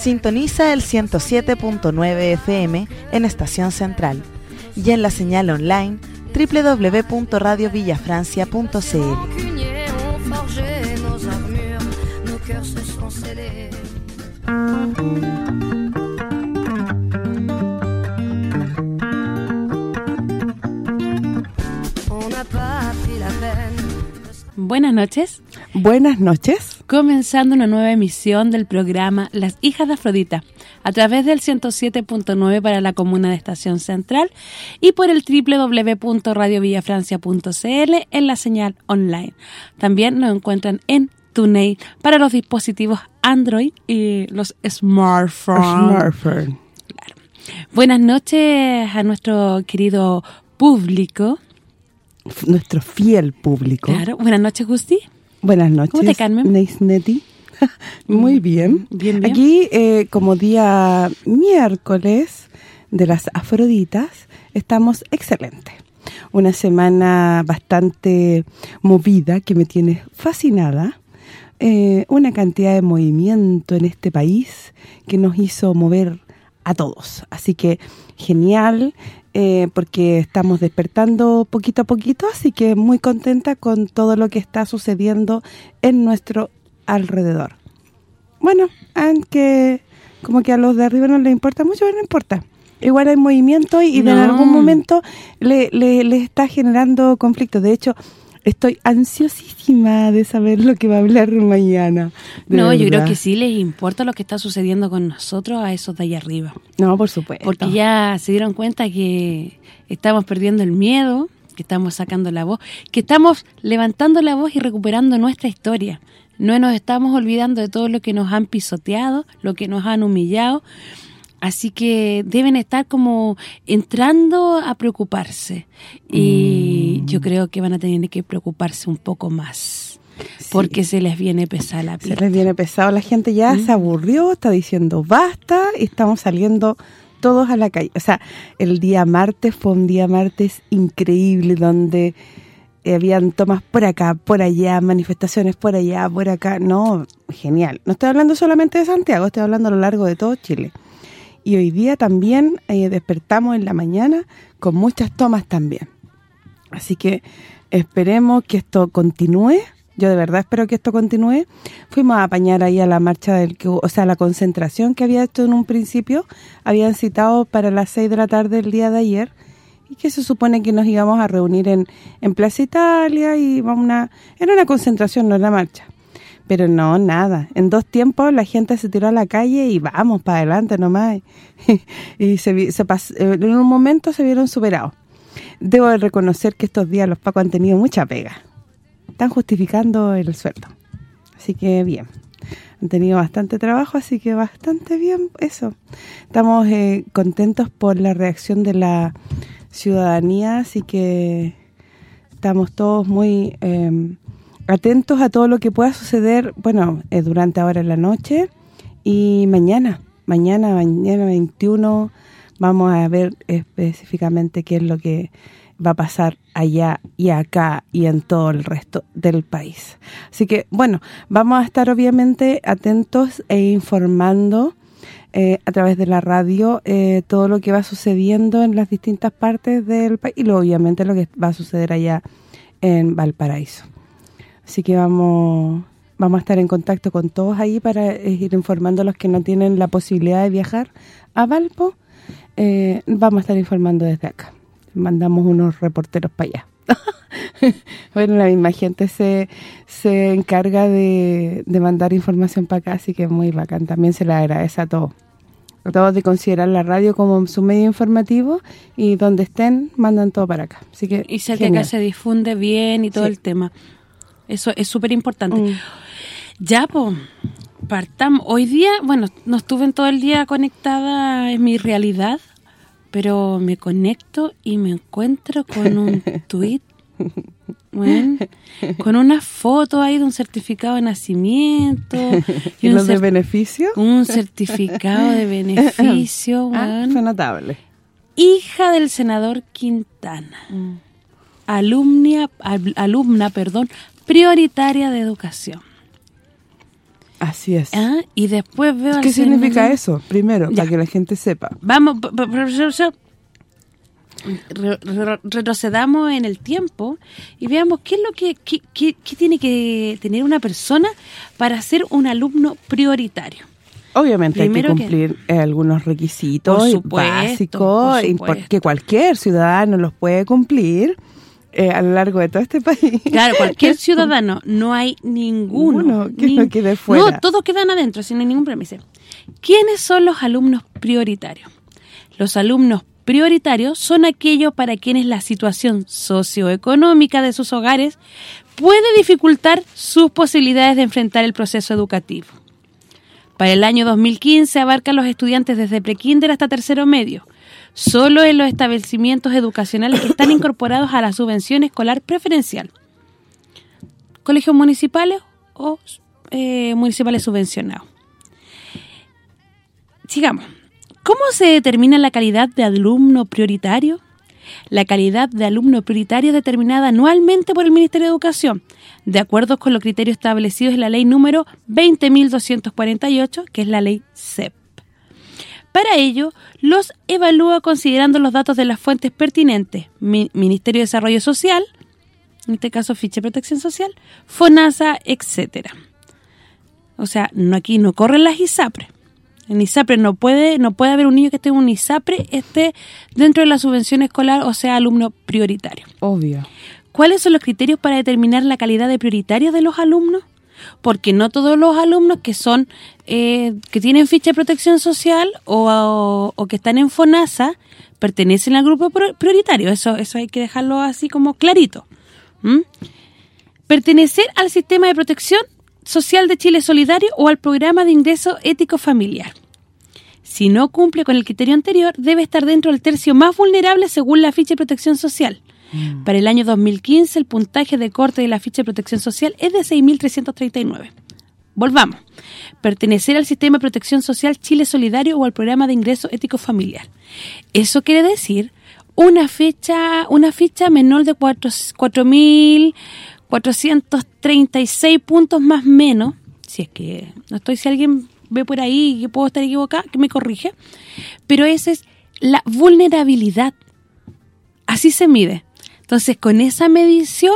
Sintoniza el 107.9 FM en Estación Central y en la señal online www.radiovillafrancia.cl Buenas noches. Buenas noches. Comenzando una nueva emisión del programa Las Hijas de Afrodita, a través del 107.9 para la comuna de Estación Central y por el www.radiovillafrancia.cl en la señal online. También nos encuentran en TuneIn para los dispositivos Android y los smartphones. Buenas noches a nuestro querido público nuestro fiel público. Claro. Buenas noches, Gusti. Buenas noches. ¿Cómo te, Carmen? Neisneti. Muy mm, bien. bien, Aquí, eh, como día miércoles de las Afroditas, estamos excelentes. Una semana bastante movida que me tiene fascinada. Eh, una cantidad de movimiento en este país que nos hizo mover a todos. Así que genial, eh, porque estamos despertando poquito a poquito, así que muy contenta con todo lo que está sucediendo en nuestro alrededor. Bueno, aunque como que a los de arriba no les importa mucho, pero no importa. Igual hay movimiento y, en algún momento le, le está generando conflicto. De hecho, Estoy ansiosísima de saber lo que va a hablar mañana. No, yo creo que sí les importa lo que está sucediendo con nosotros a esos de allá arriba. No, por supuesto. Porque ya se dieron cuenta que estamos perdiendo el miedo, que estamos sacando la voz, que estamos levantando la voz y recuperando nuestra historia. No nos estamos olvidando de todo lo que nos han pisoteado, lo que nos han humillado, Así que deben estar como entrando a preocuparse. Y mm. yo creo que van a tener que preocuparse un poco más. Porque se les viene pesada la piel. Se les viene pesado. La gente ya ¿Mm? se aburrió, está diciendo basta. Y estamos saliendo todos a la calle. O sea, el día martes fue un día martes increíble donde habían tomas por acá, por allá, manifestaciones por allá, por acá. No, genial. No estoy hablando solamente de Santiago, estoy hablando a lo largo de todo Chile y hoy día también eh, despertamos en la mañana con muchas tomas también. Así que esperemos que esto continúe. Yo de verdad espero que esto continúe. Fuimos a apañar ahí a la marcha, del que o sea, la concentración que había hecho en un principio. Habían citado para las 6 de la tarde el día de ayer y que se supone que nos íbamos a reunir en, en Plaza Italia y vamos una era una concentración, no era marcha. Pero no, nada. En dos tiempos la gente se tiró a la calle y vamos para adelante nomás. y se, se en un momento se vieron superados. Debo reconocer que estos días los pacos han tenido mucha pega. Están justificando el sueldo. Así que bien. Han tenido bastante trabajo, así que bastante bien eso. Estamos eh, contentos por la reacción de la ciudadanía, así que estamos todos muy... Eh, atentos a todo lo que pueda suceder, bueno, eh, durante ahora en la noche y mañana, mañana, mañana 21, vamos a ver específicamente qué es lo que va a pasar allá y acá y en todo el resto del país. Así que, bueno, vamos a estar obviamente atentos e informando eh, a través de la radio eh, todo lo que va sucediendo en las distintas partes del país y obviamente lo que va a suceder allá en Valparaíso. Así que vamos vamos a estar en contacto con todos ahí para eh, ir informando a los que no tienen la posibilidad de viajar a Valpo. Eh, vamos a estar informando desde acá. Mandamos unos reporteros para allá. bueno, la misma gente se, se encarga de, de mandar información para acá, así que muy bacán. También se le agradece a todos. A todos de considerar la radio como su medio informativo y donde estén, mandan todo para acá. Así que Y sé que acá se difunde bien y todo el tema. Eso es súper importante. Mm. Ya, po. partamos. Hoy día, bueno, no estuve en todo el día conectada en mi realidad, pero me conecto y me encuentro con un tweet bueno, con una foto ahí de un certificado de nacimiento. ¿Y, los de beneficio? Un certificado de beneficio, ah, fue notable. Hija del senador Quintana. Mm. Alumnia, alumna, perdón, prioritaria de educación. Así es. Ah, y después veo... ¿Qué significa eso? Primero, para que la gente sepa. Vamos, profesor, retrocedamos en el tiempo y veamos qué es lo que qué, tiene que tener una persona para ser un alumno prioritario. Obviamente hay que cumplir eh, algunos requisitos básicos que cualquier ciudadano los puede cumplir eh, a lo largo de todo este país. Claro, cualquier ciudadano, no hay ninguno. que no quede fuera. No, todos quedan adentro, sin ningún permiso. ¿Quiénes son los alumnos prioritarios? Los alumnos prioritarios son aquellos para quienes la situación socioeconómica de sus hogares puede dificultar sus posibilidades de enfrentar el proceso educativo. Para el año 2015 abarca a los estudiantes desde prekinder hasta tercero medio, solo en los establecimientos educacionales que están incorporados a la subvención escolar preferencial. Colegios municipales o eh, municipales subvencionados. Sigamos. ¿Cómo se determina la calidad de alumno prioritario? La calidad de alumno prioritario es determinada anualmente por el Ministerio de Educación, de acuerdo con los criterios establecidos en la ley número 20.248, que es la ley CEP. Para ello, los evalúa considerando los datos de las fuentes pertinentes, Ministerio de Desarrollo Social, en este caso Ficha de Protección Social, FONASA, etcétera. O sea, no aquí no corren las ISAPRE. En ISAPRE no puede no puede haber un niño que esté en un ISAPRE esté dentro de la subvención escolar o sea alumno prioritario. Obvio. ¿Cuáles son los criterios para determinar la calidad de prioritarios de los alumnos? Porque no todos los alumnos que son eh, que tienen ficha de protección social o, que están en FONASA pertenecen al grupo prioritario. Eso eso hay que dejarlo así como clarito. Pertenecer al sistema de protección social de Chile Solidario o al programa de ingreso ético familiar. Si no cumple con el criterio anterior, debe estar dentro del tercio más vulnerable según la ficha de protección social. Mm. Para el año 2015, el puntaje de corte de la ficha de protección social es de 6.339. Volvamos. Pertenecer al sistema de protección social Chile Solidario o al programa de ingreso ético familiar. Eso quiere decir una fecha una ficha menor de 4.436 puntos más menos, si es que no estoy si alguien ve por ahí que puedo estar equivocada, que me corrige, pero esa es la vulnerabilidad. Así se mide. Entonces, con esa medición,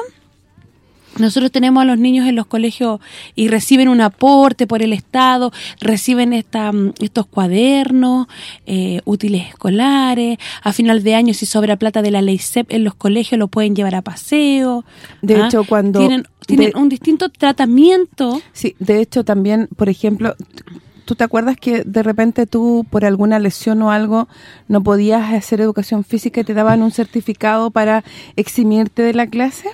nosotros tenemos a los niños en los colegios y reciben un aporte por el Estado, reciben esta, mm, estos cuadernos, eh, útiles escolares, a final de año si sobra plata de la ley CEP en los colegios lo pueden llevar a paseo. De ¿ah? hecho, cuando... Tienen, tienen un distinto tratamiento. Sí, de hecho también, por ejemplo, ¿Tú te acuerdas que de repente tú, por alguna lesión o algo, no podías hacer educación física y te daban un certificado para eximirte de la clase?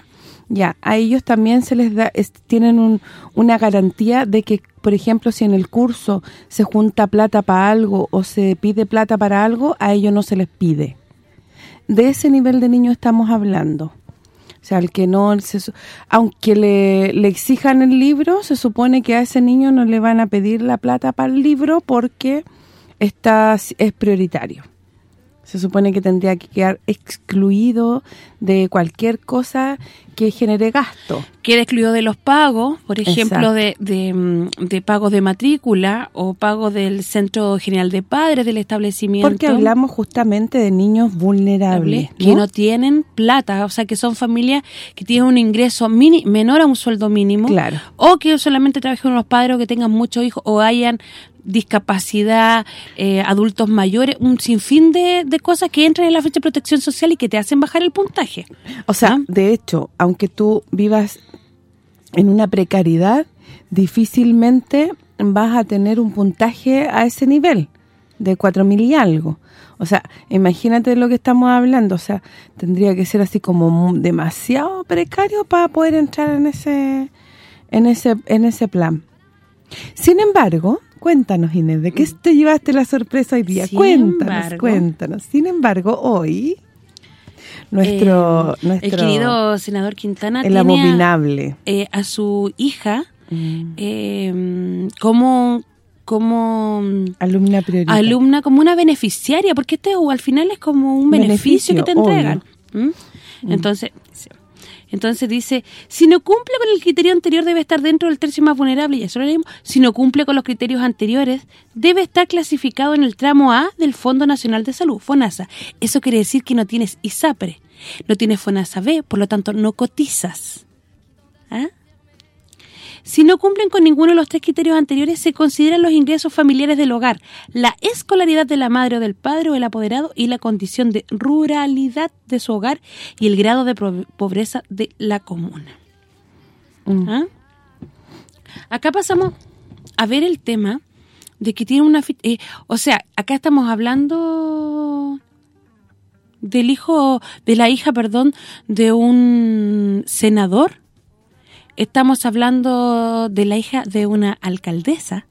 Ya, a ellos también se les da tienen una garantía de que, por ejemplo, si en el curso se junta plata para algo o se pide plata para algo, a ellos no se les pide. De ese nivel de niño estamos hablando. O sea, el que no, aunque le, le exijan el libro, se supone que a ese niño no le van a pedir la plata para el libro porque está es prioritario se supone que tendría que quedar excluido de cualquier cosa que genere gasto. Queda excluido de los pagos, por ejemplo, de, de, pagos de matrícula o pagos del Centro General de Padres del establecimiento. Porque hablamos justamente de niños vulnerables. Que no tienen plata, o sea, que son familias que tienen un ingreso menor a un sueldo mínimo. Claro. O que solamente trabajen los padres o que tengan muchos hijos o hayan discapacidad, eh, adultos mayores, un sinfín de, de, cosas que entran en la fecha de protección social y que te hacen bajar el puntaje. O sea, ¿Ah? de hecho, aunque tú vivas en una precariedad, difícilmente vas a tener un puntaje a ese nivel de 4.000 y algo. O sea, imagínate lo que estamos hablando, o sea, tendría que ser así como demasiado precario para poder entrar en ese en ese en ese plan. Sin embargo, cuéntanos Inés, ¿de qué te llevaste la sorpresa hoy día? Sin cuéntanos, embargo. cuéntanos. Sin embargo, hoy nuestro Eh, nuestro el querido senador Quintana el tiene a, eh, a su hija mm, eh, como como alumna prioritaria. alumna, como una beneficiaria, porque este al final es como un beneficio, Beneficio, que te entregan. ¿Mm? Entonces. Entonces dice, si no cumple con el criterio anterior debe estar dentro del tercio más vulnerable, y eso lo leímos, si no cumple con los criterios anteriores, debe estar clasificado en el tramo A del Fondo Nacional de Salud, FONASA. Eso quiere decir que no tienes ISAPRE, no tienes FONASA B, por lo tanto no cotizas. ¿Ah? Si no cumplen con ninguno de los tres criterios anteriores, se consideran los ingresos familiares del hogar, la escolaridad de la madre o del padre o el apoderado y la condición de ruralidad de su hogar y el grado de pobreza de la comuna. Mm. ¿Ah? Acá pasamos a ver el tema de que tiene una... eh, o sea, acá estamos hablando del hijo, de la hija, perdón, de un senador. Estamos hablando de la hija de una alcaldesa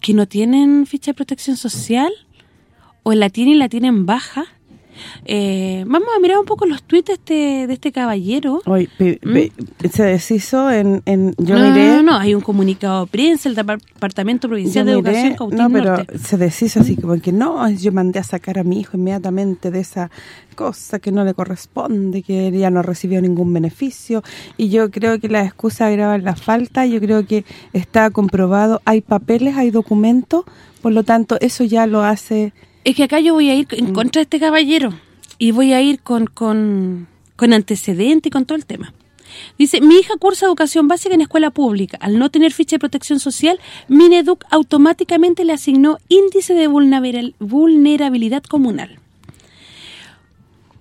que no tienen ficha de protección social o la tienen y la tienen baja. Eh, vamos a mirar un poco los tweets de este, de este caballero. Hoy pe- se deshizo en, en yo ¿Mm? no, miré no, no, hay un comunicado de prensa, el Depar- Departamento Provincial de miré, Educación Cautín no, pero Norte. se deshizo así como que no, yo mandé a sacar a mi hijo inmediatamente de esa cosa que no le corresponde, que él ya no recibió ningún beneficio y yo creo que las excusas agravan la falta, yo creo que está comprobado, hay papeles, hay documentos, por lo tanto eso ya lo hace Es que acá yo voy a ir Mm. en contra de este caballero y voy a ir con, con, con antecedente y con todo el tema. Dice, mi hija cursa educación básica en escuela pública. Al no tener ficha de protección social, Mineduc automáticamente le asignó índice de vulnerabil- vulnerabilidad comunal.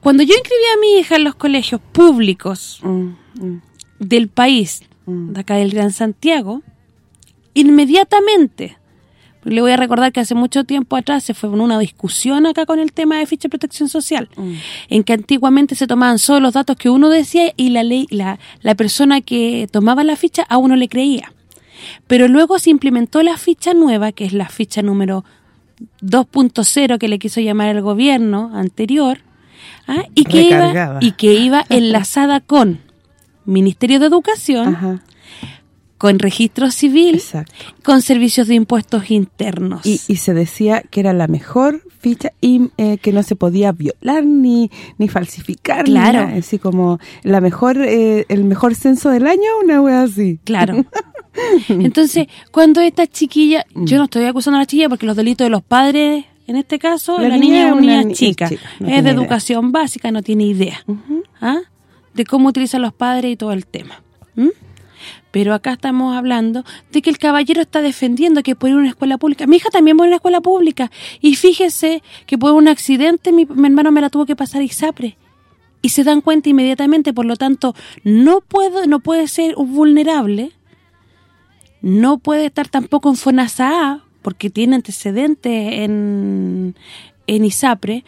Cuando yo inscribí a mi hija en los colegios públicos mm, mm, del país, Mm. de acá del Gran Santiago, inmediatamente, le voy a recordar que hace mucho tiempo atrás se fue una discusión acá con el tema de ficha de protección social, mm. en que antiguamente se tomaban solo los datos que uno decía y la ley la, la persona que tomaba la ficha a uno le creía. Pero luego se implementó la ficha nueva, que es la ficha número 2.0 que le quiso llamar el gobierno anterior, ¿ah? y que iba y que iba enlazada con Ministerio de Educación, Ajá, con registro civil, exacto. con servicios de impuestos internos. Y, y se decía que era la mejor ficha y eh, que no se podía violar ni ni falsificar Claro. así como la mejor eh, el mejor censo del año una wea así Claro. Entonces, cuando esta chiquilla, Mm. yo no estoy acusando a la chiquilla porque los delitos de los padres, en este caso, la, niña, es una niña ni- chica, chica, no es de idea. educación básica, no tiene idea. ¿ah? de cómo utilizan los padres y todo el tema. ¿m? Pero acá estamos hablando de que el caballero está defendiendo que por ir a una escuela pública. Mi hija también va a una escuela pública. Y fíjese que por un accidente mi, mi hermano me la tuvo que pasar a ISAPRE. Y se dan cuenta inmediatamente, por lo tanto, no puedo no puede ser un vulnerable, no puede estar tampoco en FONASA porque tiene antecedentes en, en ISAPRE,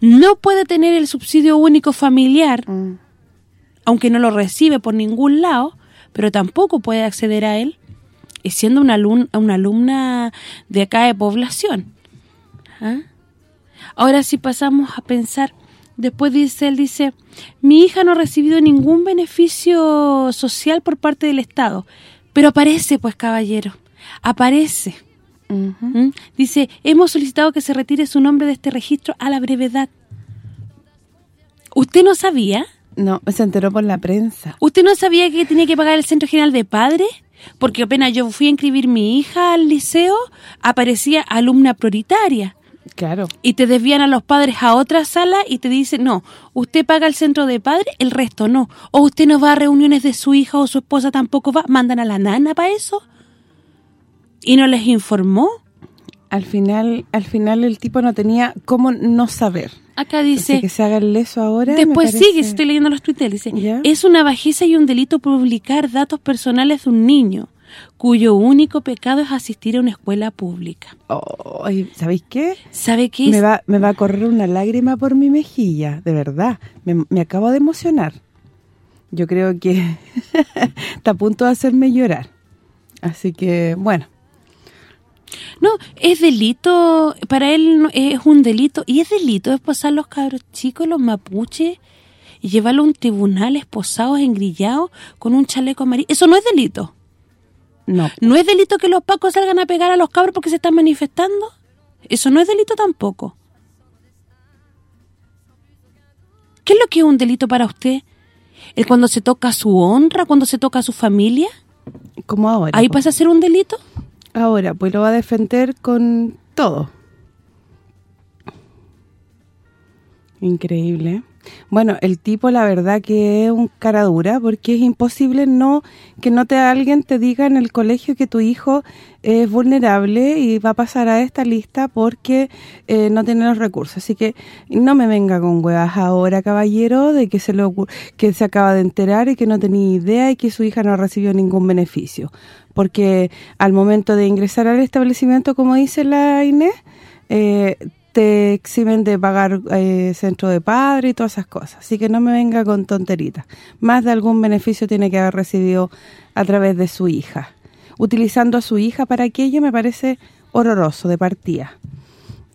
no puede tener el subsidio único familiar, Mm. aunque no lo recibe por ningún lado, pero tampoco puede acceder a él, y siendo una, alum- una alumna de acá de población. ¿Ah? Ahora si pasamos a pensar, después dice él, dice, mi hija no ha recibido ningún beneficio social por parte del Estado, pero aparece pues caballero, aparece. ¿Mm? Dice, hemos solicitado que se retire su nombre de este registro a la brevedad. ¿Usted no sabía? No se enteró por la prensa ¿Usted no sabía que tenía que pagar el Centro General de Padres? Porque apenas yo fui a inscribir mi hija al liceo, aparecía alumna prioritaria. claro Y te desvían a los padres a otra sala y te dicen, no, usted paga el centro de padres, el resto no. O usted no va a reuniones de su hija o su esposa tampoco va, mandan a la nana para eso. ¿Y no les informó? Al final al final el tipo no tenía cómo no saber Acá Así dice... que se haga el leso ahora Después parece- sigue, estoy leyendo los tuites, dice, ¿Ya? es una bajeza y un delito publicar datos personales de un niño, cuyo único pecado es asistir a una escuela pública. Oh, ¿sabéis qué? ¿Sabe qué Me va, me va a correr una lágrima por mi mejilla, de verdad. Me, me acabo de emocionar. Yo creo que está a punto de hacerme llorar. Así que, bueno. No, es delito, para él es un delito, y es delito esposar los cabros chicos, los mapuches, y llevarlo a un tribunal esposados, engrillados, con un chaleco amarillo. Eso no es delito. No. ¿No es delito que los pacos salgan a pegar a los cabros porque se están manifestando? Eso no es delito tampoco. ¿Qué es lo que es un delito para usted? ¿El cuando se toca su honra, cuando se toca su familia? Como ahora. ¿Ahí pasa a ser un delito? Ahora, pues lo va a defender con todo. Increíble. Bueno, el tipo la verdad que es un cara dura porque es imposible no que no te alguien te diga en el colegio que tu hijo es vulnerable y va a pasar a esta lista porque eh, no tiene los recursos. Así que no me venga con huevas ahora, caballero, de que se lo que se acaba de enterar y que no tenía idea y que su hija no recibió ningún beneficio. Porque al momento de ingresar al establecimiento, como dice la Inés, eh, te eximen de pagar eh, centro de padre y todas esas cosas. Así que no me venga con tonteritas. Más de algún beneficio tiene que haber recibido a través de su hija. Utilizando a su hija para aquello me parece horroroso de partida.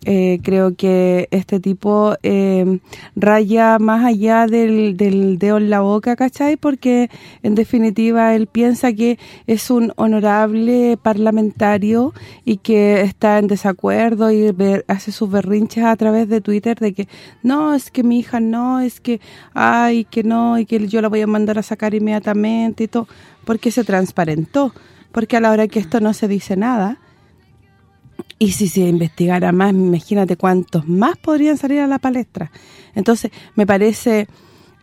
Eh, creo que este tipo eh, raya más allá del, del dedo en la boca, ¿cachai? Porque en definitiva él piensa que es un honorable parlamentario y que está en desacuerdo y ver, hace sus berrinches a través de Twitter de que no, es que mi hija no, es que ay, que no, y que yo la voy a mandar a sacar inmediatamente y todo, porque se transparentó, porque a la hora que esto no se dice nada y si se investigara más, imagínate cuántos más podrían salir a la palestra. Entonces, me parece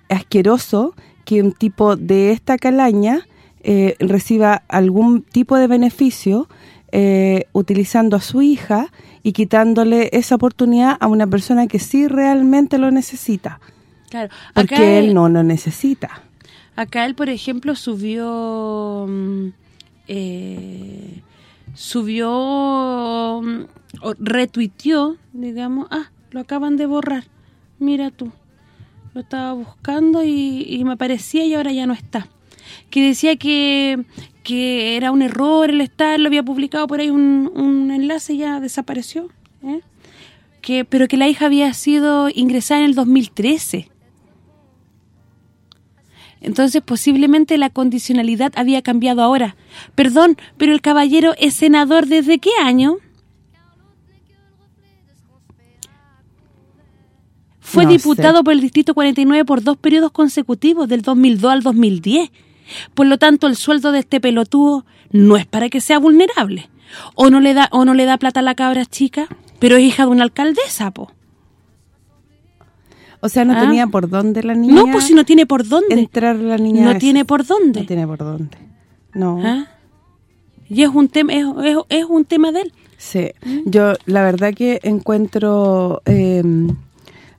asqueroso que un tipo de esta calaña eh, reciba algún tipo de beneficio eh, utilizando a su hija y quitándole esa oportunidad a una persona que sí realmente lo necesita. Claro. Porque él, él no lo necesita. Acá él, por ejemplo, subió... Eh, subió, mm, retuiteó, digamos, ah, lo acaban de borrar, mira tú, lo estaba buscando y, y, me aparecía y ahora ya no está. Que decía que, que era un error el estar, lo había publicado por ahí un, un enlace y ya desapareció. ¿eh? que Pero que la hija había sido ingresada en el 2013. Entonces, posiblemente la condicionalidad había cambiado ahora. Perdón, pero el caballero es senador ¿desde qué año? Fue No diputado sé. por el Distrito 49 por dos periodos consecutivos, del 2002 al 2010. Por lo tanto, el sueldo de este pelotudo no es para que sea vulnerable. O no le da o no le da plata a la cabra chica, pero es hija de una alcaldesa, po. O sea, no Ah. tenía por dónde la niña No, pues si no tiene por dónde. entrar la niña. No tiene por dónde. No tiene por dónde. No. ¿Ah? Y es un tema es, es, es un tema de él. Sí, yo la verdad que encuentro eh,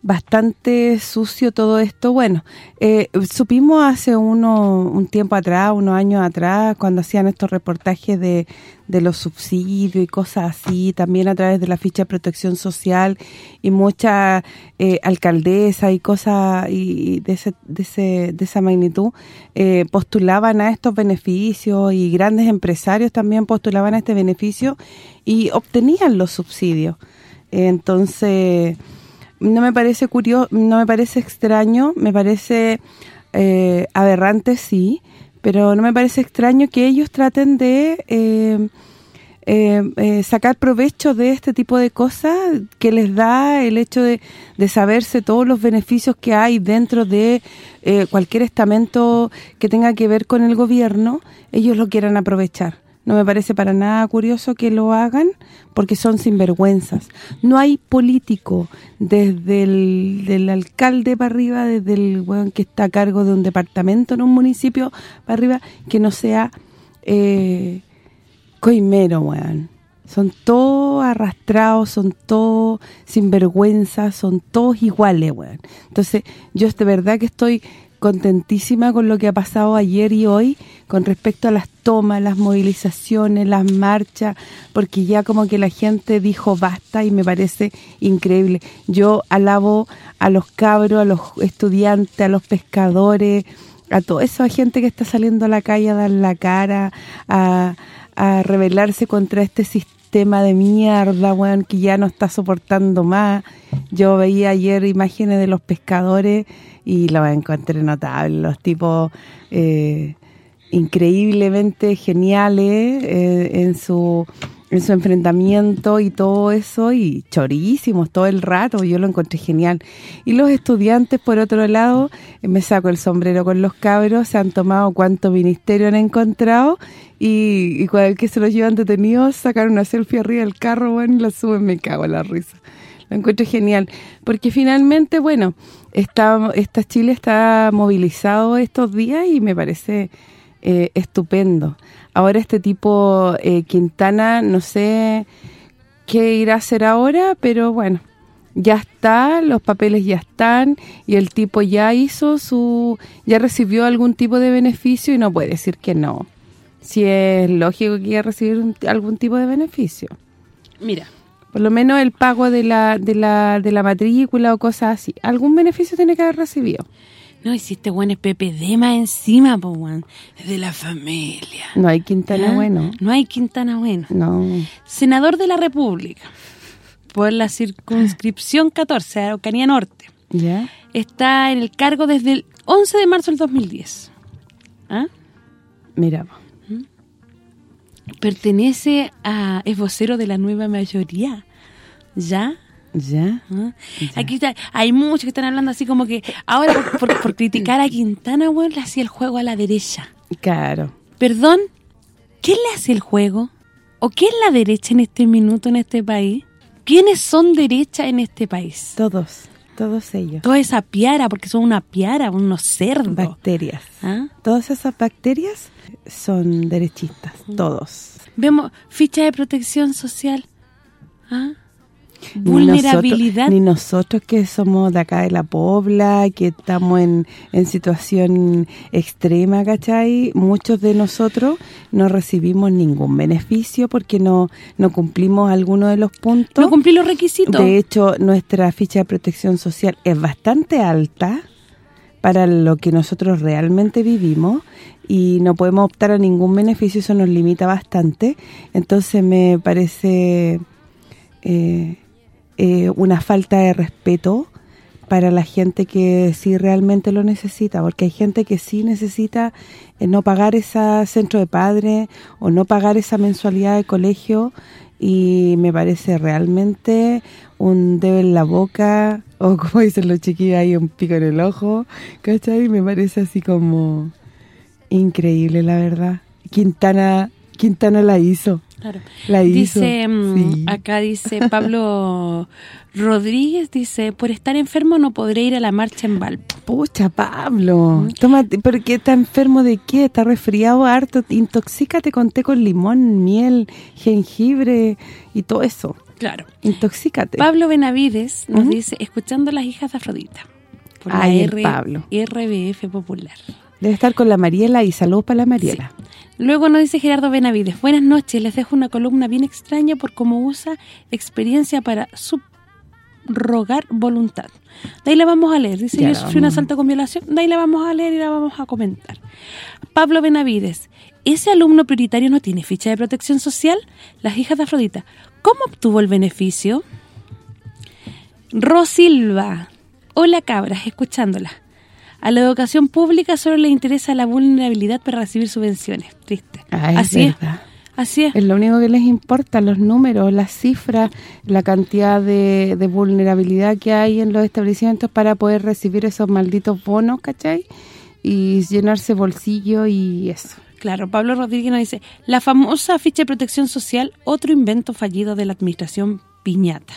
bastante sucio todo esto. Bueno, eh, supimos hace uno un tiempo atrás, unos años atrás, cuando hacían estos reportajes de, de los subsidios y cosas así, también a través de la ficha de protección social y muchas eh, alcaldesas y cosas y de, ese, de, ese, de esa magnitud eh, postulaban a estos beneficios y grandes empresarios también postulaban a este beneficio y obtenían los subsidios. Entonces, no me parece curioso, no me parece extraño, me parece eh, aberrante, sí, pero no me parece extraño que ellos traten de eh, eh, eh, sacar provecho de este tipo de cosas que les da el hecho de, de saberse todos los beneficios que hay dentro de eh, cualquier estamento que tenga que ver con el gobierno, ellos lo quieran aprovechar. No me parece para nada curioso que lo hagan porque son sinvergüenzas. No hay político desde el del alcalde para arriba, desde el weón que está a cargo de un departamento en un municipio para arriba, que no sea eh, coimero, weón. Son todos arrastrados, son todos sinvergüenzas, son todos iguales, weón. Entonces, yo de verdad que estoy contentísima con lo que ha pasado ayer y hoy con respecto a las tomas, las movilizaciones, las marchas, porque ya como que la gente dijo basta y me parece increíble. Yo alabo a los cabros, a los estudiantes, a los pescadores, a toda esa gente que está saliendo a la calle a dar la cara, a, a rebelarse contra este sistema de mierda, weón, que ya no está soportando más. Yo veía ayer imágenes de los pescadores y lo encontré notable, los tipos eh, increíblemente geniales eh, en su en su enfrentamiento y todo eso, y chorísimos todo el rato, yo lo encontré genial. Y los estudiantes, por otro lado, me saco el sombrero con los cabros, se han tomado cuánto ministerio han encontrado, y, y que se los llevan detenidos, sacaron una selfie arriba del carro, bueno, y la suben, me cago en la risa. Lo encuentro genial, porque finalmente, bueno, está, esta Chile está movilizado estos días y me parece eh, estupendo. Ahora este tipo eh, Quintana, no sé qué irá a hacer ahora, pero bueno, ya está, los papeles ya están y el tipo ya hizo su, ya recibió algún tipo de beneficio y no puede decir que no. Si es lógico que iba a recibir algún tipo de beneficio. Mira. Por lo menos el pago de la, de la, de la matrícula o cosas así. Algún beneficio tiene que haber recibido. No, y si este weón es PPD más encima, weón. Es de la familia. No hay Quintana ¿Ah? bueno. No hay Quintana bueno. No. Senador de la República. Por la circunscripción 14, Araucanía Norte. ¿Ya? Está en el cargo desde el 11 de marzo del 2010. ¿Ah? Mira, Pertenece a... Es vocero de la nueva mayoría. ¿Ya? ¿Ya? ¿Ah? Aquí está, hay muchos que están hablando así como que ahora por, por- por criticar a Quintana, weón, le hacía el juego a la derecha. Claro. Perdón, ¿quién le hace el juego? ¿O qué es la derecha en este minuto en este país? ¿Quiénes son derecha en este país? Todos, todos ellos. Toda esa piara, porque son una piara, unos cerdos. Bacterias. ¿Ah? Todas esas bacterias son derechistas, todos. Vemos ficha de protección social. ¿Ah? Ni Vulnerabilidad. nosotros- Ni nosotros que somos de acá de la Pobla, que estamos en, en situación extrema, ¿cachai? Muchos de nosotros no recibimos ningún beneficio porque no, no cumplimos alguno de los puntos. no cumplí los requisitos. De hecho, nuestra ficha de protección social es bastante alta para lo que nosotros realmente vivimos y no podemos optar a ningún beneficio, eso nos limita bastante. Entonces me parece eh, eh, una falta de respeto para la gente que sí realmente lo necesita, porque hay gente que sí necesita eh, no pagar ese centro de padre o no pagar esa mensualidad de colegio y me parece realmente un dedo en la boca o como dicen los chiquillos ahí un pico en el ojo, ¿cachai? Me parece así como increíble la verdad. Quintana Quintana la hizo. Claro. La hizo. Dice, mm, sí. acá dice Pablo Rodríguez, dice, por estar enfermo no podré ir a la marcha en Valpo. Pucha, Pablo, tómate, ¿pero qué está enfermo de qué? ¿Está resfriado harto? Intoxícate con té con limón, miel, jengibre y todo eso. Claro. Intoxícate. Pablo Benavides nos dice, escuchando las hijas de Afrodita. Por Ay, la el R- Pablo. RBF Popular. Debe estar con la Mariela y saludos para la Mariela. Luego nos dice Gerardo Benavides, buenas noches, les dejo una columna bien extraña por cómo usa experiencia para subrogar voluntad. De ahí la vamos a leer, dice, Ya yo sufrí un asalto con violación, de ahí la vamos a leer y la vamos a comentar. Pablo Benavides, ¿ese alumno prioritario no tiene ficha de protección social? Las hijas de Afrodita, ¿cómo obtuvo el beneficio? Rosilva, hola cabras, escuchándola. A la educación pública solo le interesa la vulnerabilidad para recibir subvenciones. Triste. Así es. verdad. Así es. Es lo único que les importa, los números, las cifras, la cantidad de, de vulnerabilidad que hay en los establecimientos para poder recibir esos malditos bonos, ¿cachai? Y llenarse bolsillo y eso. Claro, Pablo Rodríguez nos dice, la famosa ficha de protección social, otro invento fallido de la administración Piñata.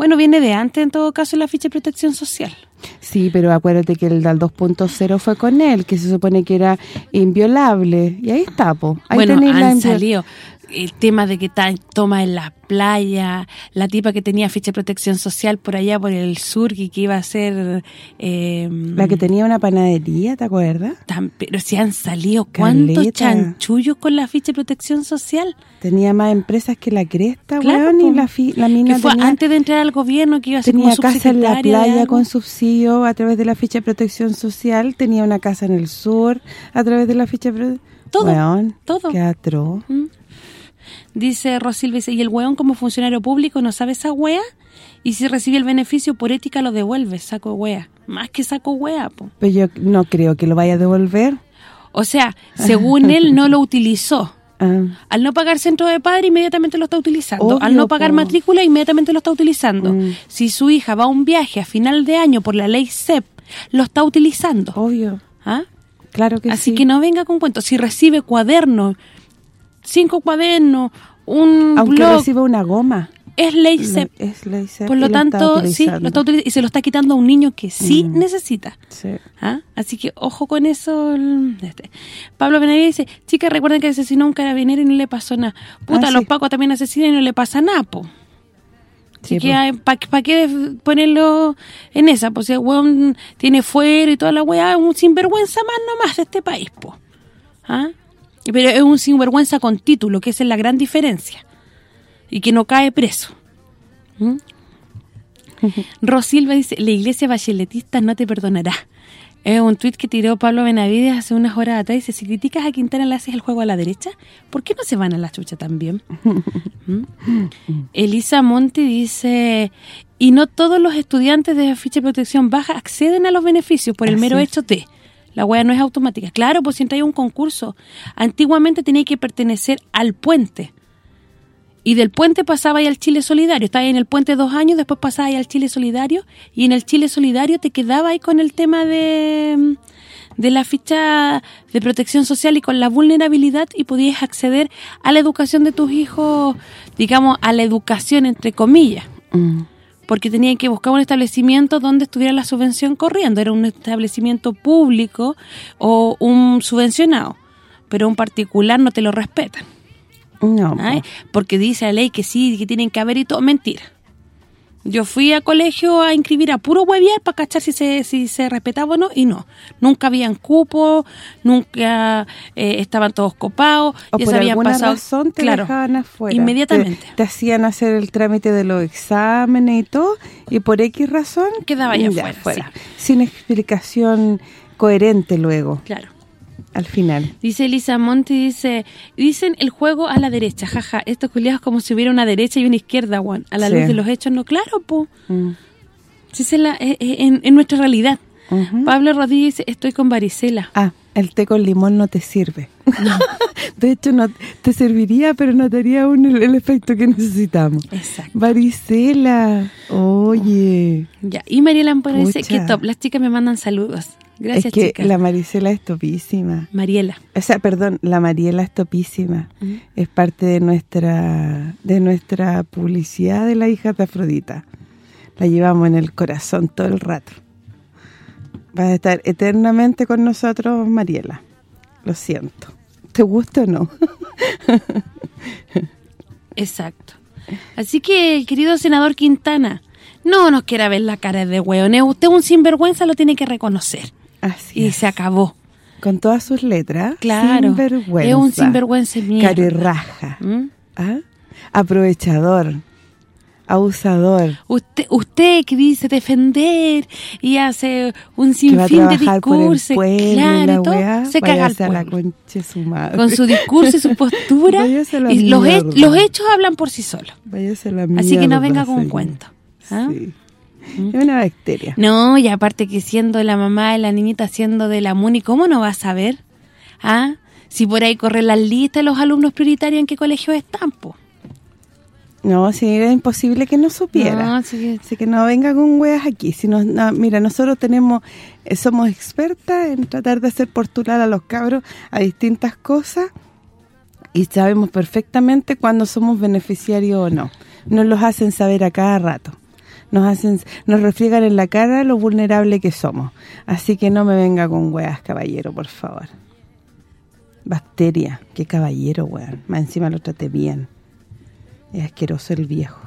Bueno, viene de antes en todo caso la ficha de protección social. Sí, pero acuérdate que el del 2.0 fue con él, que se supone que era inviolable. Y ahí está, po. Ahí bueno, han salido el tema de que toma en la playa, la tipa que tenía ficha de protección social por allá por el sur y que iba a ser... eh, La que tenía una panadería, ¿te acuerdas? tan- pero si han salido cuántos chanchullos con la ficha de protección social. Tenía más empresas que la cresta, Claro, weón, y la, fi- la mina que fue tenía, antes de entrar al gobierno que iba a ser tenía como casa en la playa con subsidio a través de la ficha de protección social, tenía una casa en el sur a través de la ficha de pro- Todo, todo. Qué atroz. ¿Mm? Dice Rosilva, dice, y el weón como funcionario público no sabe esa wea, y si recibe el beneficio por ética lo devuelve, saco wea. Más que saco wea, po. Pero yo no creo que lo vaya a devolver. O sea, según él no lo utilizó. Ah, Al no pagar centro de padre, inmediatamente lo está utilizando. Obvio, Al no pagar po. matrícula, inmediatamente lo está utilizando. Mm. Si su hija va a un viaje a final de año por la ley CEP, lo está utilizando. obvio. ¿Ah? Claro que Así sí. que no venga con cuentos. Si recibe cuadernos, cinco cuadernos, un Aunque blog, reciba una goma. es ley CEP. es ley CEP Por lo tanto, sí, lo está utilizando y se lo está quitando a un niño que sí Mm. necesita. Sí. ¿Ah? Así que ojo con eso. este. Pablo Benavides dice, chicas, recuerden que asesinó a un carabinero y no le pasó nada. Puta, Ah, los sí. pacos también asesinan y no le pasa nada, po. Así Sí. ¿para qué ponerlo en esa? Pues si el weón tiene fuero y toda la weá, un sinvergüenza más nomás de este país, po. ¿Ah? Pero es un sinvergüenza con título, que esa es la gran diferencia. Y que no cae preso. ¿Mm? Rosilva dice, la iglesia bacheletista no te perdonará. Es un tuit que tiró Pablo Benavides hace unas horas atrás. Dice, si criticas a Quintana le haces el juego a la derecha, ¿por qué no se van a la chucha también? ¿Mm? Elisa Monti dice, y no todos los estudiantes de ficha de protección baja acceden a los beneficios por el Así mero hecho de... La hueá no es automática. Claro, pues si entra un concurso. Antiguamente tenía que pertenecer al puente. Y del puente pasaba ahí al Chile Solidario. Estaba en el puente dos años, después pasaba ahí al Chile Solidario. Y en el Chile Solidario te quedaba ahí con el tema de, de la ficha de protección social y con la vulnerabilidad y podías acceder a la educación de tus hijos, digamos, a la educación entre comillas. Mm. Porque tenían que buscar un establecimiento donde estuviera la subvención corriendo. Era un establecimiento público o un subvencionado. Pero un particular no te lo respetan. No, porque dice la ley que sí, que tienen que haber y todo. Mentira. Yo fui a colegio a inscribir a puro hueviar para cachar si se, si se respetaba o no, y no. Nunca habían cupo, nunca eh, estaban todos copados, o ya por se habían alguna pasado. razón te claro, dejaban afuera. Inmediatamente. Te, te hacían hacer el trámite de los exámenes y todo, y por X razón... Quedaba ya afuera, Sin explicación coherente luego, Claro. Al final. Dice Elisa Monti, dice, dicen el juego a la derecha, jaja, estos culiados como si hubiera una derecha y una izquierda, Juan, a la Sí. luz de los hechos, no, claro, po. Mm. Es la- en, en nuestra realidad. Pablo Rodríguez dice, estoy con varicela. Ah, el té con limón no te sirve. de hecho, no te serviría, pero no te haría aún el, el efecto que necesitamos. Exacto. Varicela, oye. Ya, y Mariela Amparo dice, que top, las chicas me mandan saludos. Gracias, es que chicas. la Maricela es topísima. Mariela. O sea, perdón, la Mariela es topísima. Es parte de nuestra de nuestra publicidad de la hija de Afrodita. La llevamos en el corazón todo el rato. Va a estar eternamente con nosotros, Mariela. Lo siento. ¿Te gusta o no? Exacto. Así que, querido senador Quintana, no nos quiera ver la cara de hueones. Usted un sinvergüenza lo tiene que reconocer. Así Y es. se acabó. Con todas sus letras. Claro. Sinvergüenza. Es un sinvergüenza mierda. Carirraja. ¿Mm? ¿Ah? Aprovechador. Abusador. Usted usted que dice defender y hace un sinfín de discursos, pueblo claro, todo, se caga al a la pueblo. concha su madre. Con su discurso y su postura, y los, he- mierda. los hechos hablan por sí solos. Váyase la Así que no mierda, venga con señor. cuento. ¿ah? Sí. Es una bacteria. No, y aparte que siendo la mamá de la niñita, siendo de la MUNI, ¿cómo no vas a saber? ¿Ah? Si por ahí corren las listas de los alumnos prioritarios en qué colegio están, po. No, sí, era imposible que no supiera. No, sí que- Así que no venga con weas aquí. Si no, no, mira, nosotros tenemos eh, somos expertas en tratar de hacer postular a los cabros a distintas cosas y sabemos perfectamente cuándo somos beneficiarios o no. Nos los hacen saber a cada rato. Nos hacen nos refriegan en la cara lo vulnerable que somos. Así que no me venga con weas, caballero, por favor. Bacteria, qué caballero, weón. Más encima lo trate bien. Es asqueroso el viejo.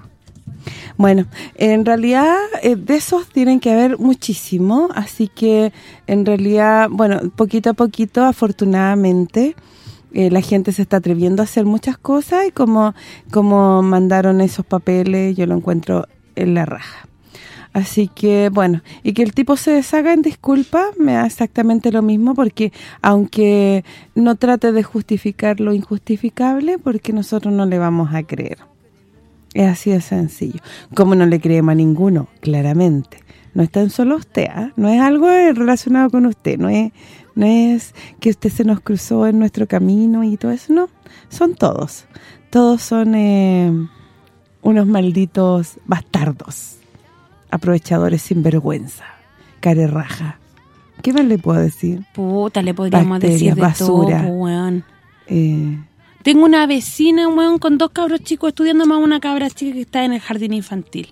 Bueno, en realidad eh, de esos tienen que haber muchísimo, así que en realidad, bueno, poquito a poquito, afortunadamente, eh, la gente se está atreviendo a hacer muchas cosas y como como mandaron esos papeles, yo lo encuentro en la raja. Así que, bueno, y que el tipo se deshaga en disculpa me da exactamente lo mismo porque aunque no trate de justificar lo injustificable, porque nosotros no le vamos a creer. Es así de sencillo. Como no le creemos a ninguno, claramente. No es tan solo usted, ¿ah? no es algo relacionado con usted, no es no es que usted se nos cruzó en nuestro camino y todo eso, no. Son todos. Todos son eh, unos malditos bastardos aprovechadores sin vergüenza, carerraja. ¿Qué más le puedo decir? Puta, le podríamos decir de basura. todo, weón. Eh, Tengo una vecina, weón, con dos cabros chicos estudiando más una cabra chica que está en el jardín infantil.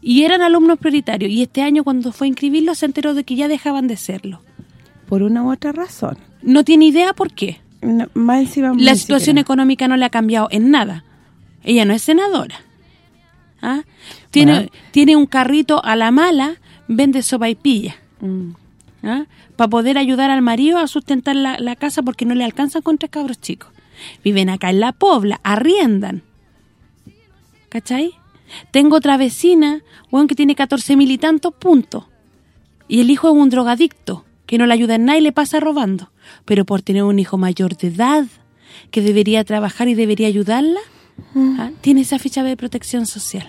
Y eran alumnos prioritarios. Y este año cuando fue a inscribirlos se enteró de que ya dejaban de serlo. por una u otra razón. No tiene idea por qué. No, más encima, La ni situación siquiera. económica no le ha cambiado en nada. Ella no es senadora. ¿Ah? Tiene Bueno. tiene un carrito a la mala, vende sopa y pilla. Mm. Para poder ayudar al marido a sustentar la, la casa porque no le alcanzan con tres cabros chicos. Viven acá en la Pobla, arriendan. ¿Cachai? Tengo otra vecina, weón, que tiene 14 mil y tantos puntos. Y el hijo es un drogadicto, que no le ayuda en nada y le pasa robando. Pero por tener un hijo mayor de edad, que debería trabajar y debería ayudarla, ¿ah? tiene esa ficha de protección social.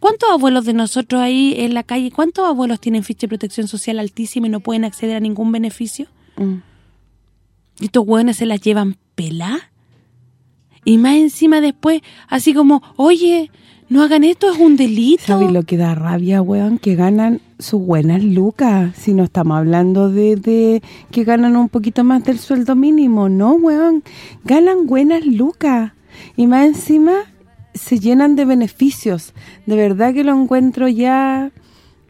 ¿Cuántos abuelos de nosotros ahí en la calle, cuántos abuelos tienen ficha de protección social altísima y no pueden acceder a ningún beneficio? Mm. Y estos hueones se las llevan pelá. Y más encima después, así como, oye, no hagan esto, es un delito. ¿Sabes lo que da rabia, weón? Que ganan sus buenas lucas. Si no estamos hablando de, de que ganan un poquito más del sueldo mínimo. No, weón. Ganan buenas lucas. Y más encima se llenan de beneficios. De verdad que lo encuentro ya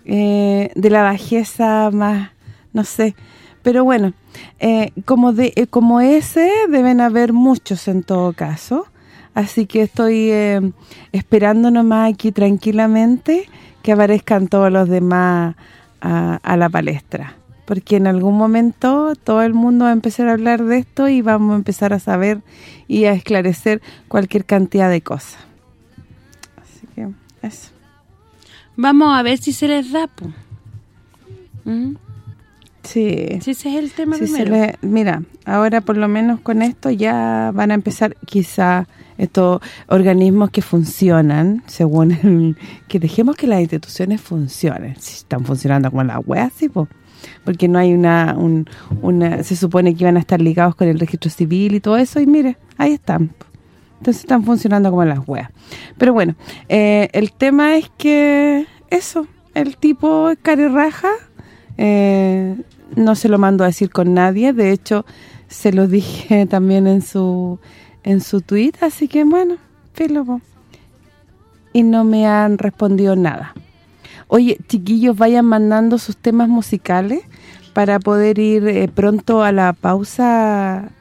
eh, de la bajeza más, no sé. Pero bueno, eh, como de eh, como ese deben haber muchos en todo caso. Así que estoy eh, esperando nomás aquí tranquilamente que aparezcan todos los demás a, a la palestra. Porque en algún momento todo el mundo va a empezar a hablar de esto y vamos a empezar a saber y a esclarecer cualquier cantidad de cosas. Así que eso. Vamos a ver si se les da. ¿Mm? Sí. Si ese es el tema primero. le- mira, ahora por lo menos con esto ya van a empezar quizá estos organismos que funcionan según el, que dejemos que las instituciones funcionen. Si están funcionando como las weas, sí, po. Porque no hay una, un- una se supone que iban a estar ligados con el registro civil y todo eso y mire, ahí están. Entonces están funcionando como las weas. Pero bueno, eh, el tema es que eso, el tipo carirraja, eh, no se lo mando a decir con nadie, de hecho se lo dije también en su en su tweet, así que bueno, filo. Y no me han respondido nada. Oye, chiquillos, vayan mandando sus temas musicales para poder ir eh, pronto a la pausa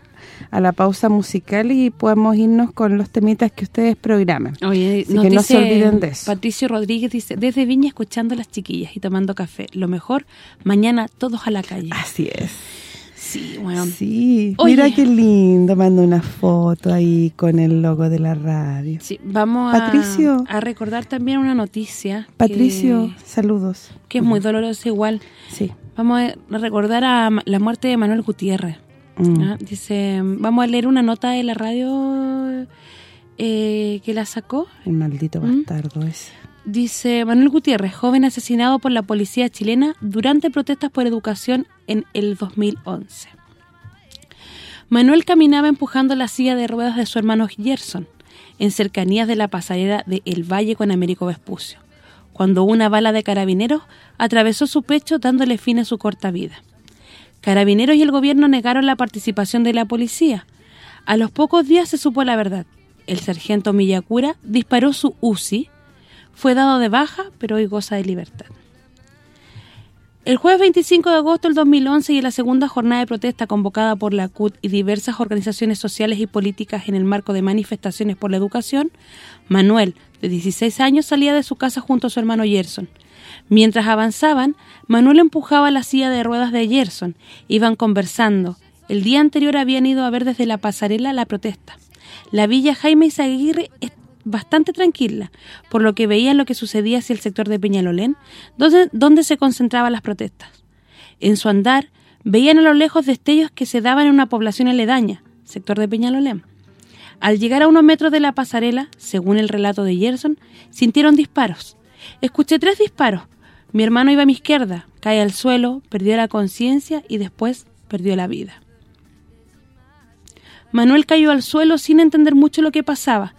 a la pausa musical y podemos irnos con los temitas que ustedes programen. Oye, nos que no se olviden de eso. Patricio Rodríguez dice, desde Viña escuchando a las chiquillas y tomando café. Lo mejor, mañana todos a la calle. Así es. Sí, weón. Sí, Oye. mira qué lindo, mando una foto ahí con el logo de la radio. Sí, vamos a- Patricio. A, recordar también una noticia. Patricio, Que, saludos. que es muy dolorosa igual. Sí. Vamos a recordar a la muerte de Manuel Gutiérrez. Mm. ¿ah? Dice, vamos a leer una nota de la radio eh, que la sacó. El maldito ¿Mm? bastardo ese. Dice Manuel Gutiérrez, joven asesinado por la policía chilena durante protestas por educación en el 2011. Manuel caminaba empujando la silla de ruedas de su hermano Gerson en cercanías de la pasarela de El Valle con Américo Vespucio, cuando una bala de carabineros atravesó su pecho dándole fin a su corta vida. Carabineros y el gobierno negaron la participación de la policía. A los pocos días se supo la verdad. El sargento Miyakura disparó su UCI, fue dado de baja, pero hoy goza de libertad. El jueves 25 de agosto del 2011 y en la segunda jornada de protesta convocada por la CUT y diversas organizaciones sociales y políticas en el marco de manifestaciones por la educación, Manuel, de 16 años, salía de su casa junto a su hermano Gerson. Mientras avanzaban, Manuel empujaba la silla de ruedas de Gerson. Iban conversando. El día anterior habían ido a ver desde la pasarela la protesta. La villa Jaime Izaguirre bastante tranquila, por lo que veían lo que sucedía hacia el sector de Peñalolén, donde, donde se concentraban las protestas. En su andar, veían a lo lejos destellos que se daban en una población aledaña, sector de Peñalolén. Al llegar a unos metros de la pasarela, según el relato de Gerson, sintieron disparos. Escuché tres disparos. Mi hermano iba a mi izquierda, cae al suelo, perdió la conciencia y después perdió la vida. Manuel cayó al suelo sin entender mucho lo que pasaba.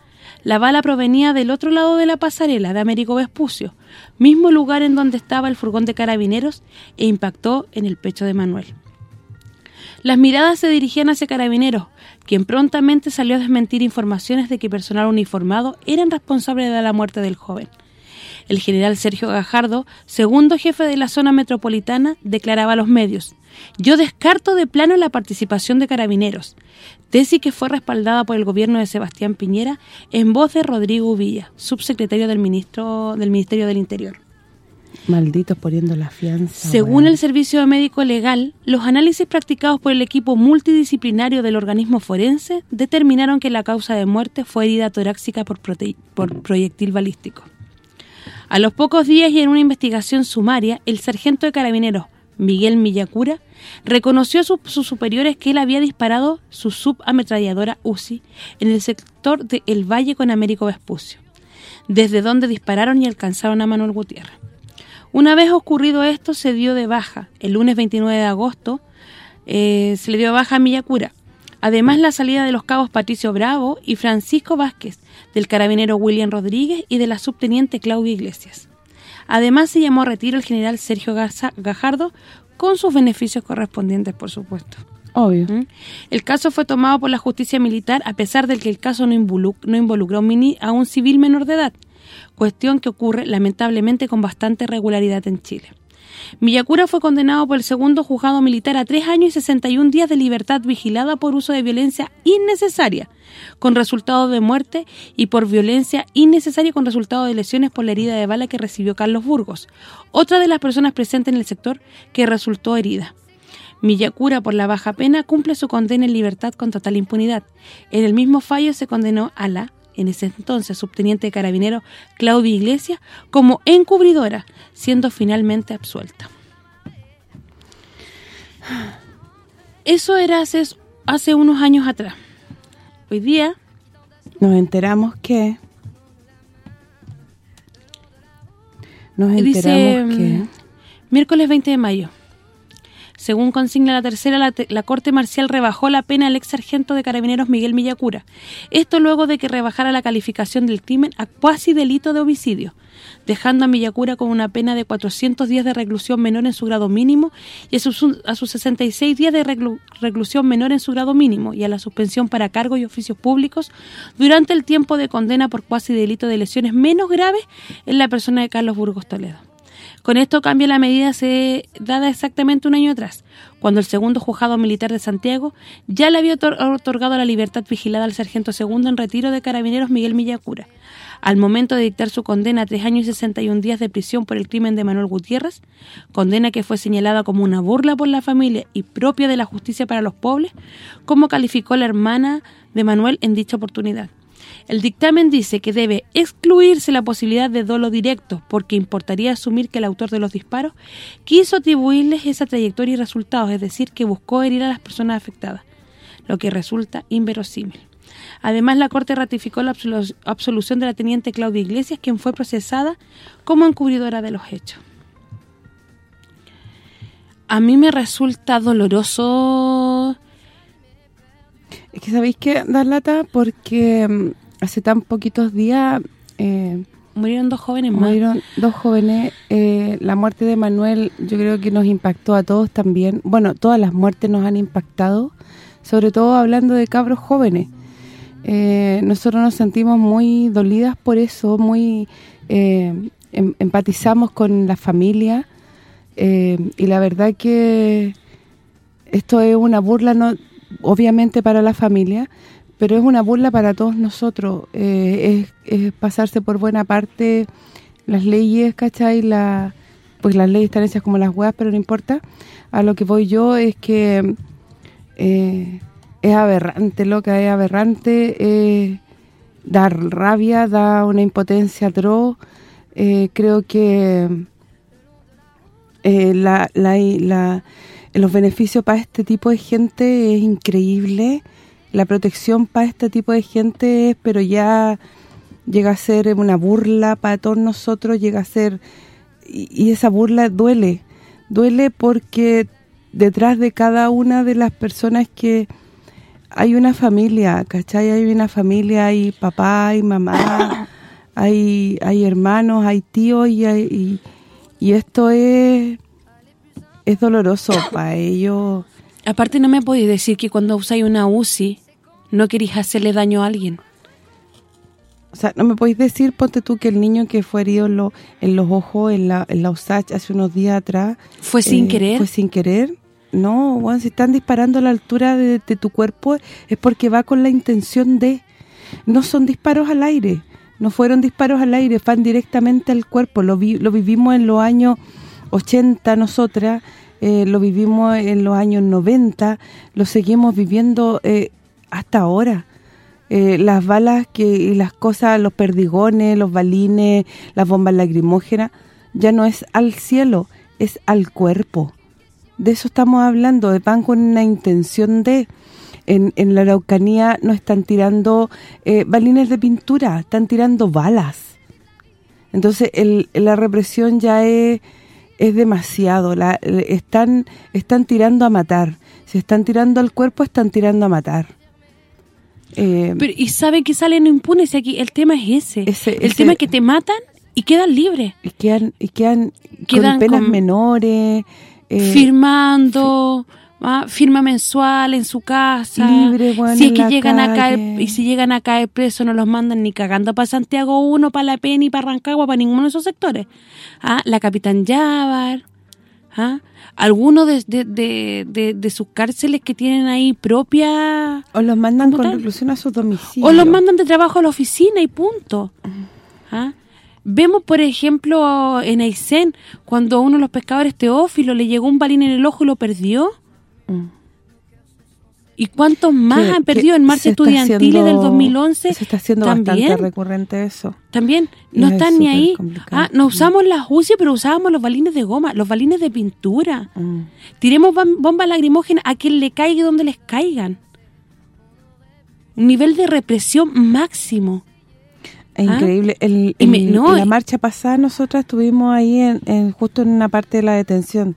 La bala provenía del otro lado de la pasarela de Américo Vespucio, mismo lugar en donde estaba el furgón de carabineros, e impactó en el pecho de Manuel. Las miradas se dirigían hacia Carabineros, quien prontamente salió a desmentir informaciones de que personal uniformado eran responsables de la muerte del joven. El general Sergio Gajardo, segundo jefe de la zona metropolitana, declaraba a los medios, «Yo descarto de plano la participación de carabineros», tesis que fue respaldada por el gobierno de Sebastián Piñera en voz de Rodrigo Villa, subsecretario del ministro del Ministerio del Interior. Malditos poniendo la fianza. Según el Servicio Médico Legal, los análisis practicados por el equipo multidisciplinario del organismo forense determinaron que la causa de muerte fue herida torácica por, por proyectil balístico. A los pocos días y en una investigación sumaria, el sargento de carabineros Miguel Millacura reconoció a sus, superiores que él había disparado su subametralladora UCI en el sector de El Valle con Américo Vespucio, desde donde dispararon y alcanzaron a Manuel Gutiérrez. Una vez ocurrido esto, se dio de baja. El lunes 29 de agosto eh, se le dio baja a Millacura. Además, la salida de los cabos Patricio Bravo y Francisco Vázquez, del carabinero William Rodríguez y de la subteniente Claudia Iglesias. Además, se llamó a retiro el general Sergio Gajardo con sus beneficios correspondientes, por supuesto. Obvio. ¿Mm? El caso fue tomado por la justicia militar a pesar de que el caso no, involucró a un civil menor de edad, cuestión que ocurre lamentablemente con bastante regularidad en Chile. Villacura fue condenado por el segundo juzgado militar a tres años y 61 días de libertad vigilada por uso de violencia innecesaria, con resultado de muerte, y por violencia innecesaria con resultado de lesiones por la herida de bala que recibió Carlos Burgos, otra de las personas presentes en el sector que resultó herida. Villacura, por la baja pena, cumple su condena en libertad con total impunidad. En el mismo fallo se condenó a la en ese entonces subteniente de carabinero Claudia Iglesias, como encubridora, siendo finalmente absuelta. Eso era hace, hace unos años atrás. Hoy día... Nos enteramos que... Nos enteramos que... Mm, miércoles 20 de mayo. Según consigna la tercera, la, Corte Marcial rebajó la pena al ex sargento de carabineros Miguel Millacura. Esto luego de que rebajara la calificación del crimen a cuasi delito de homicidio, dejando a Millacura con una pena de 400 días de reclusión menor en su grado mínimo y a sus, a sus 66 días de reclusión menor en su grado mínimo y a la suspensión para cargos y oficios públicos durante el tiempo de condena por cuasi delito de lesiones menos graves en la persona de Carlos Burgos Toledo. Con esto cambia la medida se dada exactamente un año atrás, cuando el segundo juzgado militar de Santiago ya le había otorgado la libertad vigilada al sargento segundo en retiro de carabineros Miguel Millacura. Al momento de dictar su condena a tres años y 61 días de prisión por el crimen de Manuel Gutiérrez, condena que fue señalada como una burla por la familia y propia de la justicia para los pobres, como calificó la hermana de Manuel en dicha oportunidad. El dictamen dice que debe excluirse la posibilidad de dolo directo porque importaría asumir que el autor de los disparos quiso atribuirles esa trayectoria y resultados, es decir, que buscó herir a las personas afectadas, lo que resulta inverosímil. Además, la Corte ratificó la absolución de la teniente Claudia Iglesias, quien fue procesada como encubridora de los hechos. A mí me resulta doloroso... Es que sabéis que da lata porque mm, hace tan poquitos días... Eh, murieron dos jóvenes más. Murieron dos jóvenes. Eh, la muerte de Manuel yo creo que nos impactó a todos también. Bueno, todas las muertes nos han impactado, sobre todo hablando de cabros jóvenes. Eh, nosotros nos sentimos muy dolidas por eso, muy em, empatizamos con la familia y la verdad que esto es una burla no obviamente para la familia, pero es una burla para todos nosotros, eh, es, pasarse por buena parte las leyes, ¿cachai? La, pues las leyes están hechas como las huevas, pero no importa. A lo que voy yo es que eh, es aberrante, loca, es aberrante. Eh, da rabia, da una impotencia atroz. Eh, creo que la, la, los beneficios para este tipo de gente es increíble. La protección para este tipo de gente es, pero ya llega a ser una burla para todos nosotros, llega a ser... Y, esa burla duele. Duele porque detrás de cada una de las personas que hay una familia, ¿cachai? Hay una familia, hay papá, hay mamá, hay hay hermanos, hay tíos y, y, esto es es doloroso para ellos. Aparte no me podéis decir que cuando usáis una UCI no queréis hacerle daño a alguien. O sea, no me podéis decir, ponte tú, que el niño que fue herido en, en los ojos, en la, en la USACH hace unos días atrás... ¿Fue sin eh, querer? Fue sin querer. No, bueno, si están disparando a la altura de, tu cuerpo es porque va con la intención de... No son disparos al aire, no fueron disparos al aire, van directamente al cuerpo. Lo, lo vivimos en los años 80 nosotras, eh, lo vivimos en los años 90, lo seguimos viviendo eh, hasta ahora. Eh, las balas que y las cosas, los perdigones, los balines, las bombas lacrimógenas, ya no es al cielo, es al cuerpo. De eso estamos hablando, van con una intención de... En, en la Araucanía no están tirando balines de pintura, están tirando balas. Entonces la represión ya es, es demasiado, la, están están tirando a matar. Si están tirando al cuerpo, están tirando a matar. Eh, y saben que salen impunes aquí el tema es ese, el tema es que te matan y quedan libres y quedan y quedan, con penas menores eh, firmando ¿ah? firma mensual en su casa libre si es que llegan a caer y si llegan a caer presos no los mandan ni cagando para Santiago 1 para La Pena y para Rancagua para ninguno de esos sectores ¿ah? la Capitán Yavar ¿ah? algunos de, de, de, sus cárceles que tienen ahí propia... O los mandan con reclusión a sus domicilios. O los mandan de trabajo a la oficina y punto. ¿Ah? Vemos, por ejemplo, en Aysén, cuando a uno de los pescadores teófilos le llegó un balín en el ojo y lo perdió. Mm. ¿Y cuántos más han perdido en marcha estudiantiles del 2011? Se está haciendo bastante recurrente eso. También, no están ni ahí. Ah, no usamos las UCI, pero usábamos los balines de goma, los balines de pintura. Mm. Tiremos bombas lacrimógenas a quien le caiga donde les caigan. Un nivel de represión máximo. Es ¿Ah? increíble. El, la marcha pasada nosotros estuvimos ahí en, justo en una parte de la detención.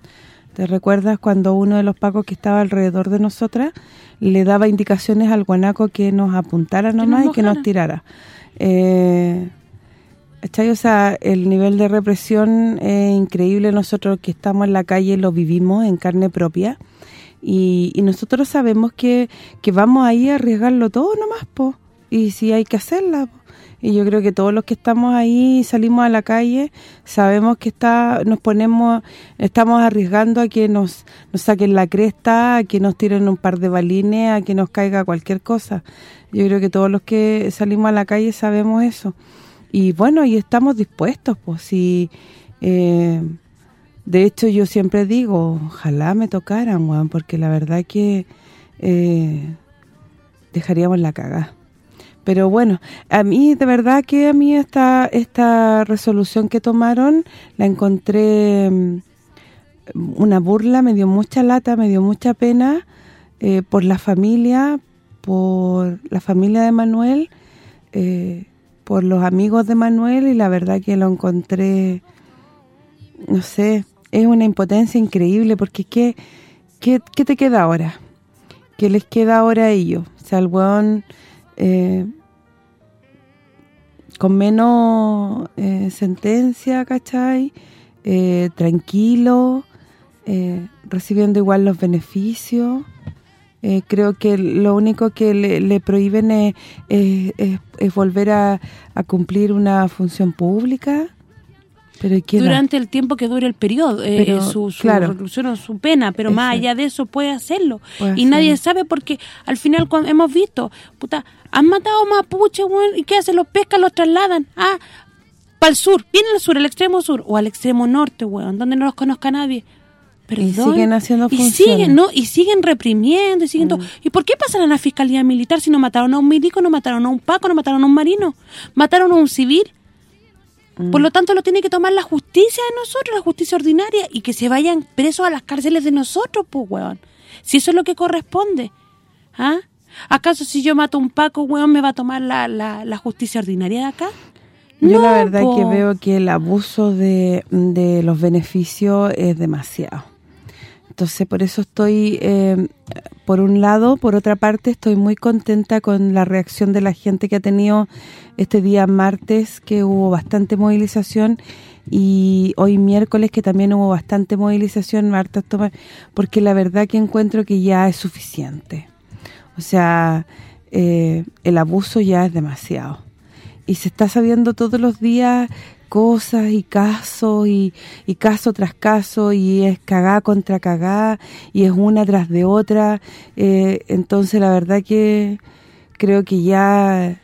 ¿Te recuerdas cuando uno de los pacos que estaba alrededor de nosotras le daba indicaciones al guanaco que nos apuntara nomás y que nos tirara. Eh, O sea, el nivel de represión es increíble. Nosotros que estamos en la calle lo vivimos en carne propia. Y, nosotros sabemos que, que vamos ahí a arriesgarlo todo nomás, po. Y si hay que hacerla, y yo creo que todos los que estamos ahí salimos a la calle sabemos que está nos ponemos estamos arriesgando a que nos, nos saquen la cresta, a que nos tiren un par de balines, a que nos caiga cualquier cosa. Yo creo que todos los que salimos a la calle sabemos eso. Y bueno, y estamos dispuestos, pues si eh, de hecho yo siempre digo, ojalá me tocaran, Juan, porque la verdad que eh, dejaríamos la cagada. Pero bueno, a mí de verdad que a mí esta esta resolución que tomaron la encontré mm, una burla, me dio mucha lata, me dio mucha pena eh, por la familia, por la familia de Manuel, eh, por los amigos de Manuel y la verdad que lo encontré, no sé, es una impotencia increíble porque ¿qué, qué, qué te queda ahora? ¿Qué les queda ahora a ellos? O sea, el weón... Eh, con menos eh, sentencia, ¿cachai? Eh, tranquilo, eh, recibiendo igual los beneficios. creo que lo único que le, prohíben es, volver a, cumplir una función pública. Pero Durante el tiempo que dure el periodo, su, su reclusión o su pena, pero más allá de eso puede hacerlo. y nadie sabe porque al final cuando hemos visto, puta, han matado mapuche, weón, ¿y qué hacen? Los pescan, los trasladan, ah, para el sur, vienen al sur, al extremo sur, o al extremo norte, weón, donde no los conozca nadie. Perdón. Y siguen haciendo y funciones. siguen, ¿no? Y siguen reprimiendo, y siguen Mm. todo. ¿Y por qué pasan a la Fiscalía Militar si no mataron a un milico, no mataron a un paco, no mataron a un marino? Mataron a un civil. Mm. Por lo tanto, lo tiene que tomar la justicia de nosotros, la justicia ordinaria, y que se vayan presos a las cárceles de nosotros, pues, weón. Si eso es lo que corresponde. ¿Ah? ¿Acaso si yo mato a un paco, weón, me va a tomar la, la, la justicia ordinaria de acá? Yo la verdad po. que veo que el abuso de, de los beneficios es demasiado. Entonces, por eso estoy, eh, por un lado, por otra parte, estoy muy contenta con la reacción de la gente que ha tenido este día martes, que hubo bastante movilización, y hoy miércoles que también hubo bastante movilización, Marta porque la verdad que encuentro que ya es suficiente. O sea, eh, el abuso ya es demasiado y se está sabiendo todos los días cosas y casos y, caso tras caso y es cagá contra cagá y es una tras de otra eh, entonces la verdad que creo que ya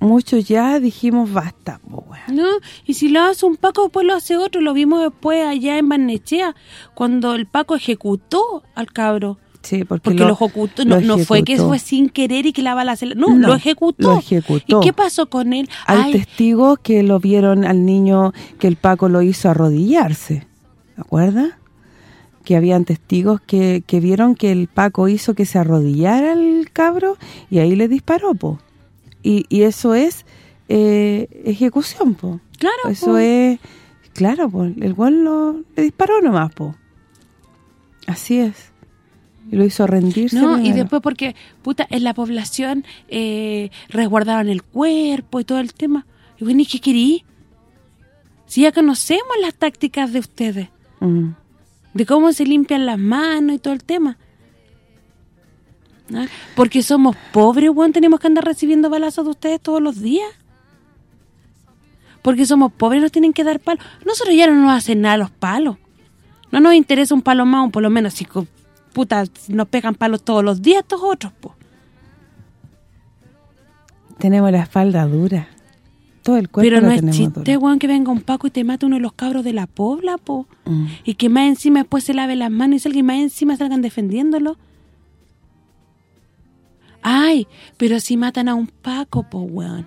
muchos ya dijimos basta weón. ¿No? Y si lo hace un Paco, después lo hace otro. Lo vimos después allá en Barnechea, cuando el Paco ejecutó al cabro. Sí porque, Porque lo, ejecutó. No, lo no fue que ejecutó. fue sin querer y que la bala se... la- No, No, lo ejecutó. lo ejecutó. ¿Y qué pasó con él? Hay Ay, testigos que lo vieron al niño que el Paco lo hizo arrodillarse, ¿te acuerdas? Que habían testigos que, que vieron que el Paco hizo que se arrodillara el cabro y ahí le disparó, po. Y, y eso es eh, ejecución, po. claro. Eso po. es, claro, po, el gol lo, le disparó nomás, po. Así es. Y lo hizo rendirse. No, y después porque, puta, en la población eh, resguardaban el cuerpo y todo el tema. Y bueno, ¿y qué querí? Si ya conocemos las tácticas de ustedes, Mm. de cómo se limpian las manos y todo el tema. ¿Ah? Porque somos pobres, weón, tenemos que andar recibiendo balazos de ustedes todos los días. Porque somos pobres, nos tienen que dar palos. Nosotros ya no nos hacen nada los palos. No nos interesa un palo más, o por lo menos si puta, nos pegan palos todos los días estos otros, po. Tenemos la espalda dura. Todo el cuerpo Pero no es chiste, weón, que venga un paco y te mate uno de los cabros de la pobla, po. Mm. Y que más encima después se lave las manos y salga y más encima salgan defendiéndolo. Ay, pero si matan a un Paco, po, weón.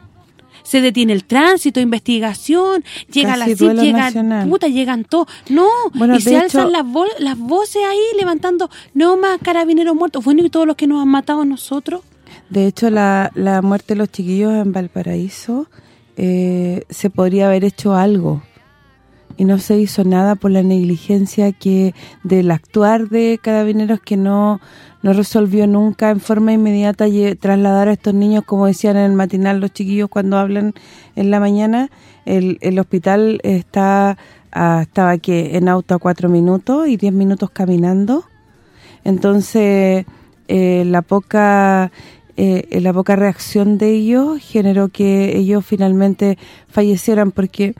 Se detiene el tránsito, investigación, llega Casi la CIP, nacional. puta, llegan todos. No, Bueno, y se alzan las, vo- las voces ahí levantando, no más carabineros muertos. Bueno, y todos los que nos han matado a nosotros. De hecho, la, la muerte de los chiquillos en Valparaíso eh, se podría haber hecho algo y no se hizo nada por la negligencia que del actuar de carabineros que no, no resolvió nunca en forma inmediata trasladar a estos niños, como decían en el matinal los chiquillos cuando hablan en la mañana, el, el hospital está a- estaba que en auto a cuatro minutos y diez minutos caminando. Entonces, eh, la poca eh, la poca reacción de ellos generó que ellos finalmente fallecieran porque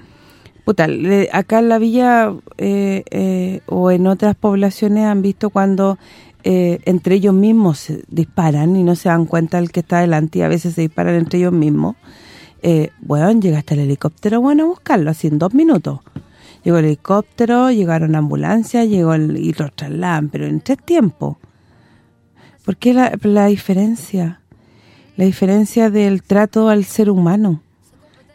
puta, acá en la villa eh, eh, o en otras poblaciones han visto cuando eh, entre ellos mismos se disparan y no se dan cuenta el que está adelante y a veces se disparan entre ellos mismos eh, bueno, llega hasta el helicóptero bueno a buscarlo así en dos minutos llegó el helicóptero, llegaron ambulancias llegó el, y los trasladan, pero en tres tiempos ¿Por qué la, la diferencia? La diferencia del trato al ser humano.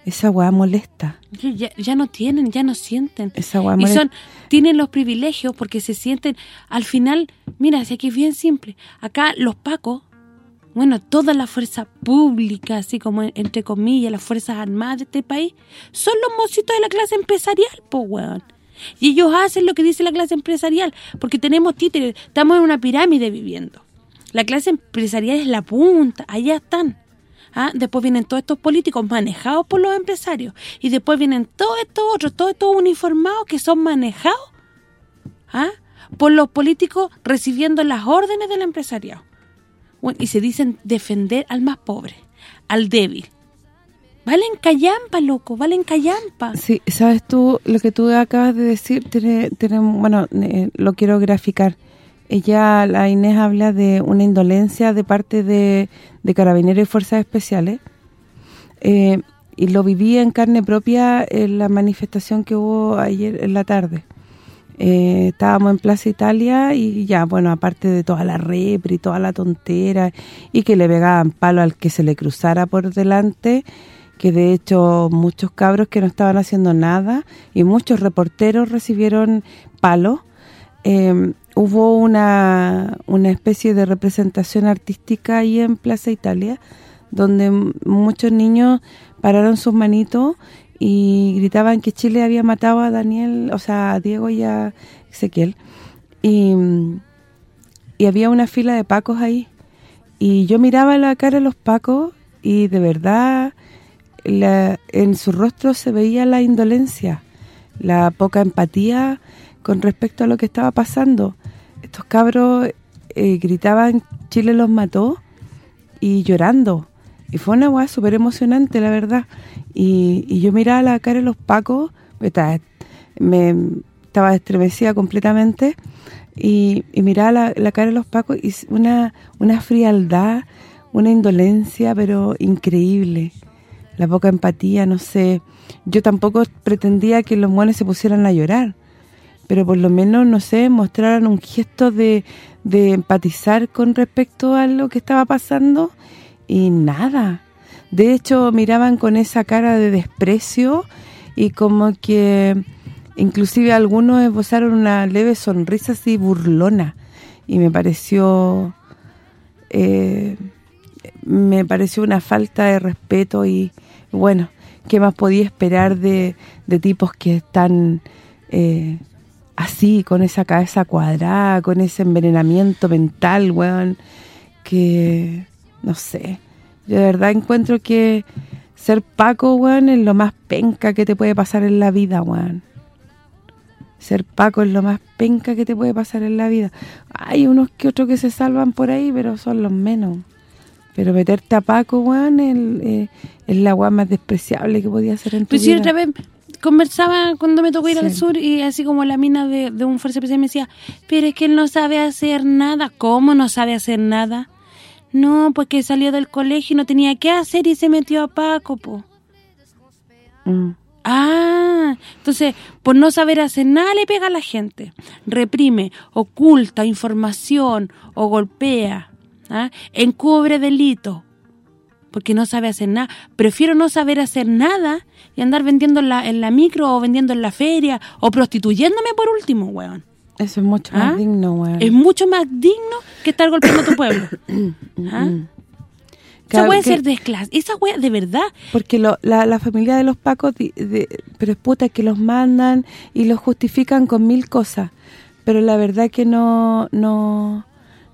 Esa weá molesta. Ya, ya no tienen, ya no sienten. Esa Y son tienen los privilegios porque se sienten... Al final, mira, si aquí es bien simple. Acá los pacos, bueno, toda la fuerza pública, así como entre comillas, las fuerzas armadas de este país, son los mocitos de la clase empresarial, po, weón. Y ellos hacen lo que dice la clase empresarial, porque tenemos títeres, estamos en una pirámide viviendo. La clase empresarial es la punta, allá están. ¿Ah? Después vienen todos estos políticos manejados por los empresarios. Y después vienen todos estos otros, todos estos uniformados que son manejados ¿ah? por los políticos recibiendo las órdenes del empresariado. Y se dicen defender al más pobre, al débil. Valen callampa, loco, valen callampa. Sí, sabes tú, lo que tú acabas de decir, tiene, tiene bueno, eh, lo quiero graficar. Ella, la Inés, habla de una indolencia de parte de, de Carabineros y Fuerzas Especiales. Eh, y lo viví en carne propia en la manifestación que hubo ayer en la tarde. Eh, estábamos en Plaza Italia y ya, bueno, aparte de toda la repri, toda la tontera y que le pegaban palo al que se le cruzara por delante, que de hecho muchos cabros que no estaban haciendo nada y muchos reporteros recibieron palo. Eh, hubo una, una especie de representación artística ahí en Plaza Italia, donde muchos niños pararon sus manitos y gritaban que Chile había matado a Daniel, o sea, a Diego y a Ezequiel. Y, y había una fila de pacos ahí. Y yo miraba la cara de los pacos y de verdad en su rostro se veía la indolencia, la poca empatía con respecto a lo que estaba pasando. Estos cabros eh, gritaban Chile los mató y llorando. Y fue una weá súper emocionante, la verdad. Y, yo miraba la cara de los pacos, me estaba estremecida completamente, y, miraba la, la, cara de los pacos y una, una frialdad, una indolencia, pero increíble. La poca empatía, no sé. Yo tampoco pretendía que los muenes se pusieran a llorar, pero por lo menos, no sé, mostraran un gesto de, de empatizar con respecto a lo que estaba pasando y nada. De hecho, miraban con esa cara de desprecio y como que inclusive algunos esbozaron una leve sonrisa así burlona y me pareció eh, me pareció una falta de respeto y bueno, ¿qué más podía esperar de, de tipos que están eh, así, con esa cabeza cuadrada, con ese envenenamiento mental, weón, que no sé. Yo de verdad encuentro que ser Paco, weón, es lo más penca que te puede pasar en la vida, weón. Ser Paco es lo más penca que te puede pasar en la vida. Hay unos que otros que se salvan por ahí, pero son los menos. Pero meterte a Paco, weón, es, la weón más despreciable que podía hacer en tu vida. otra vez conversaba cuando me tocó ir al sur y así como la mina de, de un fuerza especial me decía, pero es que él no sabe hacer nada. ¿Cómo no sabe hacer nada? No, pues que salió del colegio y no tenía qué hacer y se metió a Paco, po. Mm. Ah, entonces, por no saber hacer nada le pega a la gente. Reprime, oculta información o golpea, ¿ah? encubre delito, porque no sabe hacer nada. Prefiero no saber hacer nada y andar vendiendo en la, en la micro o vendiendo en la feria o prostituyéndome por último, weón. Eso es mucho más ¿Ah? digno, weón. Es mucho más digno que estar golpeando a tu pueblo. ¿Ah? Esa puede ser de clase. Esa wea, de verdad. Porque la, la, familia de los pacos, pero es puta que los mandan y los justifican con mil cosas. Pero la verdad que no no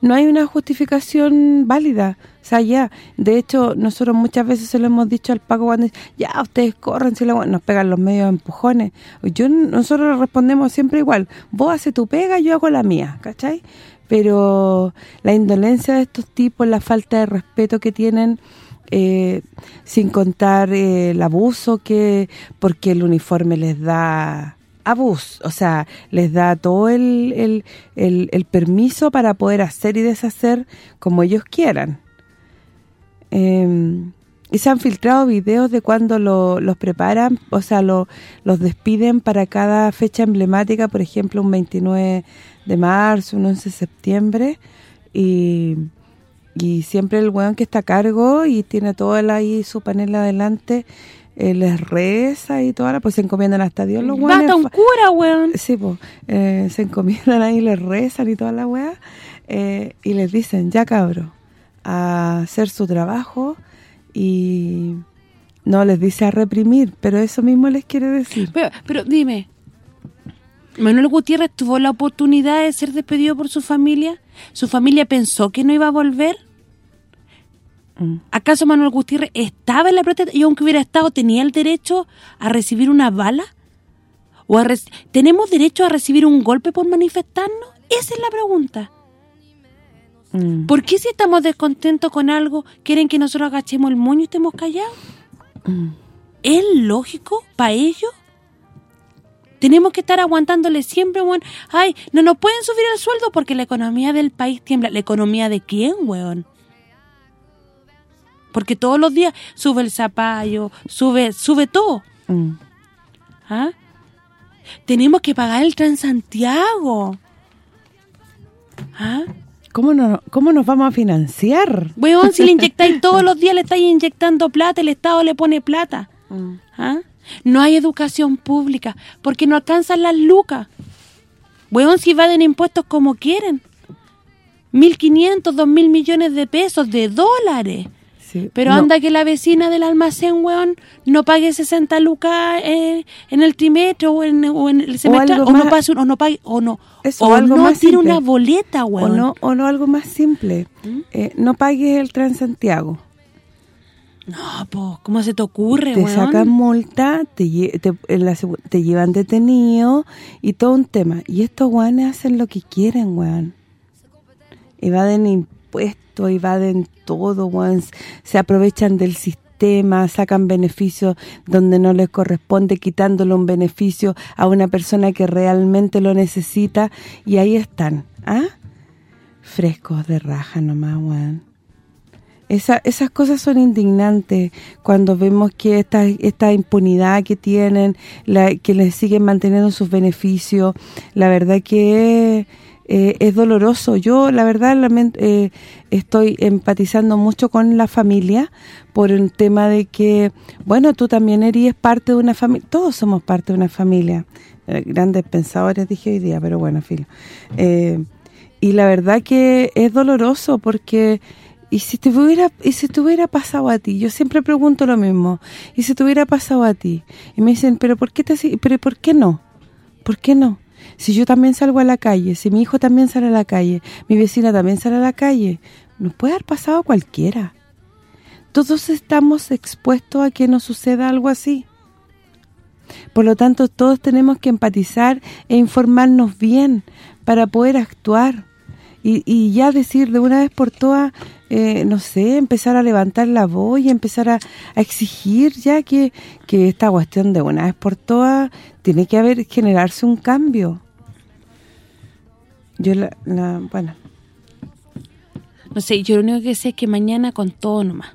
no hay una justificación válida. O sea, ya, de hecho, nosotros muchas veces se lo hemos dicho al Paco cuando ya, ustedes corren, si nos pegan los medios empujones. Yo Nosotros respondemos siempre igual, vos haces tu pega, yo hago la mía, ¿cachai? Pero la indolencia de estos tipos, la falta de respeto que tienen... Eh, sin contar eh, el abuso que porque el uniforme les da abuso, o sea, les da todo el, el, permiso para poder hacer y deshacer como ellos quieran. Em, y se han filtrado videos de cuando los preparan, o sea, los despiden para cada fecha emblemática, por ejemplo, un 29 de marzo, un 11 de septiembre, y, y siempre el weón que está a cargo y tiene todo ahí su panel adelante, eh, les reza y toda la, pues se encomiendan hasta Dios los weones. Basta un cura, weón. Sí, pues, eh, se encomiendan ahí, les rezan y toda la weá, eh, y les dicen, ya cabro, a hacer su trabajo y no les dice a reprimir, pero eso mismo les quiere decir. Pero, pero dime, Manuel Gutiérrez tuvo la oportunidad de ser despedido por su familia, su familia pensó que no iba a volver. Mm. ¿Acaso Manuel Gutiérrez estaba en la protesta y aunque hubiera estado tenía el derecho a recibir una bala? ¿O ¿Tenemos derecho a recibir un golpe por manifestarnos? Esa es la pregunta. Mm. ¿Por qué si estamos descontentos con algo quieren que nosotros agachemos el moño y estemos callados? Mm. ¿Es lógico para ellos? Tenemos que estar aguantándole siempre, weón. Ay, no nos pueden subir el sueldo porque la economía del país tiembla. ¿La economía de quién, weón? Porque todos los días sube el zapallo, sube sube todo. Mm. ¿Ah? Tenemos que pagar el Transantiago. ¿Ah? ¿Cómo, no, ¿Cómo nos vamos a financiar? Weón, si le inyectáis todos los días, le estáis inyectando plata, el Estado le pone plata. Mm. ¿Ah? No hay educación pública, porque no alcanzan las lucas. Weón, si evaden impuestos como quieren. 1.500, 2.000 millones de pesos, de dólares. Sí. Pero No, anda que la vecina del almacén, weón, no pague 60 lucas eh, en el trimestre o en, o en el semestre, algo o, no pase, o no pague, o no, Eso, o algo no más tiene simple. una boleta, O weón. no, o no algo más simple. ¿Mm? Eh, no pagues el Transantiago. No, po, ¿cómo se te ocurre, Te weón? sacan multa, te, te, segu- te llevan detenido y todo un tema. Y estos guanes hacen lo que quieren, weón. Evaden impuestos, evaden todo, weón. Se aprovechan del sistema, sacan beneficios donde no les corresponde, quitándole un beneficio a una persona que realmente lo necesita. Y ahí están, ¿ah? Frescos de raja nomás, weón. Esa, esas cosas son indignantes cuando vemos que esta esta impunidad que tienen, que les siguen manteniendo sus beneficios, la verdad que eh, es doloroso. Yo, la verdad, eh, estoy empatizando mucho con la familia por un tema de que, bueno, tú también eres parte de una familia, todos somos parte de una familia. Eh, grandes pensadores dije hoy día, pero bueno, filo. Eh, y la verdad que es doloroso porque y si te hubiera y si te hubiera pasado a ti, yo siempre pregunto lo mismo. Y si te hubiera pasado a ti y me dicen, "¿Pero por qué te pero por qué no? ¿Por qué no? Si yo también salgo a la calle, si mi hijo también sale a la calle, mi vecina también sale a la calle, nos puede haber pasado cualquiera. Todos estamos expuestos a que nos suceda algo así. Por lo tanto, todos tenemos que empatizar e informarnos bien para poder actuar. Y, y ya decir de una vez por todas, eh, no sé, empezar a levantar la voz y empezar a, a exigir ya que, que esta cuestión de una vez por todas tiene que haber, generarse un cambio. Yo, la, la- bueno, No sé, yo lo único que sé es que mañana con todo nomás.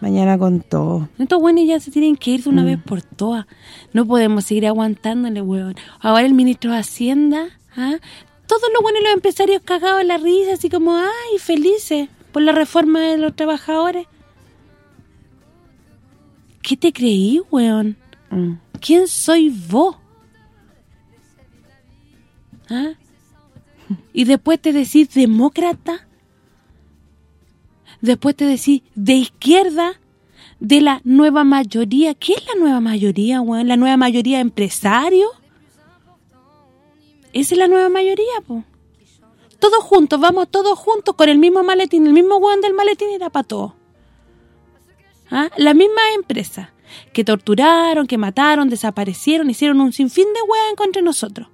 mañana con todo. Estos buenos ya se tienen que ir de Mm. una vez por todas. No podemos seguir aguantándole, weón. Ahora el ministro de Hacienda, ¿ah? todos los buenos los empresarios cagados en la risa, así como, ay, felices por la reforma de los trabajadores. ¿Qué te creí, weón? Mm. ¿Quién soy vos? ¿Ah? Y después te decís demócrata. Después te decís de izquierda, de la nueva mayoría. ¿Qué es la nueva mayoría, weón? ¿La nueva mayoría de empresarios? Esa es la nueva mayoría, po. Todos juntos, vamos todos juntos con el mismo maletín. El mismo weón del maletín era para todos. ¿Ah? La misma empresa que torturaron, que mataron, desaparecieron, hicieron un sinfín de weas contra nosotros.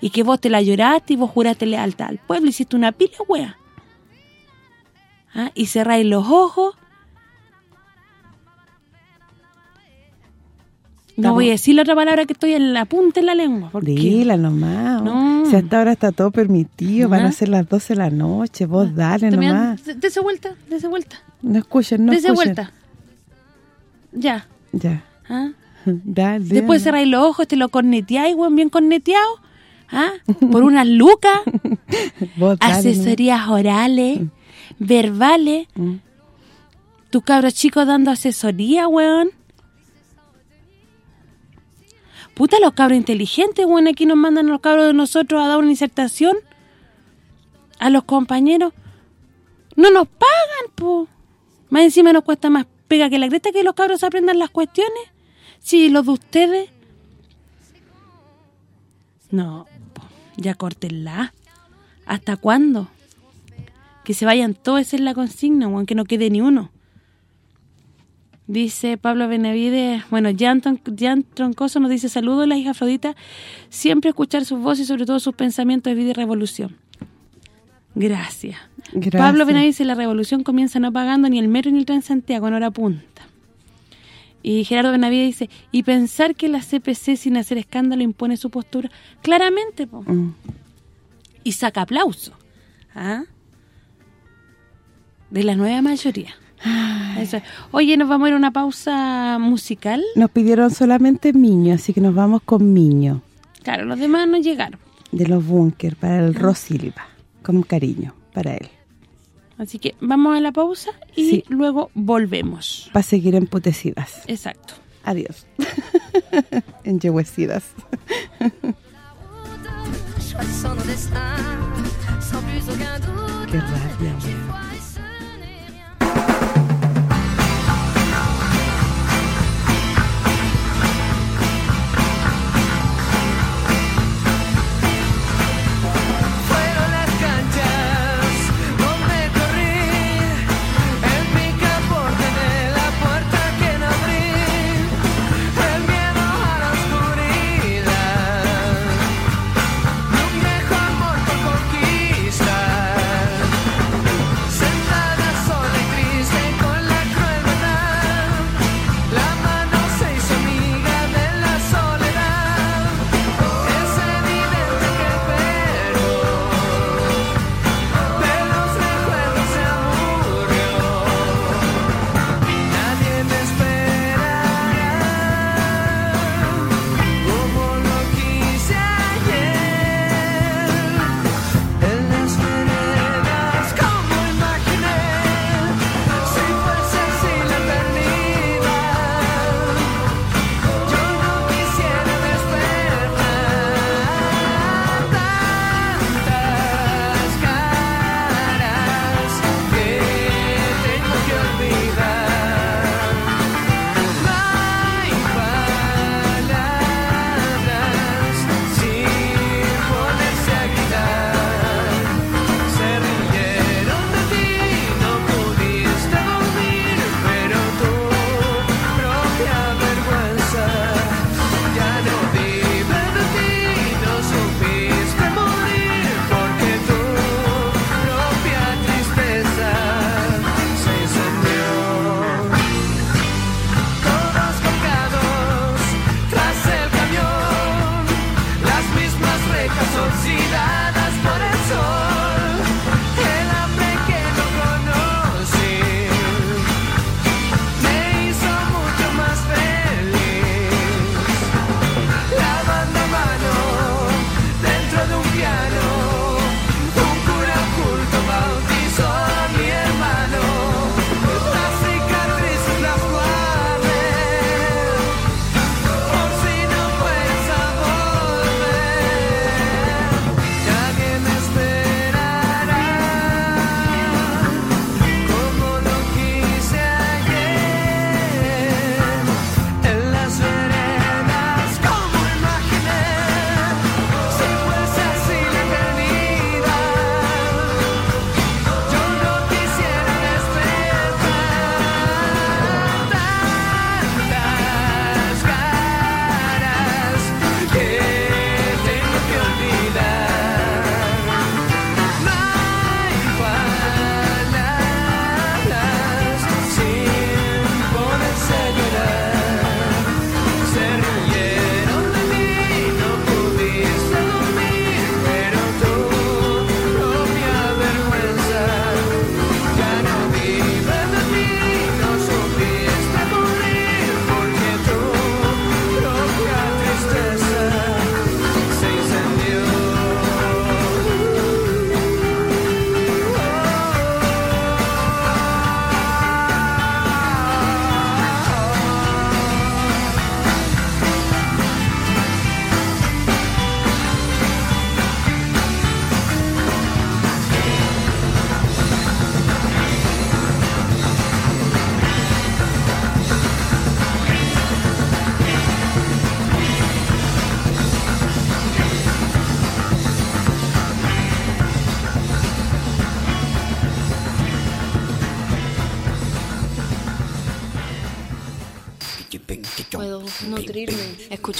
Y que vos te la lloraste y vos juraste lealtad al pueblo, hiciste una pila wea. ¿Ah? Y cerráis los ojos. No voy a decir la otra palabra que estoy en la punta de la lengua. Porque Dila nomás. No. Si hasta ahora está todo permitido, van Ah. a ser las 12 de la noche, vos dale Te me- nomás. de- Dese vuelta, dese vuelta. No escuchen, no dese escuchen. vuelta. Ya. Ya. ¿Ah? Dale. Después cerráis los ojos, te lo corneteáis, bien corneteado. ¿Ah? Por unas lucas. Asesorías orales, verbales. Mm. Tu cabros chicos dando asesoría, weón. Puta, los cabros inteligentes, weón, aquí nos mandan a los cabros de nosotros a dar una insertación. A los compañeros. No nos pagan, po. Más encima nos cuesta más pega que la cresta que los cabros aprendan las cuestiones. Sí, los de ustedes. No, ya córtenla. ¿Hasta cuándo? Que se vayan todos, esa es la consigna, weón, que no quede ni uno. Dice Pablo Benavides, bueno, Jan, Jan Troncoso nos dice, saludos la hija Afrodita, siempre escuchar sus voces y sobre todo sus pensamientos de vida y revolución. Gracias. Gracias. Pablo Benavides dice, la revolución comienza no pagando ni el metro ni el tren Santiago en hora punta. Y Gerardo Benavides dice, y pensar que la CPC sin hacer escándalo impone su postura, claramente, po Mm. y saca aplauso ¿ah? de la nueva mayoría. Eso. Oye, nos vamos a ir a una pausa musical. Nos pidieron solamente Miño, así que nos vamos con Miño. Claro, los demás no llegaron. De los búnker para el Rosilva, con cariño para él. Así que vamos a la pausa y luego volvemos. Para seguir emputecidas. Exacto. Adiós. Enyehuecidas. Qué rabia.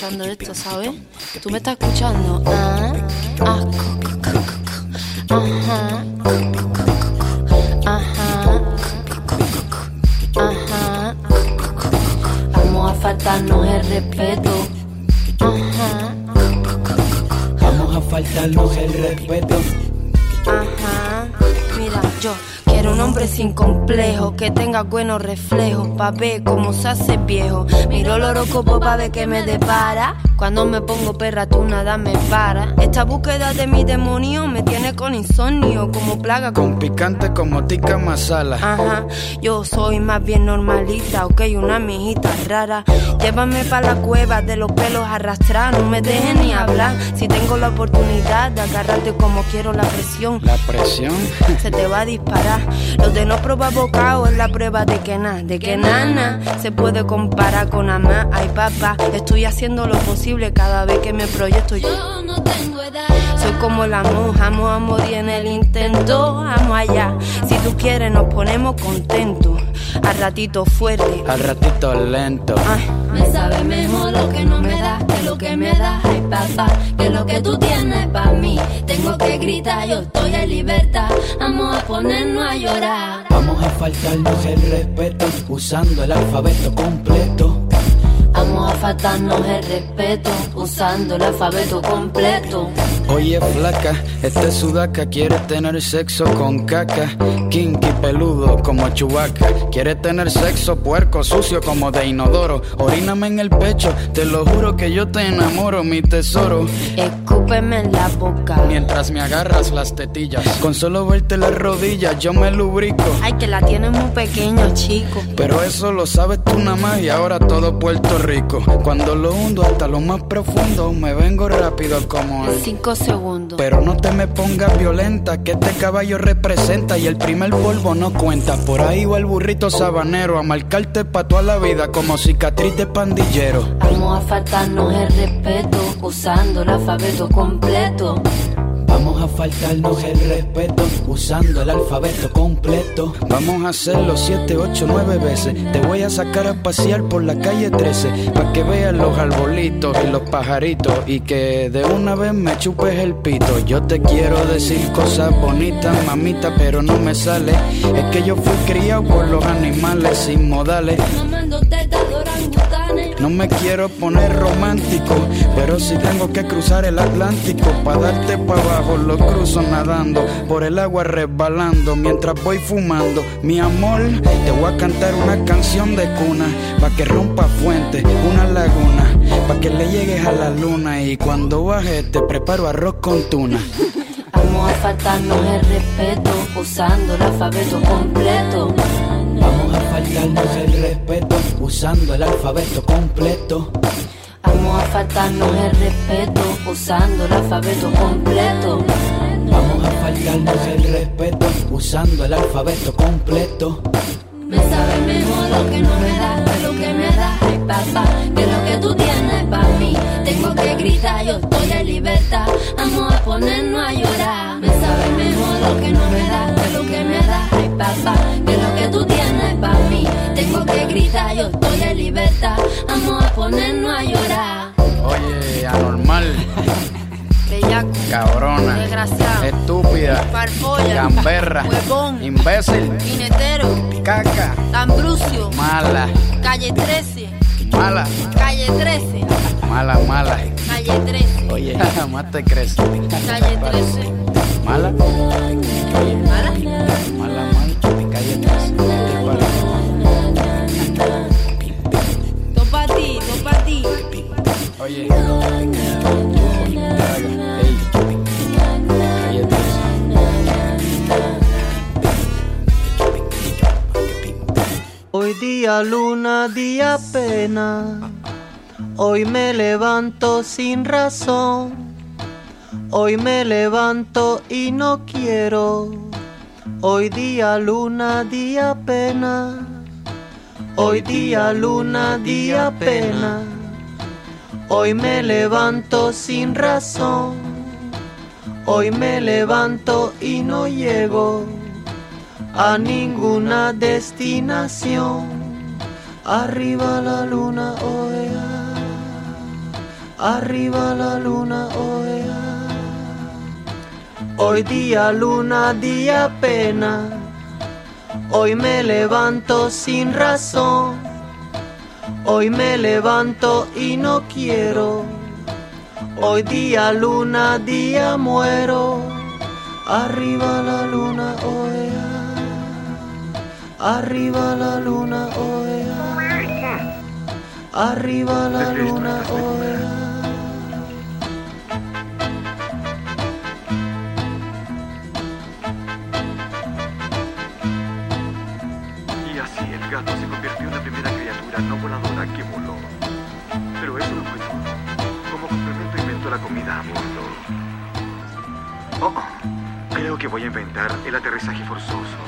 Escuchando esto, ¿sabes? Tú me estás escuchando. Ah, ah, ajá. Ajá. Ajá. Vamos a faltarnos el respeto. Ajá. Vamos a faltarnos el respeto. Ajá. Mira, yo quiero un hombre sin complejo, que tenga buenos reflejos, pa' ver cómo se hace viejo. Miro el horóscopo pa' ver que me depara. Cuando me pongo perra, tú nada me para. Esta búsqueda de mi demonio me tiene con insomnio, como plaga. Con picante como tica masala. Ajá, yo soy más bien normalita, ok, una mijita rara. Llévame para la cueva de los pelos arrastrados, no me dejes ni hablar. Si tengo la oportunidad de agarrarte como quiero la presión, La presión. se te va a disparar. Lo de no probar bocado es la prueba de que nada, de que nana se puede comparar con amar. Ay, papá, estoy haciendo lo posible cada vez que me proyecto. Yo no tengo edad. Soy como la monja, amo a morir en el intento. Amo allá. Si tú quieres, nos ponemos contentos. Al ratito fuerte. Al ratito lento. Ay, Me sabe mejor lo que no me das que lo que me das, ay papá, que lo que tú tienes para mí. Tengo que gritar, yo estoy en libertad, vamos a ponernos a llorar. Vamos a faltarnos el respeto usando el alfabeto completo. Vamos a faltarnos el respeto usando el alfabeto completo. Oye, flaca, este sudaca quiere tener sexo con caca. Kinky peludo como chubaca. Quiere tener sexo puerco, sucio como de inodoro. Oríname en el pecho, te lo juro que yo te enamoro, mi tesoro. escúpeme en la boca. Mientras me agarras las tetillas. Con solo verte las rodillas, yo me lubrico. Ay, que la tienes muy pequeño, chico. Pero eso lo sabes tú nada más y ahora todo Puerto Rico. Cuando lo hundo hasta lo más profundo, me vengo rápido como el. cinco segundos. Pero no te me pongas violenta, que este caballo representa y el primer polvo no cuenta. Por ahí va el burrito sabanero a marcarte pa' toda la vida como cicatriz de pandillero. Vamos a faltarnos el respeto usando el alfabeto completo. Vamos a faltarnos el respeto usando el alfabeto completo. Vamos a hacerlo 7, 8, 9 veces. Te voy a sacar a pasear por la calle 13 para que veas los arbolitos y los pajaritos y que de una vez me chupes el pito. Yo te quiero decir cosas bonitas, mamita, pero no me sale. Es que yo fui criado por los animales sin modales. No me quiero poner romántico, pero si tengo que cruzar el Atlántico para darte para abajo, lo cruzo nadando, por el agua resbalando mientras voy fumando. Mi amor, te voy a cantar una canción de cuna, pa' que rompa fuente, una laguna, pa' que le llegues a la luna y cuando baje te preparo arroz con tuna. Vamos a faltarnos el respeto usando el alfabeto completo. Vamos a faltarnos el respeto usando el alfabeto completo. Vamos a faltarnos el respeto usando el alfabeto completo. Vamos a faltarnos el respeto usando el alfabeto completo. Me sabe mejor lo que no me que lo que me das, ay papá, que lo que tú tienes para mí. Tengo que gritar, yo estoy en libertad, vamos a ponernos a llorar. Me sabe mejor lo que no me que lo que me das, ay papá, que lo que tú. Gritar, yo estoy en libertad, vamos a ponernos a llorar. Oye, anormal, Bellaco, cabrona, desgraciado, estúpida, parpolla, gamberra, huevón, imbécil, vinetero, caca, Ambrucio, mala, calle 13, mala, calle 13, mala, mala. calle 13, Oye, más te crees. calle 13. Mala, ¿Mala? mala, Oye, traga, ey, calle 13. Hoy día luna, día pena. Hoy me levanto sin razón. Hoy me levanto y no quiero. Hoy día luna, día pena. Hoy día luna, día pena. Hoy me levanto sin razón. Hoy me levanto y no llego a ninguna destinación. Arriba la luna, oea. Arriba la luna, oea. Hoy día luna, día pena. Hoy me levanto sin razón. Hoy me levanto y no quiero. Hoy día luna, día muero. Arriba la luna, oea. Arriba la luna, oea. Arriba la luna, oea. Y así el gato se convirtió en la primera criatura no voladora Oh, creo que voy a inventar el aterrizaje forzoso.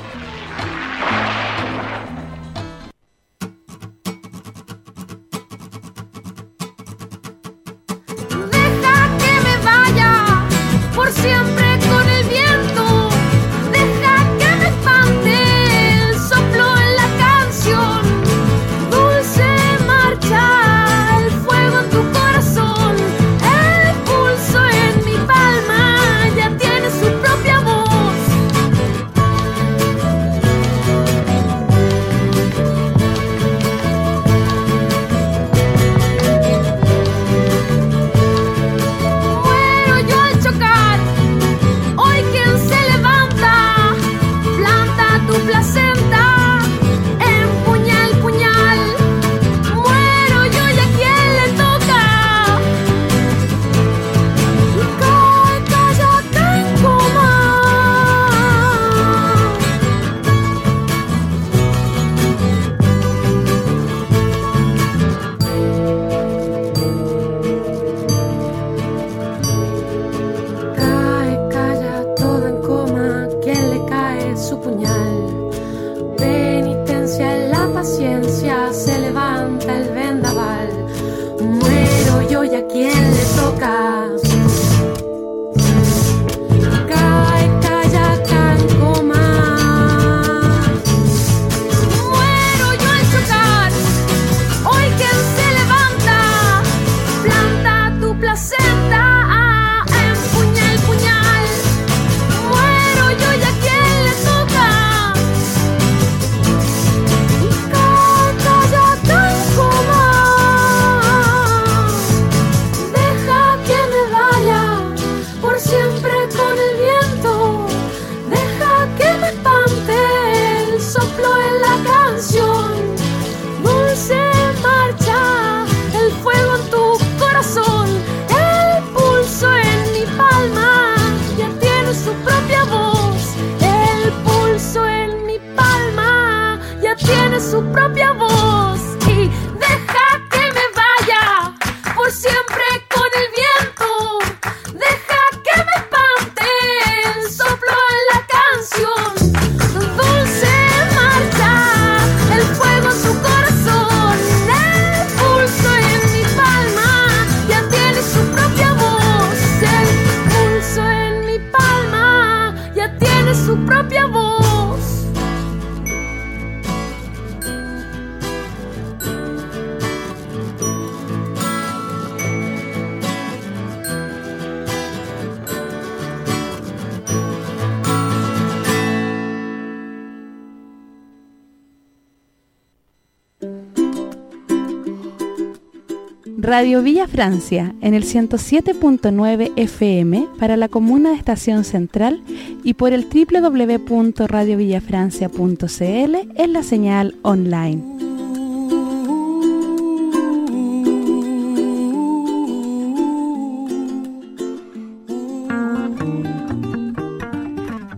Radio Villa Francia en el 107.9 FM para la comuna de Estación Central y por el www.radiovillafrancia.cl en la señal online.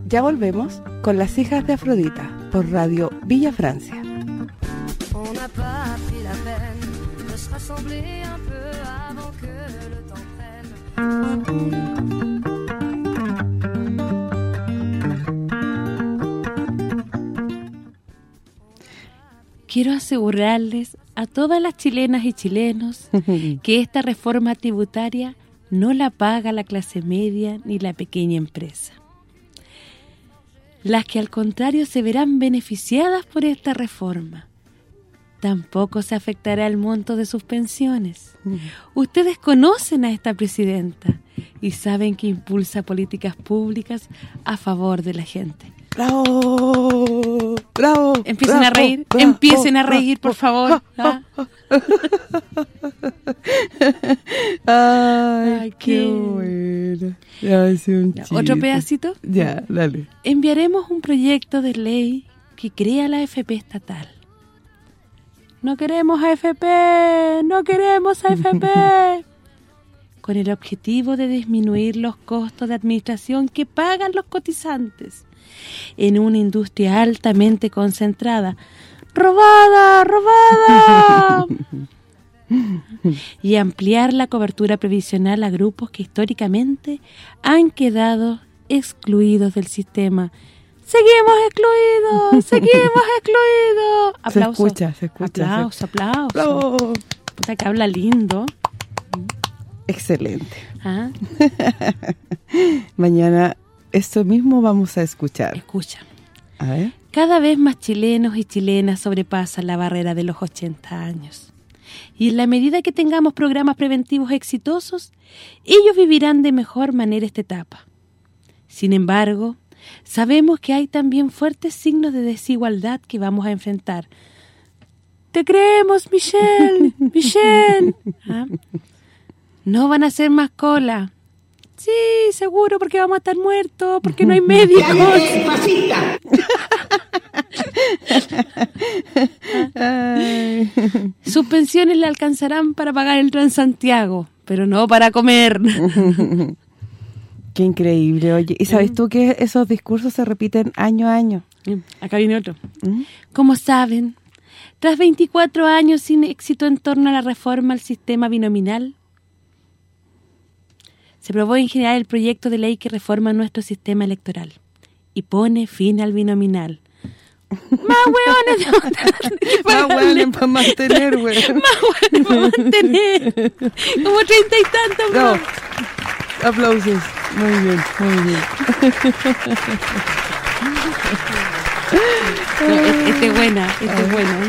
Ya volvemos con las hijas de Afrodita por Radio Villa Francia. Quiero asegurarles a todas las chilenas y chilenos que esta reforma tributaria no la paga la clase media ni la pequeña empresa. Las que al contrario se verán beneficiadas por esta reforma. Tampoco se afectará el monto de sus pensiones. Ustedes conocen a esta presidenta y saben que impulsa políticas públicas a favor de la gente. ¡Bravo! ¡Bravo! Empiecen bravo, a reír, bravo, empiecen a reír, por favor. ¿ah? Ay, Ay, qué bueno. Ya, ese es un ¿Otro pedacito? Ya, dale. Enviaremos un proyecto de ley que crea la AFP estatal. No queremos AFP, no queremos AFP. Con el objetivo de disminuir los costos de administración que pagan los cotizantes en una industria altamente concentrada. ¡Robada, robada! y ampliar la cobertura previsional a grupos que históricamente han quedado excluidos del sistema. ¡Seguimos excluidos! ¡Seguimos excluidos! Aplausos. Se escucha, se escucha. Aplausos, aplausos. Puta que habla lindo. Excelente. ¿Ah? Mañana esto mismo vamos a escuchar. Escucha. A ver. Cada vez más chilenos y chilenas sobrepasan la barrera de los 80 años. Y en la medida que tengamos programas preventivos exitosos, ellos vivirán de mejor manera esta etapa. Sin embargo, sabemos que hay también fuertes signos de desigualdad que vamos a enfrentar. ¡Te creemos, Michelle! ¡Michelle! ¿Ah? No van a hacer más cola. Sí, seguro, porque vamos a estar muertos, porque no hay médicos. Sus pensiones le alcanzarán para pagar el Transantiago, pero no para comer. Qué increíble, oye. ¿Y sabes tú que esos discursos se repiten año a año? Acá viene otro. Como saben, tras 24 años sin éxito en torno a la reforma al sistema binominal, se aprobó en general el proyecto de ley que reforma nuestro sistema electoral y pone fin al binominal. Más hueones Más hueones para mantener, güey. Más hueones para mantener. Como treinta y tantos. No. Aplausos. Muy bien, muy bien. No, este es buena, este es buena.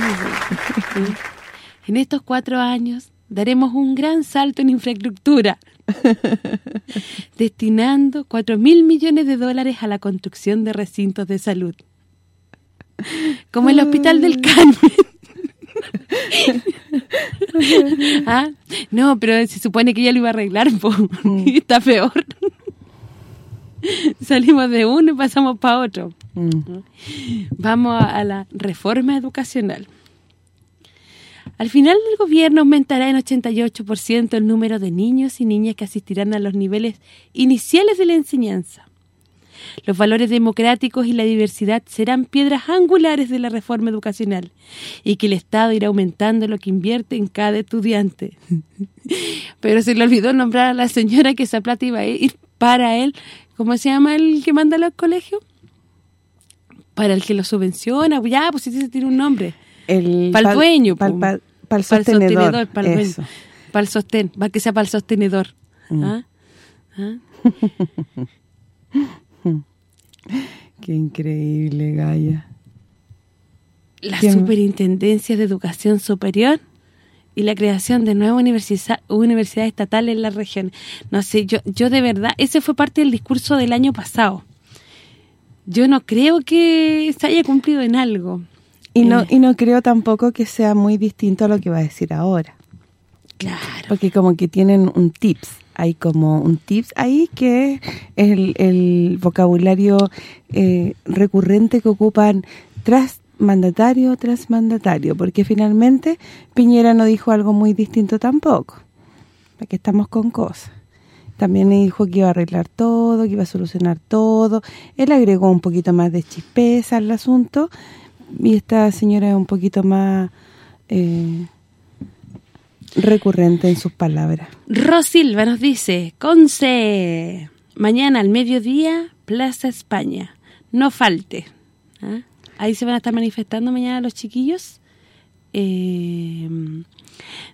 En estos cuatro años daremos un gran salto en infraestructura, destinando 4 mil millones de dólares a la construcción de recintos de salud, como el Hospital del Carmen. ¿Ah? No, pero se supone que ya lo iba a arreglar, y está peor. Salimos de uno y pasamos para otro. Vamos a, a la reforma educacional. Al final del gobierno aumentará en 88% el número de niños y niñas que asistirán a los niveles iniciales de la enseñanza. Los valores democráticos y la diversidad serán piedras angulares de la reforma educacional y que el Estado irá aumentando lo que invierte en cada estudiante. Pero se le olvidó nombrar a la señora que esa plata iba a ir para él, ¿cómo se llama el que manda a los colegios? Para el que lo subvenciona, ya, pues si se tiene un nombre. El para el dueño. Para el sostenedor. Para el. Eso. Para el sostén, para que sea para el sostenedor. Mm. ¿Ah? ¿Ah? Qué increíble, Gaia. La ¿Quién? Superintendencia de Educación Superior y la creación de nuevas universidades universidades estatales en la región. No sé, yo yo de verdad, ese fue parte del discurso del año pasado. Yo no creo que se haya cumplido en algo. Y no Eh. y no creo tampoco que sea muy distinto a lo que va a decir ahora. Claro. Porque como que tienen un tips, hay como un tips ahí que es el, el vocabulario eh, recurrente que ocupan tras mandatario tras mandatario, porque finalmente Piñera no dijo algo muy distinto tampoco, que estamos con cosas. También dijo que iba a arreglar todo, que iba a solucionar todo. Él agregó un poquito más de chispeza al asunto y esta señora es un poquito más eh, recurrente en sus palabras. Rosilva nos dice, Conce, mañana al mediodía, Plaza España, no falte. ¿Ah? Ahí se van a estar manifestando mañana los chiquillos. Eh,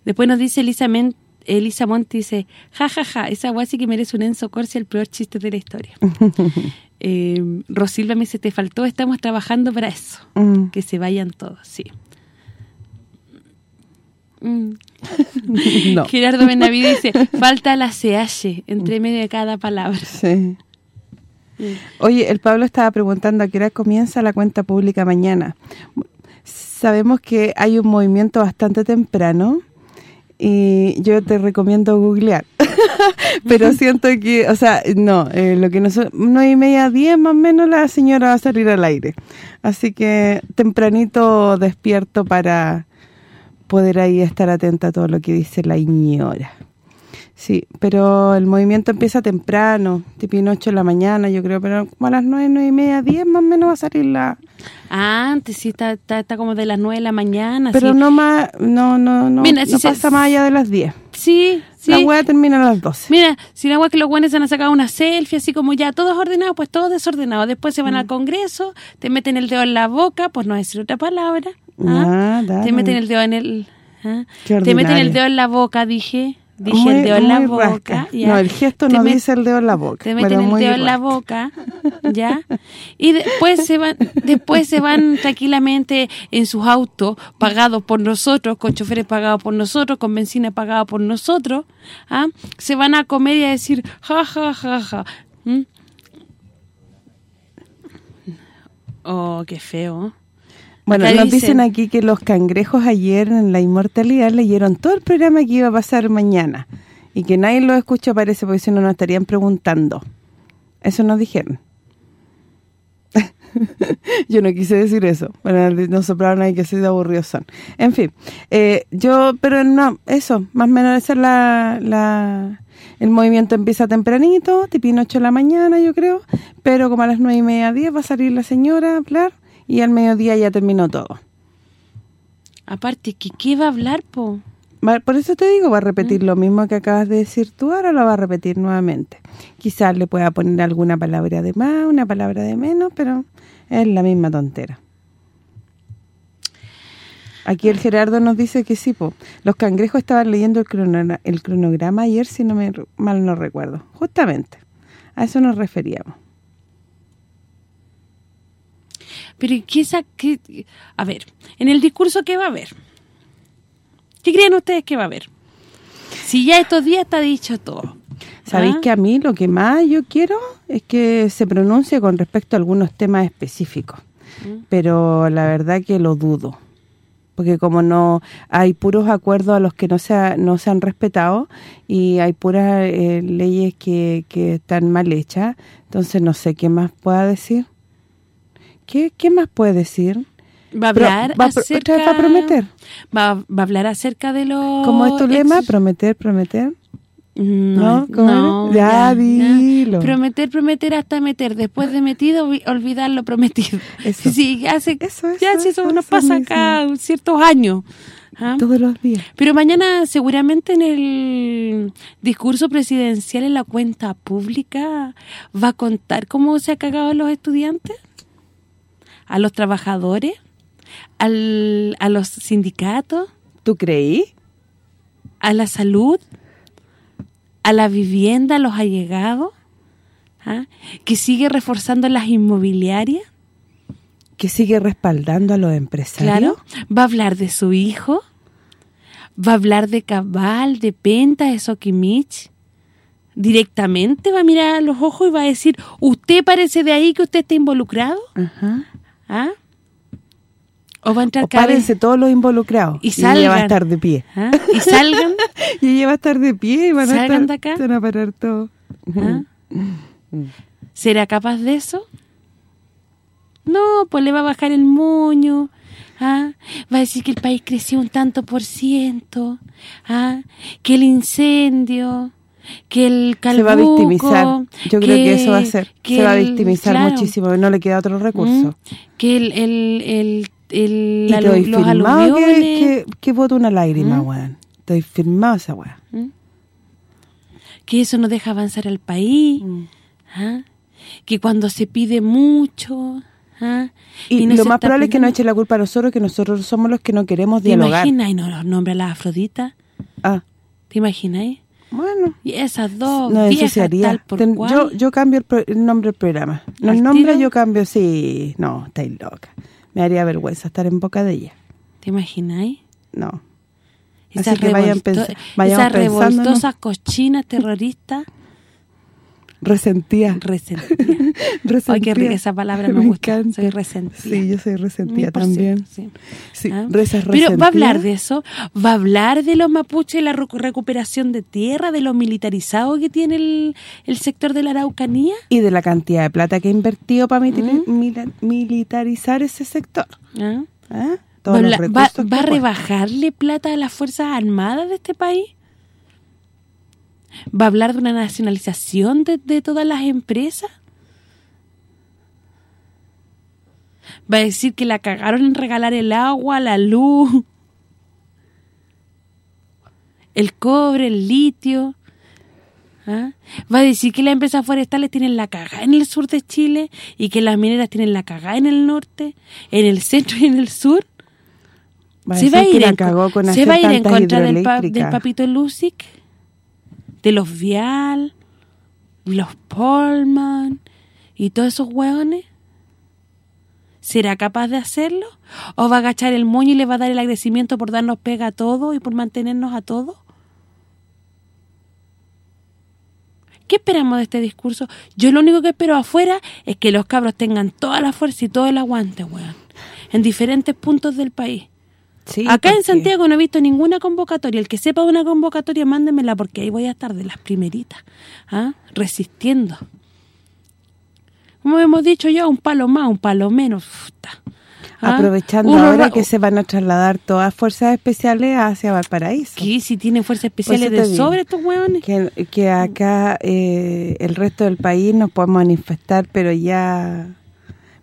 después nos dice Elisa, Men- Elisa Monti, dice, ja, ja, ja, esa guay sí que merece un Enzo Corsi, el peor chiste de la historia. eh, Rosilva me dice, te faltó, estamos trabajando para eso. Mm. Que se vayan todos, sí. Mm. No. Gerardo Benavides dice, falta la CH entre medio de cada palabra. Sí. Oye, el Pablo estaba preguntando a qué hora comienza la cuenta pública mañana. Sabemos que hay un movimiento bastante temprano y yo te recomiendo googlear. Pero siento que, o sea, no, eh, lo que no nueve y media, diez más o menos la señora va a salir al aire. Así que tempranito despierto para poder ahí estar atenta a todo lo que dice la señora. Sí, pero el movimiento empieza temprano, tipo 8 de la mañana, yo creo, pero como a las 9, 9 y media, 10 más o menos va a salir la, Antes, sí, está, está, está como de las 9 de la mañana. Pero sí. no más, no, no, no, Mira, no si se- pasa más allá de las 10. Sí, sí. La hueá termina a las 12. Mira, si la agua que los buenos se han sacado una selfie, así como ya todos ordenados, pues todos desordenados. Después se van Mm. al Congreso, te meten el dedo en la boca, pues no decir otra palabra. ¿Ah? Ah. Te meten el dedo en el... ¿ah? Te meten el dedo en la boca, dije. Dije Muy- el dedo en la boca. rasca. ya. No, el gesto Te no met- dice el dedo en la boca. Te meten el dedo en la boca, ¿ya? Y después se van después se van tranquilamente en sus autos pagados por nosotros, con choferes pagados por nosotros, con benzina pagada por nosotros, ¿ah? Se van a comer y a decir ja ja ja ja. ¿Mm? Oh, qué feo. Bueno, Acá nos dicen- dicen aquí que los cangrejos ayer en La Inmortalidad leyeron todo el programa que iba a pasar mañana y que nadie lo escucha parece porque si no nos estarían preguntando. Eso nos dijeron. yo no quise decir eso. Bueno, nos soplaron ahí que así de aburridos son. En fin, eh, yo, pero no, eso, más o menos esa es la, la... El movimiento empieza tempranito, tipo 8 de la mañana, yo creo, pero como a las nueve y media, 10 va a salir la señora a hablar y al mediodía ya terminó todo. Aparte, ¿qué, qué va a hablar, po? Por eso te digo, va a repetir lo mismo que acabas de decir tú, ahora lo va a repetir nuevamente. Quizás le pueda poner alguna palabra de más, una palabra de menos, pero es la misma tontera. Aquí el Gerardo nos dice que sí, po, los cangrejos estaban leyendo el, crono- el cronograma ayer, si no me mal no recuerdo. Justamente, a eso nos referíamos. Pero ¿qué esa qué, a ver, en el discurso qué va a haber? ¿Qué creen ustedes que va a haber? Si ya estos días está dicho todo. ¿Sabéis ¿Ah? que a mí lo que más yo quiero es que se pronuncie con respecto a algunos temas específicos? Mm. Pero la verdad que lo dudo. Porque como no hay puros acuerdos a los que no se, ha- no se han respetado y hay puras eh, leyes que, que están mal hechas, entonces no sé qué más pueda decir. ¿Qué, qué más puede decir? Va a Pro- hablar va acerca... va a prometer. Va, va a hablar acerca de los... ¿Cómo es tu lema? ex- Prometer, prometer. No, ¿No? ¿Cómo no? Ya, dilo. Prometer, prometer hasta meter. Después de metido, olvi- olvidar lo prometido. Eso. Sí, hace, Eso, eso, ya si eso eso, nos pasa mismo. acá ciertos años. ¿ah? Todos los días. Pero mañana seguramente en el discurso presidencial en la cuenta pública va a contar cómo se ha cagado los estudiantes, a los trabajadores, al, a los sindicatos, ¿Tú creí? a la salud, a la vivienda, a los allegados, ¿ah? que sigue reforzando las inmobiliarias, Que sigue respaldando a los empresarios. claro, va a hablar de su hijo, va a hablar de Cabal, de Penta, de Sokimich, directamente va a mirar a los ojos y va a decir, ¿usted parece de ahí que usted está involucrado? Ajá. ¿Ah? O va a entrar O cada vez- todos los involucrados. Y ella va a estar de pie. ¿Ah? y salgan, Y ella va a estar de pie y van a estar, de acá. van a parar todos. ¿Ah? ¿Será capaz de eso? No, pues le va a bajar el moño. ¿ah? Va a decir que el país creció un tanto por ciento. ¿ah? Que el incendio, que el calbuco... Se va a victimizar. Yo creo que eso va a ser. que Se va a el- victimizar claro, muchísimo. No le queda otro recurso. ¿Mm? Que el, el, el, el- Y te los que, aluviones... que, que boto una lágrima, ¿Mm? weón. Te doy firmado esa weá. que eso no deja avanzar al país, Mm. ¿ah? que cuando se pide mucho, ¿ah? Y, no lo más probable es que nos eche la culpa a nosotros, que nosotros somos los que no queremos ¿Te dialogar. imaginas? Y no los nombra la Afrodita. Ah, ¿Te imaginas? Bueno. Y esas dos No viejas tal por Ten- cual. yo yo cambio el, pro- el nombre del programa. Los ¿Al nombres yo cambio, sí. No, estáis loca. Me haría vergüenza estar en boca de ella. ¿Te imaginas? No. Esas, Así que vayan pens- vayamos esas pensando, ¿no? revoltosas cochinas terroristas Resentía. resentidas. resentía. Ay, qué rica esa palabra, me, gusta. encanta. Soy resentida. Sí, yo soy ciento, también. sí. Sí, ¿Ah? Pero va a hablar de eso, va a hablar de los mapuches, la recu- recuperación de tierra, de lo militarizado que tiene el, el sector de la Araucanía. Y de la cantidad de plata que ha invertido para ¿Mm? militarizar ese sector. ¿ah? ¿Ah? ¿Va, Todos a los hablar- va- va a rebajarle plata a las Fuerzas Armadas de este país? ¿Va a hablar de una nacionalización de, de todas las empresas? Va a decir que la cagaron en regalar el agua, la luz, el cobre, el litio. ¿ah? Va a decir que las empresas forestales tienen la cagada en el sur de Chile y que las mineras tienen la cagada en el norte, en el centro y en el sur. Va a se va a ir, en, se va a ir en tantas contra del, pa- del papito Lusic, de los Vial, los Polman y todos esos hueones. ¿Será capaz de hacerlo? ¿O va a agachar el moño y le va a dar el agradecimiento por darnos pega a todos y por mantenernos a todos? ¿Qué esperamos de este discurso? Yo lo único que espero afuera es que los cabros tengan toda la fuerza y todo el aguante, weón. En diferentes puntos del país. Sí, Acá en Santiago no he visto ninguna convocatoria. El que sepa de una convocatoria, mándemela porque ahí voy a estar de las primeritas. ¿ah? Resistiendo. Como hemos dicho ya, un palo más, un palo menos. ¿Ah? Aprovechando Uno ahora ra- que se van a trasladar todas fuerzas especiales hacia Valparaíso. ¿Qué? Si tienen fuerzas especiales de sobre estos hueones. Que, que acá eh, el resto del país nos podemos manifestar, pero ya...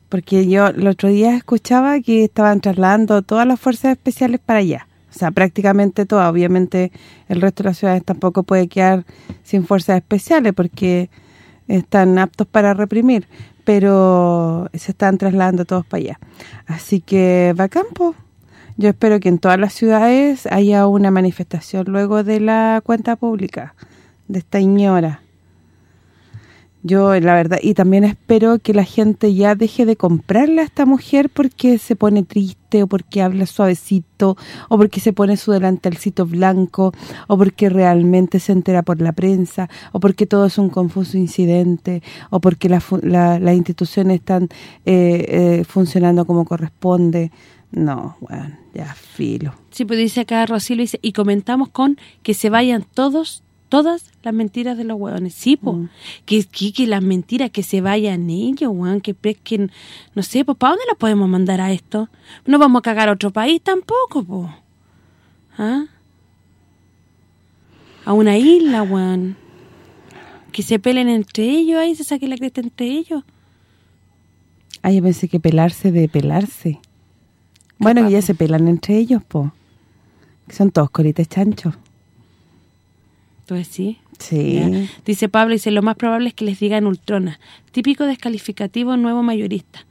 Porque yo el otro día escuchaba que estaban trasladando todas las fuerzas especiales para allá. O sea, prácticamente todas. Obviamente el resto de las ciudades tampoco puede quedar sin fuerzas especiales porque están aptos para reprimir. Pero se están trasladando todos para allá. Así que va a campo. Yo espero que en todas las ciudades haya una manifestación luego de la cuenta pública de esta señora. Yo, la verdad, y también espero que la gente ya deje de comprarle a esta mujer porque se pone triste o porque habla suavecito o porque se pone su delantalcito blanco o porque realmente se entera por la prensa o porque todo es un confuso incidente o porque la fu- la- las instituciones están eh, eh, funcionando como corresponde. No, bueno, ya filo. Sí, pues dice acá Rocío, dice, y comentamos con que se vayan todos, todas las mentiras de los hueones. Sí, pues, que, que, que las mentiras, que se vayan ellos, hueón, que pesquen, no sé, pues, ¿para dónde las podemos mandar a esto? No vamos a cagar a otro país tampoco, pues. ¿Ah? A una isla, hueón. Que se pelen entre ellos, ahí se saquen la cresta entre ellos. Ah, yo pensé que pelarse de pelarse. Bueno, que ya se pelan entre ellos, po. Que son todos colites chanchos. Entonces sí. Sí. Ya. Dice Pablo, dice, lo más probable es que les digan Ultrona. Típico descalificativo nuevo mayorista.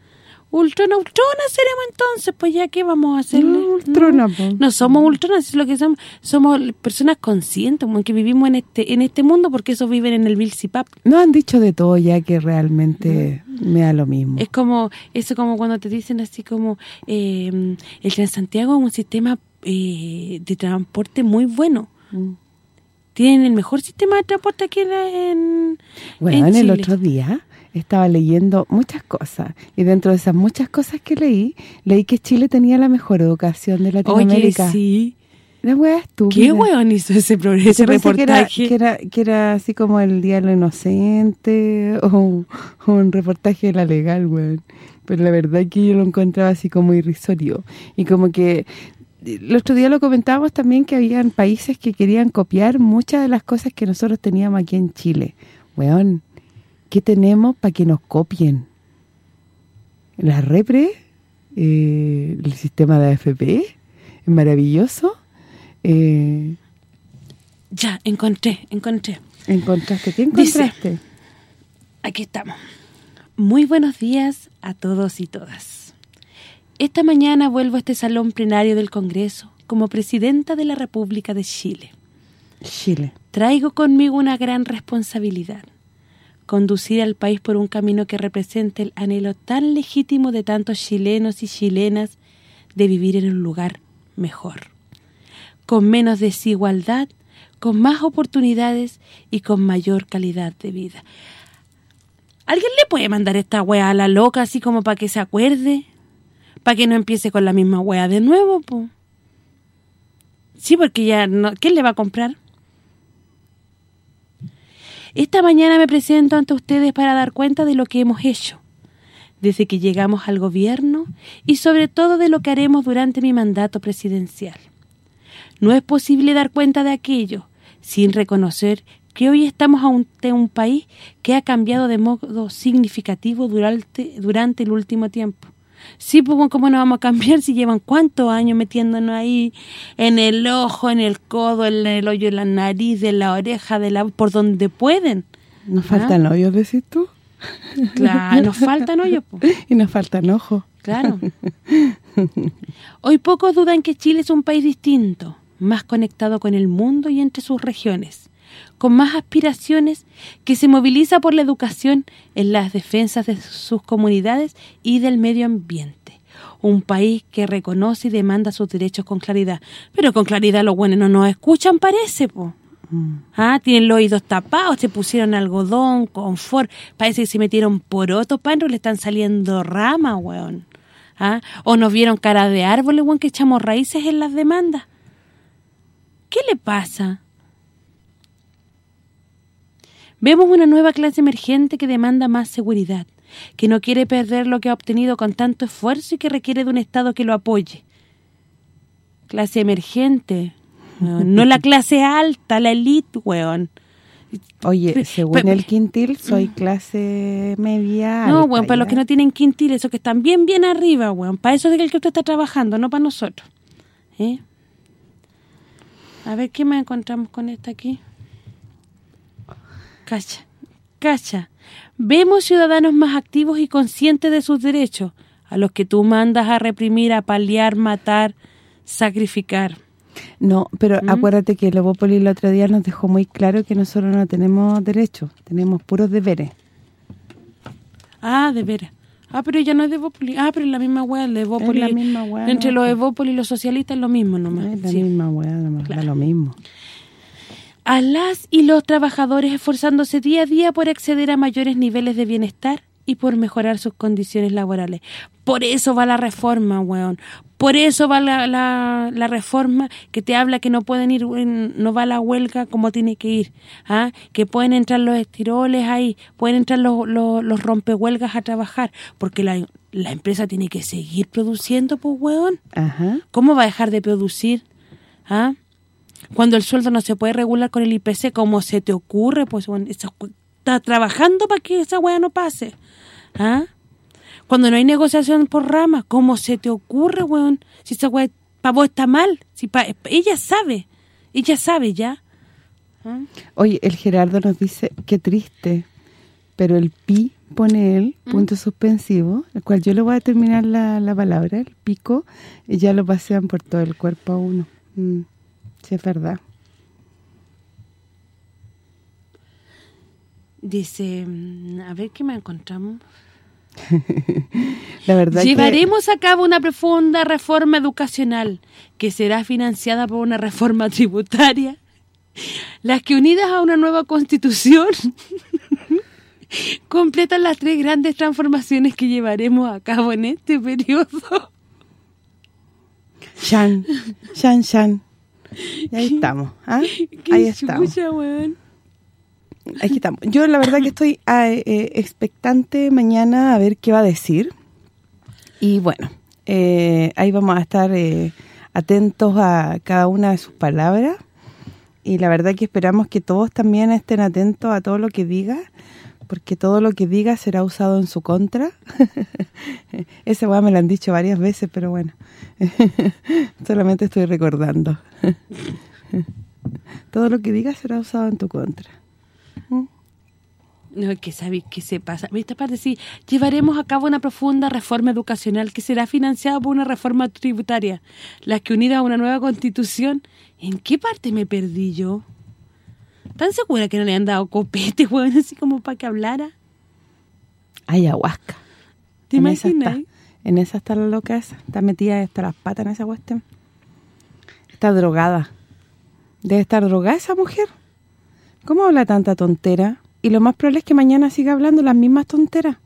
Ultrona, Ultrona seremos entonces, pues ya, ¿qué vamos a hacerle? No, Ultrona. No somos Ultronas, es lo que somos. Somos personas conscientes, como que vivimos en este en este mundo porque esos viven en el Vilsipap. No han dicho de todo ya que realmente me da lo mismo. Es como, eso como cuando te dicen así como, eh, el Transantiago es un sistema eh, de transporte muy bueno. Mm. Tienen el mejor sistema de transporte aquí en, en, Bueno, en el Chile. otro día estaba leyendo muchas cosas y dentro de esas muchas cosas que leí, leí que Chile tenía la mejor educación de Oye, Latinoamérica. sí. La wea estúpida. ¿Qué weón hizo ese, ese que era, reportaje? que, era, que era así como el Día de lo Inocente o, un- o un reportaje de la legal, weón. Pero la verdad que yo lo encontraba así como irrisorio. Y como que el otro día lo comentábamos también que habían países que querían copiar muchas de las cosas que nosotros teníamos aquí en Chile. Weón, ¿qué tenemos para que nos copien? La repre, eh, el sistema de AFP, es maravilloso. Eh, Ya, encontré, encontré. ¿Encontraste? ¿Qué Dice- encontraste? Aquí estamos. Muy buenos días a todos y todas. Esta mañana vuelvo a este salón plenario del Congreso como presidenta de la República de Chile. Chile. Traigo conmigo una gran responsabilidad. Conducir al país por un camino que represente el anhelo tan legítimo de tantos chilenos y chilenas de vivir en un lugar mejor. Con menos desigualdad, con más oportunidades y con mayor calidad de vida. ¿Alguien le puede mandar esta wea a la loca así como para que se acuerde? Para que no empiece con la misma wea de nuevo, po. Sí, porque ya no... ¿Quién le va a comprar? Esta mañana me presento ante ustedes para dar cuenta de lo que hemos hecho desde que llegamos al gobierno y sobre todo de lo que haremos durante mi mandato presidencial. No es posible dar cuenta de aquello sin reconocer que hoy estamos ante un país que ha cambiado de modo significativo durante, durante el último tiempo. Sí, pues ¿cómo no vamos a cambiar si llevan cuántos años metiéndonos ahí en el ojo, en el codo, en el hoyo, en la nariz, de la oreja, de la por donde pueden? Nos faltan hoyos, decís tú. Claro, nos faltan hoyos. Y nos faltan ojos. Claro. Hoy pocos dudan que Chile es un país distinto, más conectado con el mundo y entre sus regiones, con más aspiraciones, que se moviliza por la educación en las defensas de sus comunidades y del medio ambiente. Un país que reconoce y demanda sus derechos con claridad. Pero con claridad los buenos no nos escuchan, parece, po. Ah, tienen los oídos tapados, se pusieron algodón, confort, parece que se metieron porotos, panro, le están saliendo ramas, weón. ¿Ah? O nos vieron cara de árboles, weón, que echamos raíces en las demandas. ¿Qué le pasa? Vemos una nueva clase emergente que demanda más seguridad, que no quiere perder lo que ha obtenido con tanto esfuerzo y que requiere de un Estado que lo apoye. Clase emergente, weón, no la clase alta, la elite, weón. Oye, según el quintil, soy clase media No, weón, para los que no tienen quintil, esos que están bien, bien arriba, weón. Para eso es el que usted está trabajando, no para nosotros. ¿Eh? A ver, ¿qué más encontramos con esta aquí? Cacha, cacha. Vemos ciudadanos más activos y conscientes de sus derechos, a los que tú mandas a reprimir, a paliar, matar, sacrificar. No, pero ¿Mm? acuérdate que el Evópolis el otro día nos dejó muy claro que nosotros no tenemos derechos, tenemos puros deberes. Ah, de veras. Ah, pero ella no es de Evópolis. Ah, pero es la misma weá, el de Evópolis. la misma weá, Entre los. Evópolis y los socialistas es lo mismo nomás. Es la sí. misma weá, nomás, da lo mismo. A las y los trabajadores esforzándose día a día por acceder a mayores niveles de bienestar y por mejorar sus condiciones laborales. Por eso va la reforma, weón. Por eso va la, la, la reforma que te habla que no pueden ir, no va la huelga como tiene que ir. ¿ah? Que pueden entrar los estiroles ahí, pueden entrar los, los, los rompehuelgas a trabajar, porque la, la empresa tiene que seguir produciendo, pues, weón. Ajá. ¿Cómo va a dejar de producir? ¿Ah? Cuando el sueldo no se puede regular con el IPC, ¿cómo se te ocurre? Pues bueno, está trabajando para que esa weá no pase. ¿Ah? Cuando no hay negociación por ramas, ¿cómo se te ocurre, weón? Si esa weá para vos está mal. si pa- Ella sabe. Ella sabe ya. ¿Ah? Oye, el Gerardo nos dice, qué triste, pero el pi pone él, ¿Mm? punto suspensivo, el cual yo le voy a terminar la, la palabra, el pico, y ya lo pasean por todo el cuerpo a uno. Mm, sí, es verdad. Dice, mm, a ver qué me encontramos. La verdad que- Llevaremos a cabo una profunda reforma educacional que será financiada por una reforma tributaria, las que unidas a una nueva constitución completan las tres grandes transformaciones que llevaremos a cabo en este periodo. Shan, Shan, Shan. Y ahí estamos, ¿ah? ¡Qué Ahí estamos. chucha, weón! Estamos. Yo la verdad que estoy ah, eh, expectante mañana a ver qué va a decir. Y bueno, eh, ahí vamos a estar eh, atentos a cada una de sus palabras. Y la verdad que esperamos que todos también estén atentos a todo lo que diga, porque todo lo que diga será usado en su contra. Esa weá me lo han dicho varias veces, pero bueno. Solamente estoy recordando. todo lo que diga será usado en tu contra. No, es que sabéis que se pasa. Esta parte sí, llevaremos a cabo una profunda reforma educacional que será financiada por una reforma tributaria, las que unidas a una nueva constitución. ¿En qué parte me perdí yo? ¿Tan segura que no le han dado copete, weón, así como para que hablara? Ayahuasca. ¿Te En esa imaginas? está. En esa está la loca esa. Está metida hasta las patas en esa cuestión. Está drogada. Debe estar drogada esa mujer. ¿Cómo habla tanta tontera? Y lo más probable es que mañana siga hablando las mismas tonteras.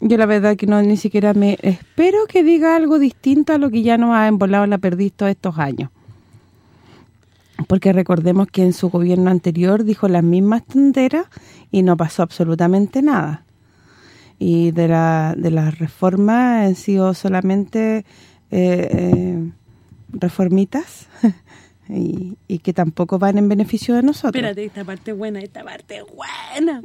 Yo la verdad que no ni siquiera me... Espero que diga algo distinto a lo que ya nos ha embolado la perdiz todos estos años. Porque recordemos que en su gobierno anterior dijo las mismas tonteras y no pasó absolutamente nada y de la de las reformas han sido solamente eh, eh, reformitas y, y que tampoco van en beneficio de nosotros. Espérate, esta parte buena, esta parte buena.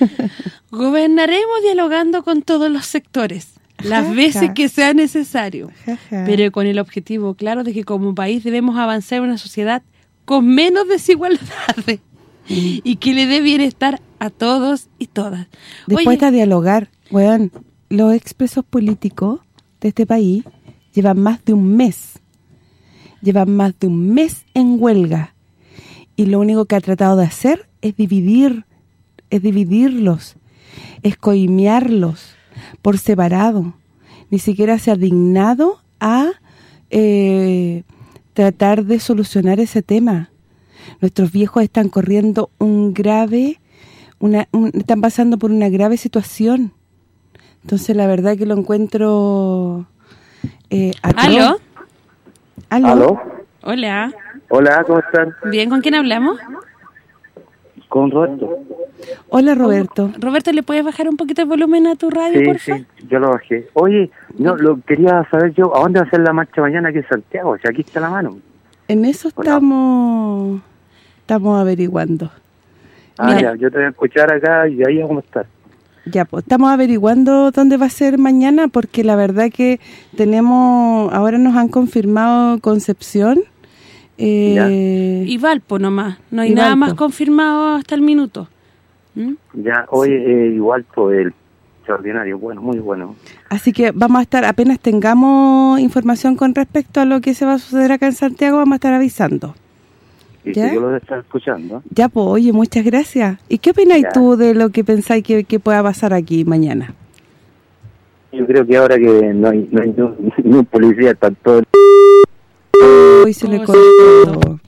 Gobernaremos dialogando con todos los sectores, las Ja, veces ja. que sea necesario, ja. pero con el objetivo claro de que como país debemos avanzar en una sociedad con menos desigualdades y que le dé bienestar a todos y todas. Después Oye, de dialogar, weón, los expresos políticos de este país llevan más de un mes. Llevan más de un mes en huelga. Y lo único que ha tratado de hacer es dividir, es dividirlos, es coimearlos por separado. Ni siquiera se ha dignado a eh, tratar de solucionar ese tema. Nuestros viejos están corriendo un grave una, un- están pasando por una grave situación. Entonces, la verdad que lo encuentro... Eh. ¿Aló? ¿Aló? ¿Aló? Hola. Hola, ¿cómo están? Bien, ¿con quién hablamos? Con Roberto. Hola, Roberto. Roberto, ¿le puedes bajar un poquito el volumen a tu radio, Sí, por sí, yo lo bajé. Oye, no, lo quería saber yo, ¿a dónde va a ser la marcha mañana aquí en Santiago? Si aquí está la mano. En eso estamos estamos averiguando. Ah, Mira. ya, yo te voy a escuchar acá y ahí vamos a estar. Ya, pues estamos averiguando dónde va a ser mañana porque la verdad que tenemos, ahora nos han confirmado Concepción. Eh, Y Valpo nomás, no hay nada Valpo. más confirmado hasta el minuto. ¿Mm? Ya, oye, eh, igual por el extraordinario, bueno, muy bueno. Así que vamos a estar, apenas tengamos información con respecto a lo que se va a suceder acá en Santiago, vamos a estar avisando. Y ¿Ya? que yo lo estar escuchando. Ya, pues, oye, muchas gracias. ¿Y qué opináis tú de lo que pensáis que, que pueda pasar aquí mañana? Yo creo que ahora que no hay, no hay ni un policía, todos... Hoy se le Oh, cortó.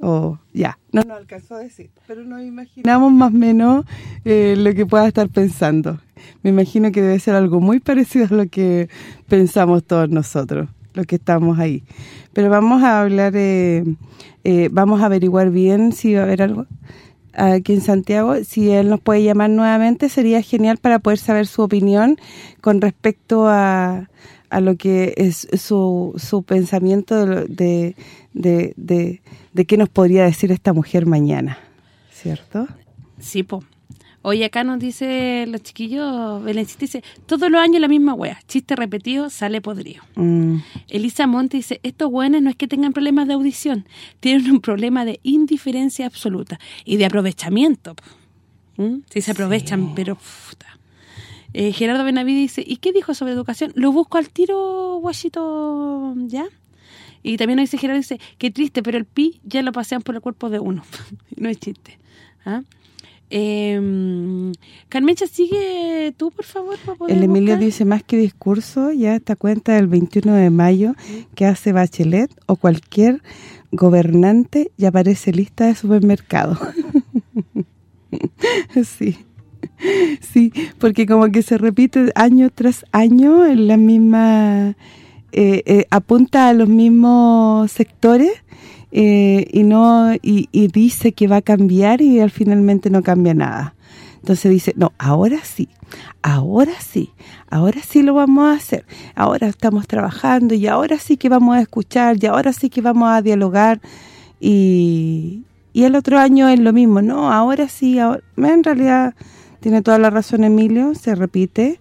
Oh, ya, no nos alcanzó a decir, pero nos imaginamos más o menos eh, lo que pueda estar pensando. Me imagino que debe ser algo muy parecido a lo que pensamos todos nosotros, los que estamos ahí. Pero vamos a hablar, eh, eh, vamos a averiguar bien si va a haber algo aquí en Santiago. Si él nos puede llamar nuevamente, sería genial para poder saber su opinión con respecto a, a lo que es su, su pensamiento de, de, de, de, qué nos podría decir esta mujer mañana, ¿cierto? Sí, po. Oye, acá nos dice los chiquillos, Belencita dice, todos los años la misma wea, chiste repetido, sale podrido. Mm, Elisa Monte dice, estos buenos no es que tengan problemas de audición, tienen un problema de indiferencia absoluta y de aprovechamiento. ¿Mm? Sí, se aprovechan, pero... puta. Eh, Gerardo Benavides dice, ¿y qué dijo sobre educación? Lo busco al tiro, guachito, ¿ya? Y también nos dice Gerardo, dice, qué triste, pero el pi ya lo pasean por el cuerpo de uno. no es chiste. ¿Ah? Eh, Carmencha, sigue tú, por favor, para el Emilio buscar. dice, más que discurso, ya esta cuenta del 21 de mayo que hace Bachelet o cualquier gobernante ya aparece lista de supermercado. sí. Sí, porque como que se repite año tras año en la misma... eh, eh, apunta a los mismos sectores eh, y no y, dice que va a cambiar y al finalmente no cambia nada. Entonces dice, no, ahora sí, ahora sí, ahora sí lo vamos a hacer. Ahora estamos trabajando y ahora sí que vamos a escuchar y ahora sí que vamos a dialogar y, y el otro año es lo mismo. No, ahora sí, ahora, en realidad tiene toda la razón Emilio, se repite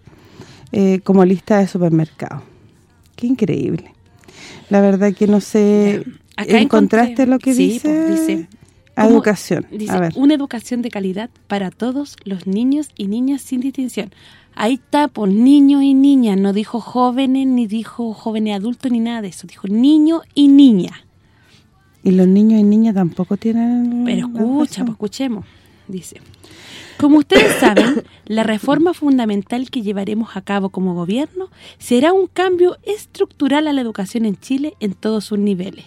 eh, como lista de supermercado. Qué increíble. La verdad que no sé, Acá ¿encontraste encontré- lo que sí, dice? pues, dice ¿Cómo? educación. Dice, a ver. una educación de calidad para todos los niños y niñas sin distinción. Ahí está, pues, niños y niñas. No dijo jóvenes, ni dijo jóvenes adultos, ni nada de eso. Dijo niño y niña. Y los niños y niñas tampoco tienen... Pero escucha, pues escuchemos. Dice, como ustedes saben, la reforma fundamental que llevaremos a cabo como gobierno será un cambio estructural a la educación en Chile en todos sus niveles.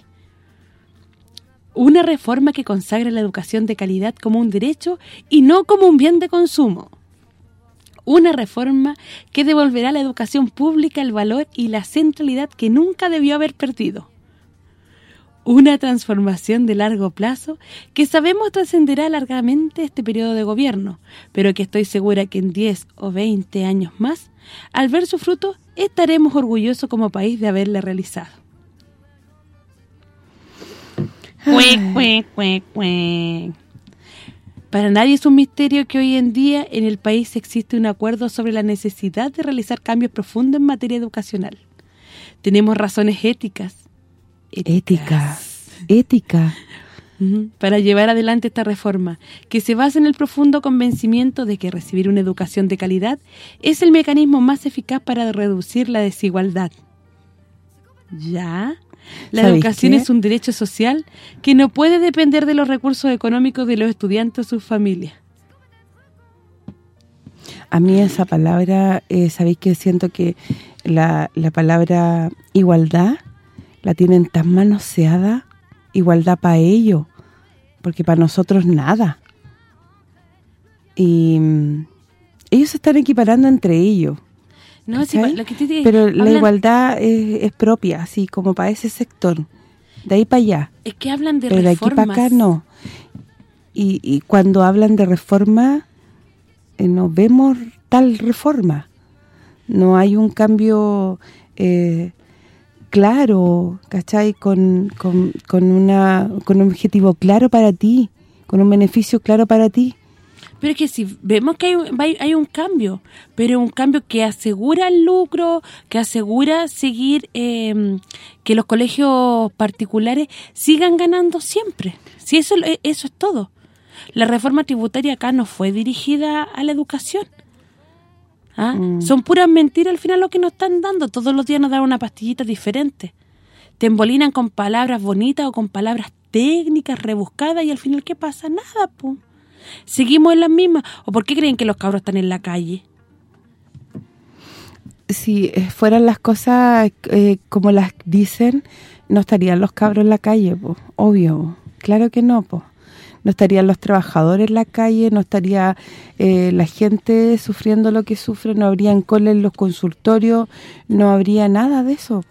Una reforma que consagre la educación de calidad como un derecho y no como un bien de consumo. Una reforma que devolverá a la educación pública el valor y la centralidad que nunca debió haber perdido una transformación de largo plazo que sabemos trascenderá largamente este periodo de gobierno, pero que estoy segura que en 10 o 20 años más, al ver su fruto, estaremos orgullosos como país de haberla realizado. Cue, cue, cue, cue. Para nadie es un misterio que hoy en día en el país existe un acuerdo sobre la necesidad de realizar cambios profundos en materia educacional. Tenemos razones éticas. Ética. Ética. Para llevar adelante esta reforma, que se basa en el profundo convencimiento de que recibir una educación de calidad es el mecanismo más eficaz para reducir la desigualdad. ¿Ya? La ¿Sabéis educación qué? es un derecho social que no puede depender de los recursos económicos de los estudiantes o sus familias. A mí esa palabra, eh, ¿sabéis que siento que la, la palabra igualdad la tienen tan manoseada? Igualdad para ellos, porque para nosotros nada. Y mm, ellos se están equiparando entre ellos. No, Pero la igualdad es, es propia, así como para ese sector. De ahí para allá. Es que hablan de Pero de aquí para acá no. Y, y cuando hablan de reforma, eh, no vemos tal reforma. No hay un cambio eh, claro, ¿cachai? Con, con, una, con un objetivo claro para ti, con un beneficio claro para ti. Pero es que si vemos que hay, hay- un cambio, pero un cambio que asegura el lucro, que asegura seguir eh, que los colegios particulares sigan ganando siempre. Si eso eso es todo. La reforma tributaria acá no fue dirigida a la educación. ¿Ah? Mm. Son puras mentiras al final lo que nos están dando. Todos los días nos dan una pastillita diferente. Te embolinan con palabras bonitas o con palabras técnicas, rebuscadas, y al final, ¿qué pasa? Nada, pues. Seguimos en las mismas. ¿O por qué creen que los cabros están en la calle? Si eh, fueran las cosas eh, como las dicen, no estarían los cabros en la calle, po, obvio. po. Claro que no, po. No estarían los trabajadores en la calle, no estaría eh, la gente sufriendo lo que sufre, no habrían cola en los consultorios, no habría nada de eso.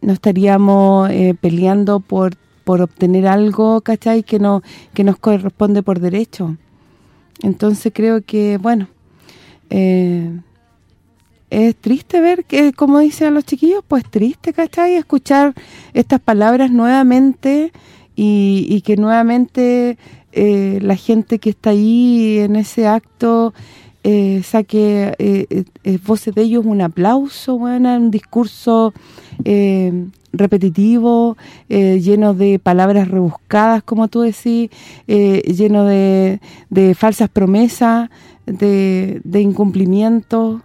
No estaríamos eh, peleando por por obtener algo, ¿cachai? Que no que nos corresponde por derecho. Entonces creo que, bueno, eh, es triste ver que, como dicen los chiquillos, pues triste, ¿cachai? Escuchar estas palabras nuevamente y, y que nuevamente eh, la gente que está ahí en ese acto eh, saque eh, voces de ellos un aplauso, bueno, un discurso repetitivo, lleno de palabras rebuscadas, como tú decís, lleno de, de falsas promesas, de, de incumplimientos.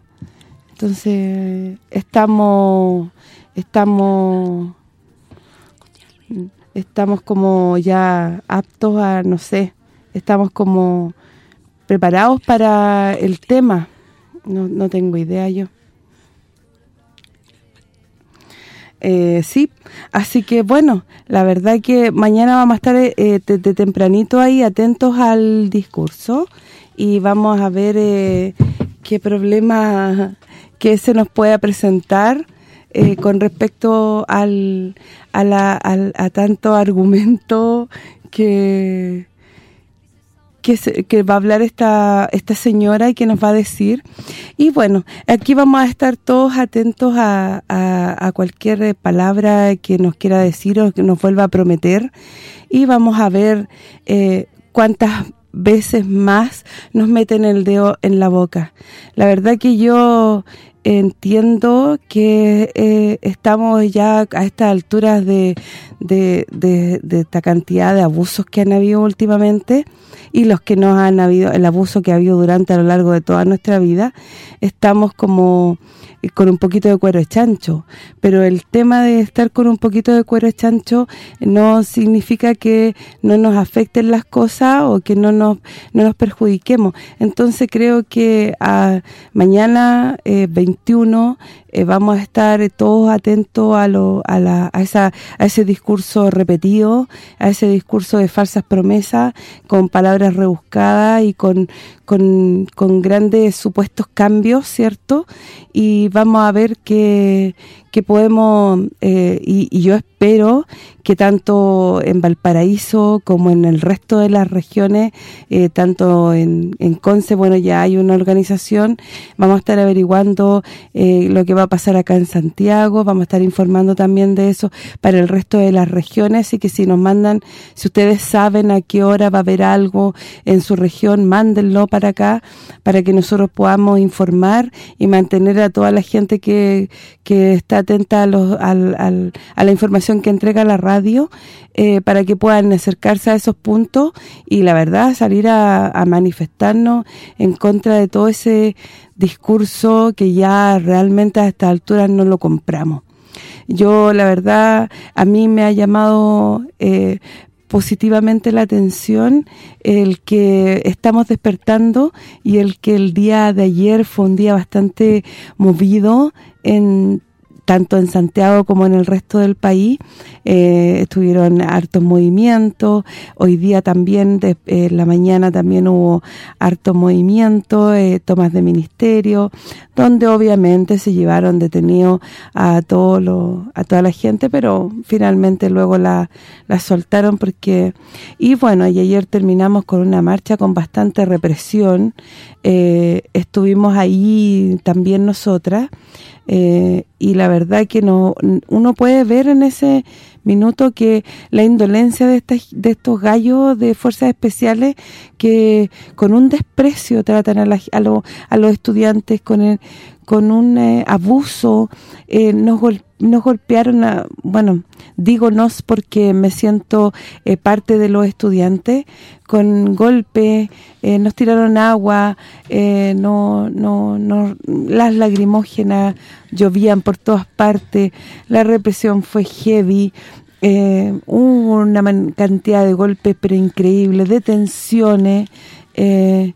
Entonces, estamos estamos estamos como ya aptos a, no sé, estamos como preparados para el tema. No, no tengo idea yo. Eh, sí, así que bueno, la verdad que mañana vamos a estar eh, desde tempranito ahí atentos al discurso y vamos a ver eh, qué problema que se nos pueda presentar eh, con respecto al, a, la, al- a tanto argumento que que, se- que va a hablar esta esta señora y que nos va a decir. Y bueno, aquí vamos a estar todos atentos a, a, cualquier palabra que nos quiera decir o que nos vuelva a prometer. Y vamos a ver eh, cuántas veces más nos meten el dedo en la boca. La verdad que yo entiendo que eh, estamos ya a estas alturas de, de, de, esta cantidad de abusos que han habido últimamente y los que nos han habido, el abuso que ha habido durante a lo largo de toda nuestra vida, estamos como con un poquito de cuero chancho, pero el tema de estar con un poquito de cuero chancho no significa que no nos afecten las cosas o que no nos no nos perjudiquemos. Entonces creo que mañana eh, 21 eh, vamos a estar todos atentos a lo a, la, a esa a ese discurso repetido, a ese discurso de falsas promesas con palabras rebuscadas y con con, con grandes supuestos cambios, ¿cierto? Y vamos a ver que, que podemos, eh, y, y yo espero que tanto en Valparaíso como en el resto de las regiones, eh, tanto en, Conce, bueno, ya hay una organización, vamos a estar averiguando eh, lo que va a pasar acá en Santiago, vamos a estar informando también de eso para el resto de las regiones, y que si nos mandan, si ustedes saben a qué hora va a haber algo en su región, mándenlo para acá, para que nosotros podamos informar y mantener a toda la gente que, que está atenta a, los, al, al, a la información que entrega la radio eh, para que puedan acercarse a esos puntos y la verdad salir a, manifestarnos en contra de todo ese discurso que ya realmente a esta altura no lo compramos. Yo, la verdad, a mí me ha llamado eh, positivamente la atención el que estamos despertando y el que el día de ayer fue un día bastante movido en tanto en Santiago como en el resto del país, eh, estuvieron hartos movimientos, hoy día también, de, eh, la mañana también hubo hartos movimientos, eh, tomas de ministerio, donde obviamente se llevaron detenidos a todo a toda la gente, pero finalmente luego la, la soltaron porque... Y bueno, y ayer terminamos con una marcha con bastante represión, estuvimos ahí también nosotras, eh, y la verdad que no uno puede ver en ese minuto que la indolencia de, de estos gallos de fuerzas especiales que con un desprecio tratan a, a, a los estudiantes, con el, con un eh, abuso, eh, nos, golpearon, bueno, digo nos porque me siento eh, parte de los estudiantes, con golpe, nos tiraron agua, no, no, no, las lagrimógenas llovían por todas partes, la represión fue heavy, una cantidad de golpes pero increíbles, de tensiones, eh,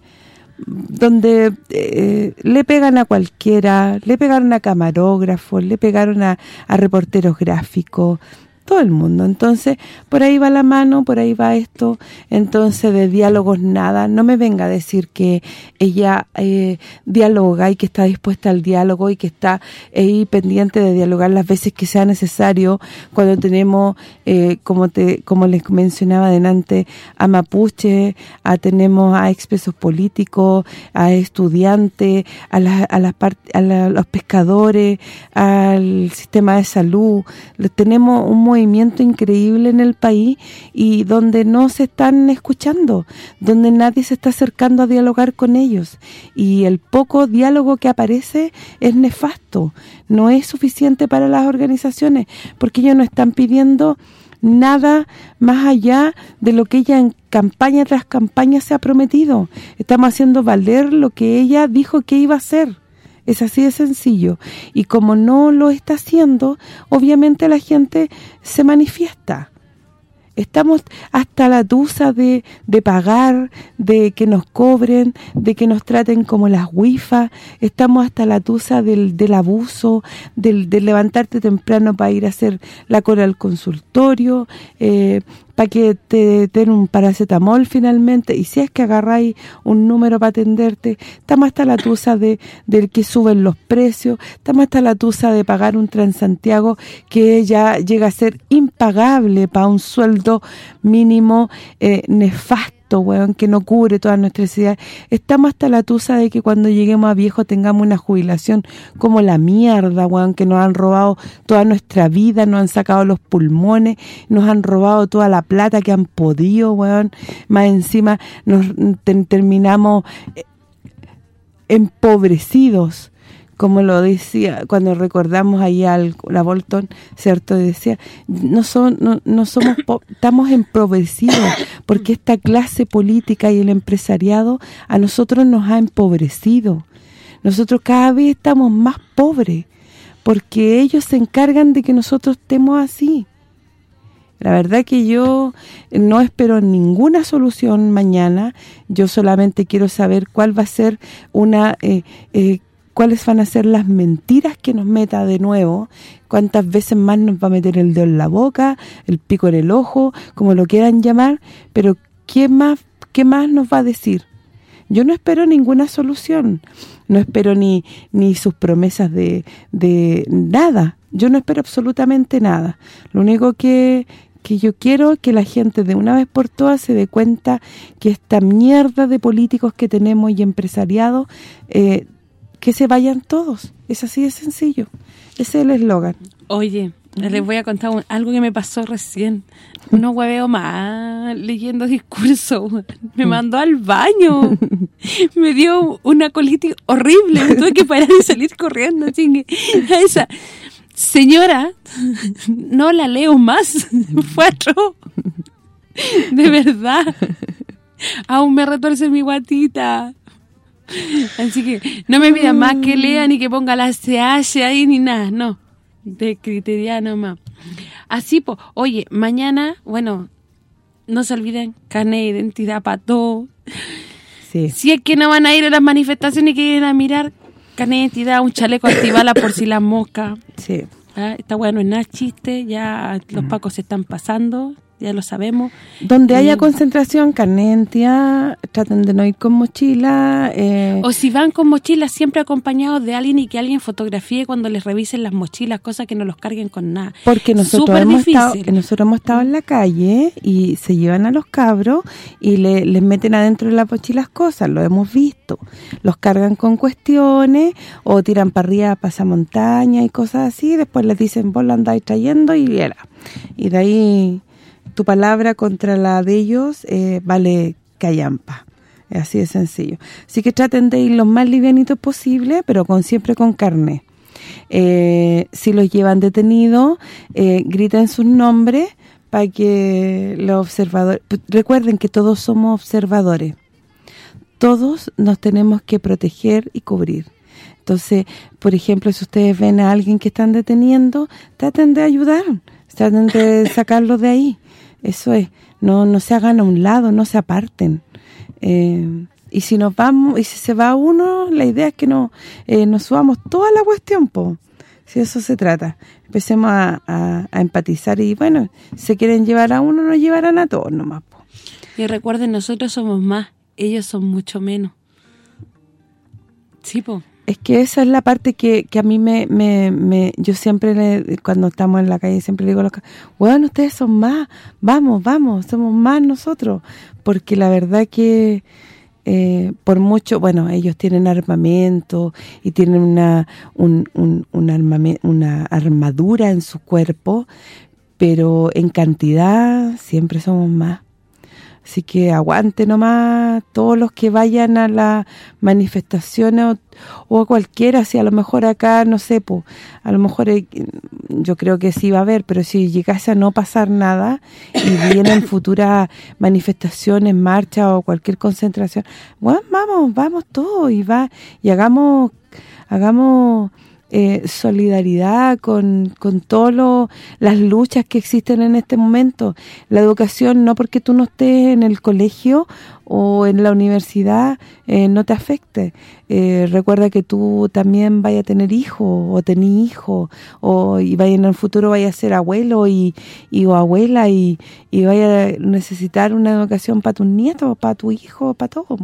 donde eh, le pegan a cualquiera, le pegaron a camarógrafos, le pegaron a, a reporteros gráficos, todo el mundo. Entonces, por ahí va la mano, por ahí va esto. Entonces, de diálogos nada. No me venga a decir que ella eh, dialoga y que está dispuesta al diálogo y que está ahí pendiente de dialogar las veces que sea necesario cuando tenemos, eh, como te como les mencionaba adelante, a mapuche, a tenemos a expresos políticos, a estudiantes, a, la, a, las a los pescadores, al sistema de salud. Tenemos un movimiento increíble en el país y donde no se están escuchando, donde nadie se está acercando a dialogar con ellos y el poco diálogo que aparece es nefasto, no es suficiente para las organizaciones porque ellos no están pidiendo nada más allá de lo que ella en campaña tras campaña se ha prometido. Estamos haciendo valer lo que ella dijo que iba a hacer. Es así de sencillo. Y como no lo está haciendo, obviamente la gente se manifiesta. Estamos hasta la tusa de, de, pagar, de que nos cobren, de que nos traten como las wifas. Estamos hasta la tusa del, del abuso, del, levantarte temprano para ir a hacer la cola al consultorio, eh, para que te den un paracetamol finalmente y si es que agarráis un número para atenderte, estamos hasta la tusa de del que suben los precios, estamos hasta la tusa de pagar un Transantiago que ya llega a ser impagable para un sueldo mínimo eh, nefasto que no cubre todas nuestras necesidades. Estamos hasta la tusa de que cuando lleguemos a viejo tengamos una jubilación como la mierda, weón, que nos han robado toda nuestra vida, nos han sacado los pulmones, nos han robado toda la plata que han podido, weón. Más encima nos terminamos eh, empobrecidos como lo decía cuando recordamos ahí al la Bolton, ¿cierto? Decía, no son no, somos estamos empobrecidos porque esta clase política y el empresariado a nosotros nos ha empobrecido. Nosotros cada vez estamos más pobres porque ellos se encargan de que nosotros estemos así. La verdad que yo no espero ninguna solución mañana, yo solamente quiero saber cuál va a ser una eh, eh, cuáles van a ser las mentiras que nos meta de nuevo, cuántas veces más nos va a meter el dedo en la boca, el pico en el ojo, como lo quieran llamar, pero ¿qué más qué más nos va a decir? Yo no espero ninguna solución, no espero ni ni sus promesas de, de nada, yo no espero absolutamente nada. Lo único que, que yo quiero que la gente de una vez por todas se dé cuenta que esta mierda de políticos que tenemos y empresariados, eh, que se vayan todos. Es así de sencillo. Ese es el eslogan. Oye, les voy a contar un- algo que me pasó recién. No hueveo más leyendo discursos. Me mandó al baño. me dio una colitis horrible. Me tuve que parar y salir corriendo. A esa señora no la leo más. Fue atroz. De verdad. Aún me retuerce mi guatita. Así que no me pidan más que lea ni que ponga la CH ahí ni nada, no. De criteriano más. Así, pues, oye, mañana, bueno, no se olviden, carne de identidad para todo. Sí. Si es que no van a ir a las manifestaciones y quieren a mirar, carne de identidad, un chaleco antibala por si las moscas. Sí. Ah, Esta weá no es nada chiste, ya los pacos se están pasando, ya lo sabemos. Donde haya Y- concentración, identidad, traten de no ir con mochila. eh, O si van con mochilas siempre acompañados de alguien y que alguien fotografíe cuando les revisen las mochilas, cosa que no los carguen con nada. Porque nosotros Súper hemos estado, nosotros hemos estado en la calle y se llevan a los cabros y le, les meten adentro de la mochila las cosas, lo hemos visto. Los cargan con cuestiones o tiran para arriba pasamontaña y cosas así, después les dicen, vos lo andáis trayendo y era. Y de ahí tu palabra contra la de ellos eh, vale callampa. Así de sencillo. Así que traten de ir lo más livianitos posible, pero con siempre con carne. Eh, si los llevan detenidos, eh, griten sus nombres para que los observadores... Recuerden que todos somos observadores. Todos nos tenemos que proteger y cubrir. Entonces, por ejemplo, si ustedes ven a alguien que están deteniendo, traten de ayudar, traten de sacarlo de ahí. Eso es, no no se hagan a un lado, no se aparten. Eh, y si nos vamos y si se va uno, la idea es que no eh, nos subamos toda la cuestión, po. Si eso se trata. Empecemos a, a- empatizar y bueno, se quieren llevar a uno, nos llevarán a todos nomás, po. Y recuerden, nosotros somos más, ellos son mucho menos. Sí, po. Es que esa es la parte que, que a mí me, me, me- Yo siempre, le- cuando estamos en la calle, siempre digo a los bueno, ustedes son más, vamos, vamos, somos más nosotros. Porque la verdad que eh, por mucho, bueno, ellos tienen armamento y tienen una un, un, un armame- una armadura en su cuerpo, pero en cantidad siempre somos más. Así que aguante nomás todos los que vayan a las manifestaciones o, o a cualquiera, si a lo mejor acá, no sé, po, a lo mejor eh, yo creo que sí va a haber, pero si llegase a no pasar nada y vienen futuras manifestaciones, marchas o cualquier concentración, bueno, vamos, vamos todos y va y hagamos hagamos eh, solidaridad con, con todas las luchas que existen en este momento. La educación, no porque tú no estés en el colegio o en la universidad, eh, no te afecte. Eh, recuerda que tú también vayas a tener hijos o tenés hijos o y vaya en el futuro vaya a ser abuelo y, y o abuela y, y vaya a necesitar una educación para tus nietos, para tu hijo, para todo.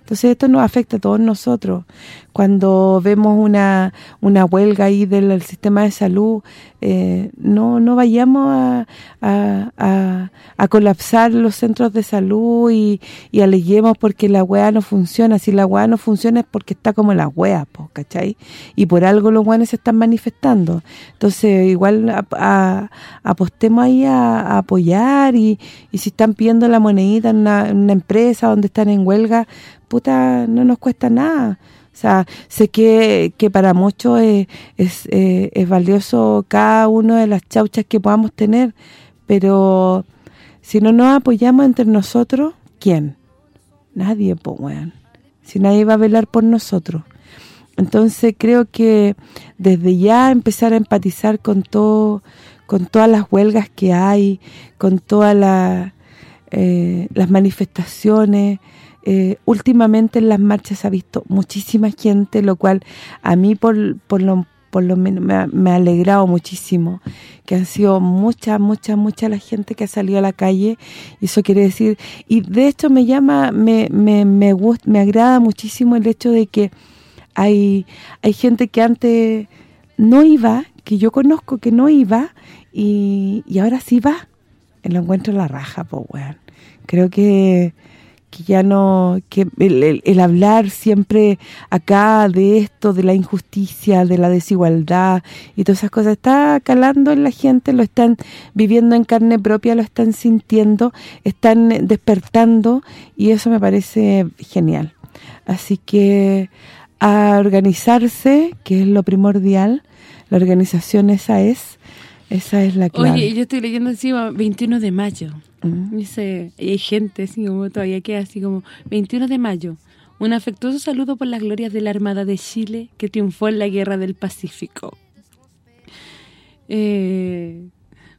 Entonces esto nos afecta a todos nosotros. Cuando vemos una, una huelga ahí del sistema de salud, eh, no no vayamos a, a, a- colapsar los centros de salud y aleguemos porque la weá no funciona. Si la weá no funciona es porque está como la weá, po, ¿cachai? Y por algo los weones se están manifestando. Entonces igual a- apostemos ahí a, apoyar y, y si están pidiendo la monedita en una, una empresa donde están en huelga, puta, no nos cuesta nada. O sea, sé que, que para muchos es, es, eh, es valioso cada uno de las chauchas que podamos tener, pero si no nos apoyamos entre nosotros, ¿quién? Nadie, pues, weón. Si nadie va a velar por nosotros. Entonces creo que desde ya empezar a empatizar con todo con todas las huelgas que hay, con todas eh, las manifestaciones, eh, últimamente en las marchas ha visto muchísima gente, lo cual a mí por, por lo por lo menos me ha, me alegrado muchísimo, que han sido mucha, mucha, mucha la gente que ha salido a la calle, y eso quiere decir, y de hecho me llama, me, me, me gusta, me agrada muchísimo el hecho de que hay hay gente que antes no iba, que yo conozco que no iba y, y ahora sí va. Lo encuentro la raja, pues, weón. Creo que que ya no, que el, el, hablar siempre acá de esto, de la injusticia, de la desigualdad y todas esas cosas, está calando en la gente, lo están viviendo en carne propia, lo están sintiendo, están despertando y eso me parece genial. Así que a organizarse, que es lo primordial, la organización esa es, esa es la clave. Oye, yo estoy leyendo encima 21 de mayo. Dice, y hay gente así como todavía queda así como 21 de mayo. Un afectuoso saludo por las glorias de la Armada de Chile que triunfó en la Guerra del Pacífico. Eh,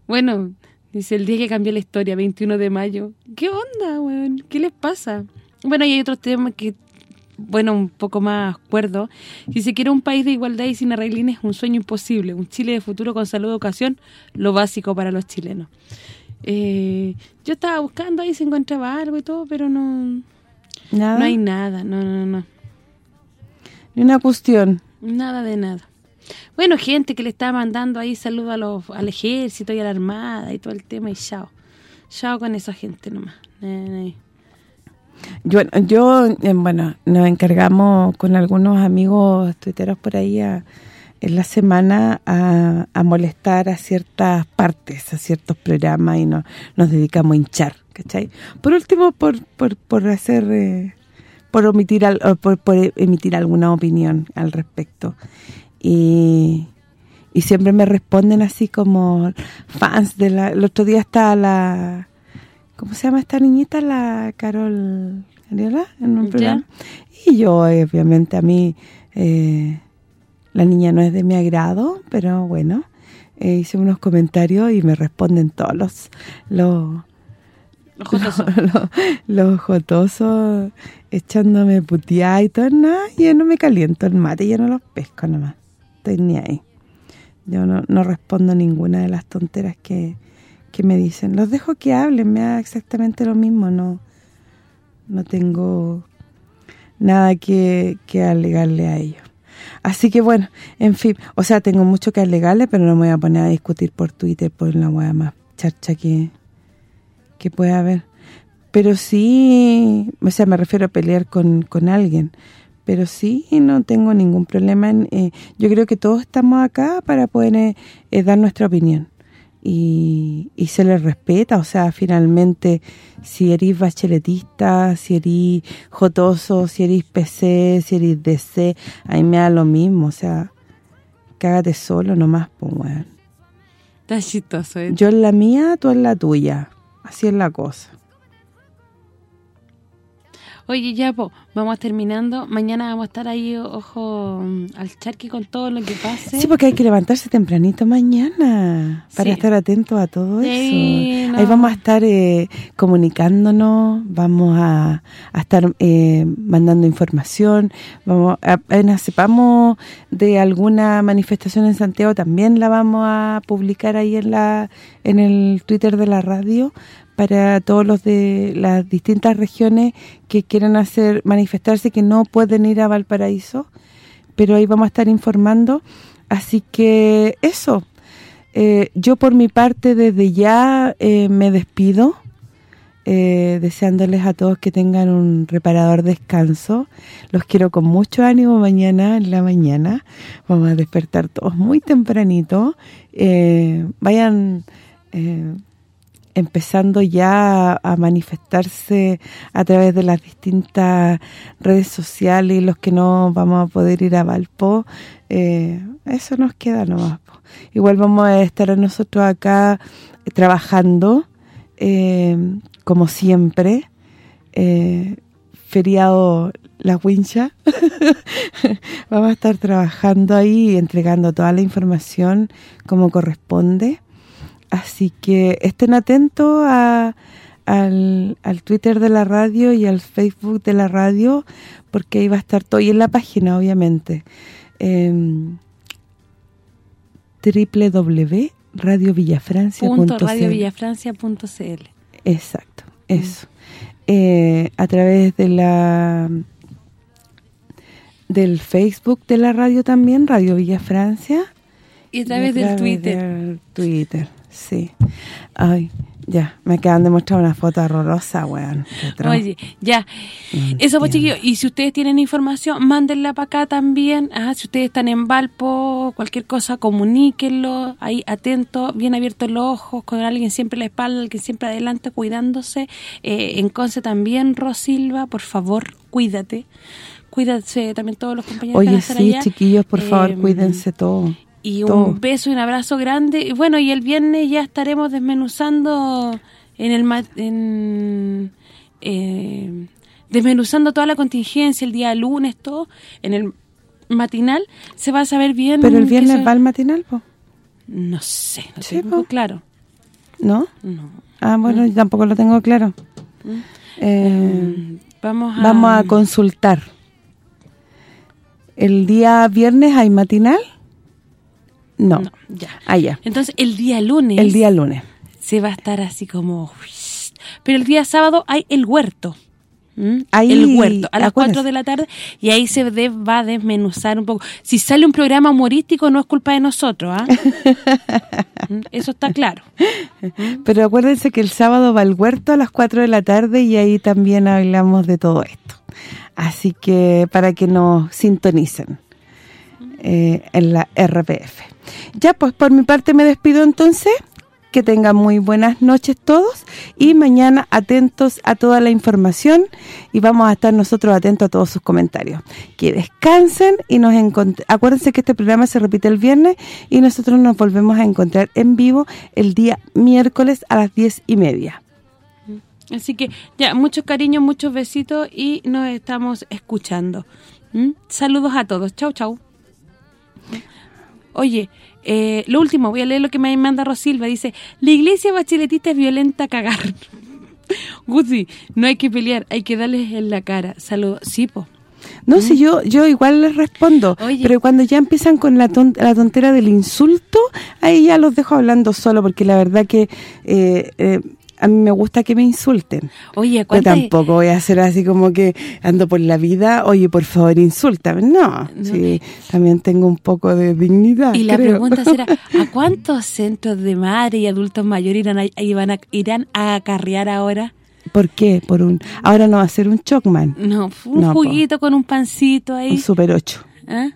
bueno, dice el día que cambió la historia, 21 de mayo. ¿Qué onda, weón? ¿Qué les pasa? Bueno, y hay otros temas que, bueno, un poco más cuerdo. Si se quiere un país de igualdad y sin arreglines, un sueño imposible. Un Chile de futuro con salud educación, lo básico para los chilenos. Eh, yo estaba buscando ahí si encontraba algo y todo, pero no... ¿Nada? No hay nada, no, no, no. Ni una cuestión. Nada de nada. Bueno, gente que le está mandando ahí saludos a los, al ejército y a la armada y todo el tema y chao. Chao con esa gente nomás. Yo, yo eh, bueno, nos encargamos con algunos amigos tuiteros por ahí a en la semana a, a, molestar a ciertas partes, a ciertos programas y no, nos dedicamos a hinchar, ¿cachai? Por último, por, por, por hacer, eh, por omitir al, por, por, emitir alguna opinión al respecto. Y, y siempre me responden así como fans de la... El otro día está la... ¿Cómo se llama esta niñita? La Carol... ¿Cariola? En un programa. Y yo, obviamente, a mí... Eh, la niña no es de mi agrado, pero bueno, eh, hice unos comentarios y me responden todos los los los jotosos echándome puteada y todo, nada, y yo no me caliento el mate, yo no los pesco nomás, estoy ni ahí. Yo no, no respondo ninguna de las tonteras que, que me dicen. Los dejo que hablen, me da exactamente lo mismo, no no tengo nada que, que alegarle a ellos. Así que bueno, en fin, o sea, tengo mucho que alegarle, pero no me voy a poner a discutir por Twitter por la hueá más charcha que, que puede haber. Pero sí, o sea, me refiero a pelear con, con alguien, pero sí no tengo ningún problema. En, eh, yo creo que todos estamos acá para poder eh, eh, dar nuestra opinión y, y se les respeta, o sea, finalmente si eres bacheletista, si eres jotoso, si eres PC, si eres DC, a mí me da lo mismo, o sea, cágate solo nomás, pues, weón. Está chistoso, ¿eh? Yo en la mía, tú en la tuya, así es la cosa. Oye, ya, po, vamos terminando. Mañana vamos a estar ahí, ojo, al charqui con todo lo que pase. Sí, porque hay que levantarse tempranito mañana para Sí. estar atento a todo Sí, eso. no. Ahí vamos a estar eh, comunicándonos, vamos a, a estar eh, mandando información, vamos apenas sepamos de alguna manifestación en Santiago, también la vamos a publicar ahí en la en el Twitter de la radio para todos los de las distintas regiones que quieran hacer manifestarse que no pueden ir a Valparaíso, pero ahí vamos a estar informando. Así que eso, eh, yo por mi parte desde ya eh, me despido, eh, deseándoles a todos que tengan un reparador descanso. Los quiero con mucho ánimo mañana en la mañana. Vamos a despertar todos muy tempranito. Vayan... Empezando ya a, manifestarse a través de las distintas redes sociales y los que no vamos a poder ir a Valpo, eh, eso nos queda nomás. Igual vamos a estar nosotros acá eh, trabajando, eh, como siempre, eh, feriado la wincha, vamos a estar trabajando ahí entregando toda la información como corresponde. Así que estén atentos a, al, al Twitter de la radio y al Facebook de la radio, porque ahí va a estar todo, y en la página, obviamente. Eh, Punto www.radiovillafrancia.cl radiovillafrancia.cl Exacto, eso. Eh, a través de la del Facebook de la radio también, Radio Villa Francia, Y a través del Twitter. del Twitter, sí. Ay, ya, me acaban de mostrar una foto horrorosa, weón. Oye, ya. No Eso pues chiquillos, y si ustedes tienen información, mándenla para acá también. Ajá, si ustedes están en Valpo, cualquier cosa, comuníquenlo. Ahí atentos, bien abiertos los ojos, con alguien siempre a la espalda, alguien siempre adelante, cuidándose. Eh, en Conce también, Rosilva, por favor, cuídate. Cuídate también todos los compañeros que van a Oye, estar sí, allá. chiquillos, por favor, Eh, cuídense todo. Y todo. un beso y un abrazo grande. Y bueno, y el viernes ya estaremos desmenuzando en el en eh, desmenuzando toda la contingencia el día lunes, todo, en el matinal, se va a saber bien... Pero el viernes se- va al matinal, po, No sé, no Sí, tengo po. claro. ¿no? No. Ah, bueno, yo tampoco lo tengo claro. Eh, Vamos a... vamos a consultar. ¿El día viernes hay matinal? No. No, ya. Ya. Entonces, el día lunes... El día lunes. se va a estar así como... Pero el día sábado hay el huerto. ¿Mm? Ahí, el huerto, a las acuérdense. 4 de la tarde, y ahí se de- va a desmenuzar un poco. Si sale un programa humorístico, no es culpa de nosotros, ¿ah? ¿Mm? Eso está claro. Pero acuérdense que el sábado va al huerto a las 4 de la tarde y ahí también hablamos de todo esto. Así que para que nos sintonicen eh, en la RPF. Ya, pues por mi parte me despido entonces. Que tengan muy buenas noches todos y mañana atentos a toda la información y vamos a estar nosotros atentos a todos sus comentarios. Que descansen y nos. Acuérdense que este programa se repite el viernes y nosotros nos volvemos a encontrar en vivo el día miércoles a las diez y media. Así que ya, muchos cariños, muchos besitos y nos estamos escuchando. ¿Mm? Saludos a todos. Chau, chau. Oye, eh, lo último, voy a leer lo que me manda Rosilva. Dice, la iglesia bacheletista es violenta a cagar. Guti, no hay que pelear, hay que darles en la cara. Saludos. Sí, po. No, si yo yo igual les respondo, Oye. pero cuando ya empiezan con la, ton- la tontera del insulto, ahí ya los dejo hablando solo, porque la verdad que eh, eh, a mí me gusta que me insulten. Oye, ¿cuántas... tampoco voy a hacer así como que ando por la vida, oye, por favor, insúltame. No, No. sí, también tengo un poco de dignidad, Y la pregunta será, ¿a cuántos centros de madre y adultos mayores irán a, irán a, irán a acarrear ahora? ¿Por qué? Por un Ahora no va a ser un chocman, No, un No, po. juguito con un pancito ahí. un super 8. ¿Ah?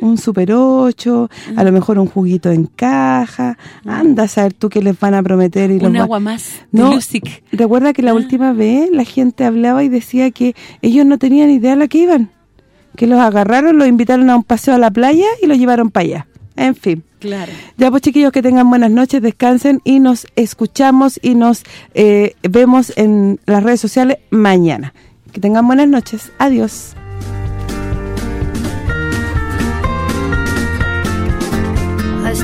Un Super 8, a lo mejor un juguito en caja. Anda a saber tú qué les van a prometer. y Un agua más No. Recuerda que la Ah. última vez la gente hablaba y decía que ellos no tenían idea a la que iban. Que los agarraron, los invitaron a un paseo a la playa y los llevaron para allá. En fin. Claro. Ya pues chiquillos, que tengan buenas noches, descansen y nos escuchamos y nos eh, vemos en las redes sociales mañana. Que tengan buenas noches. Adiós.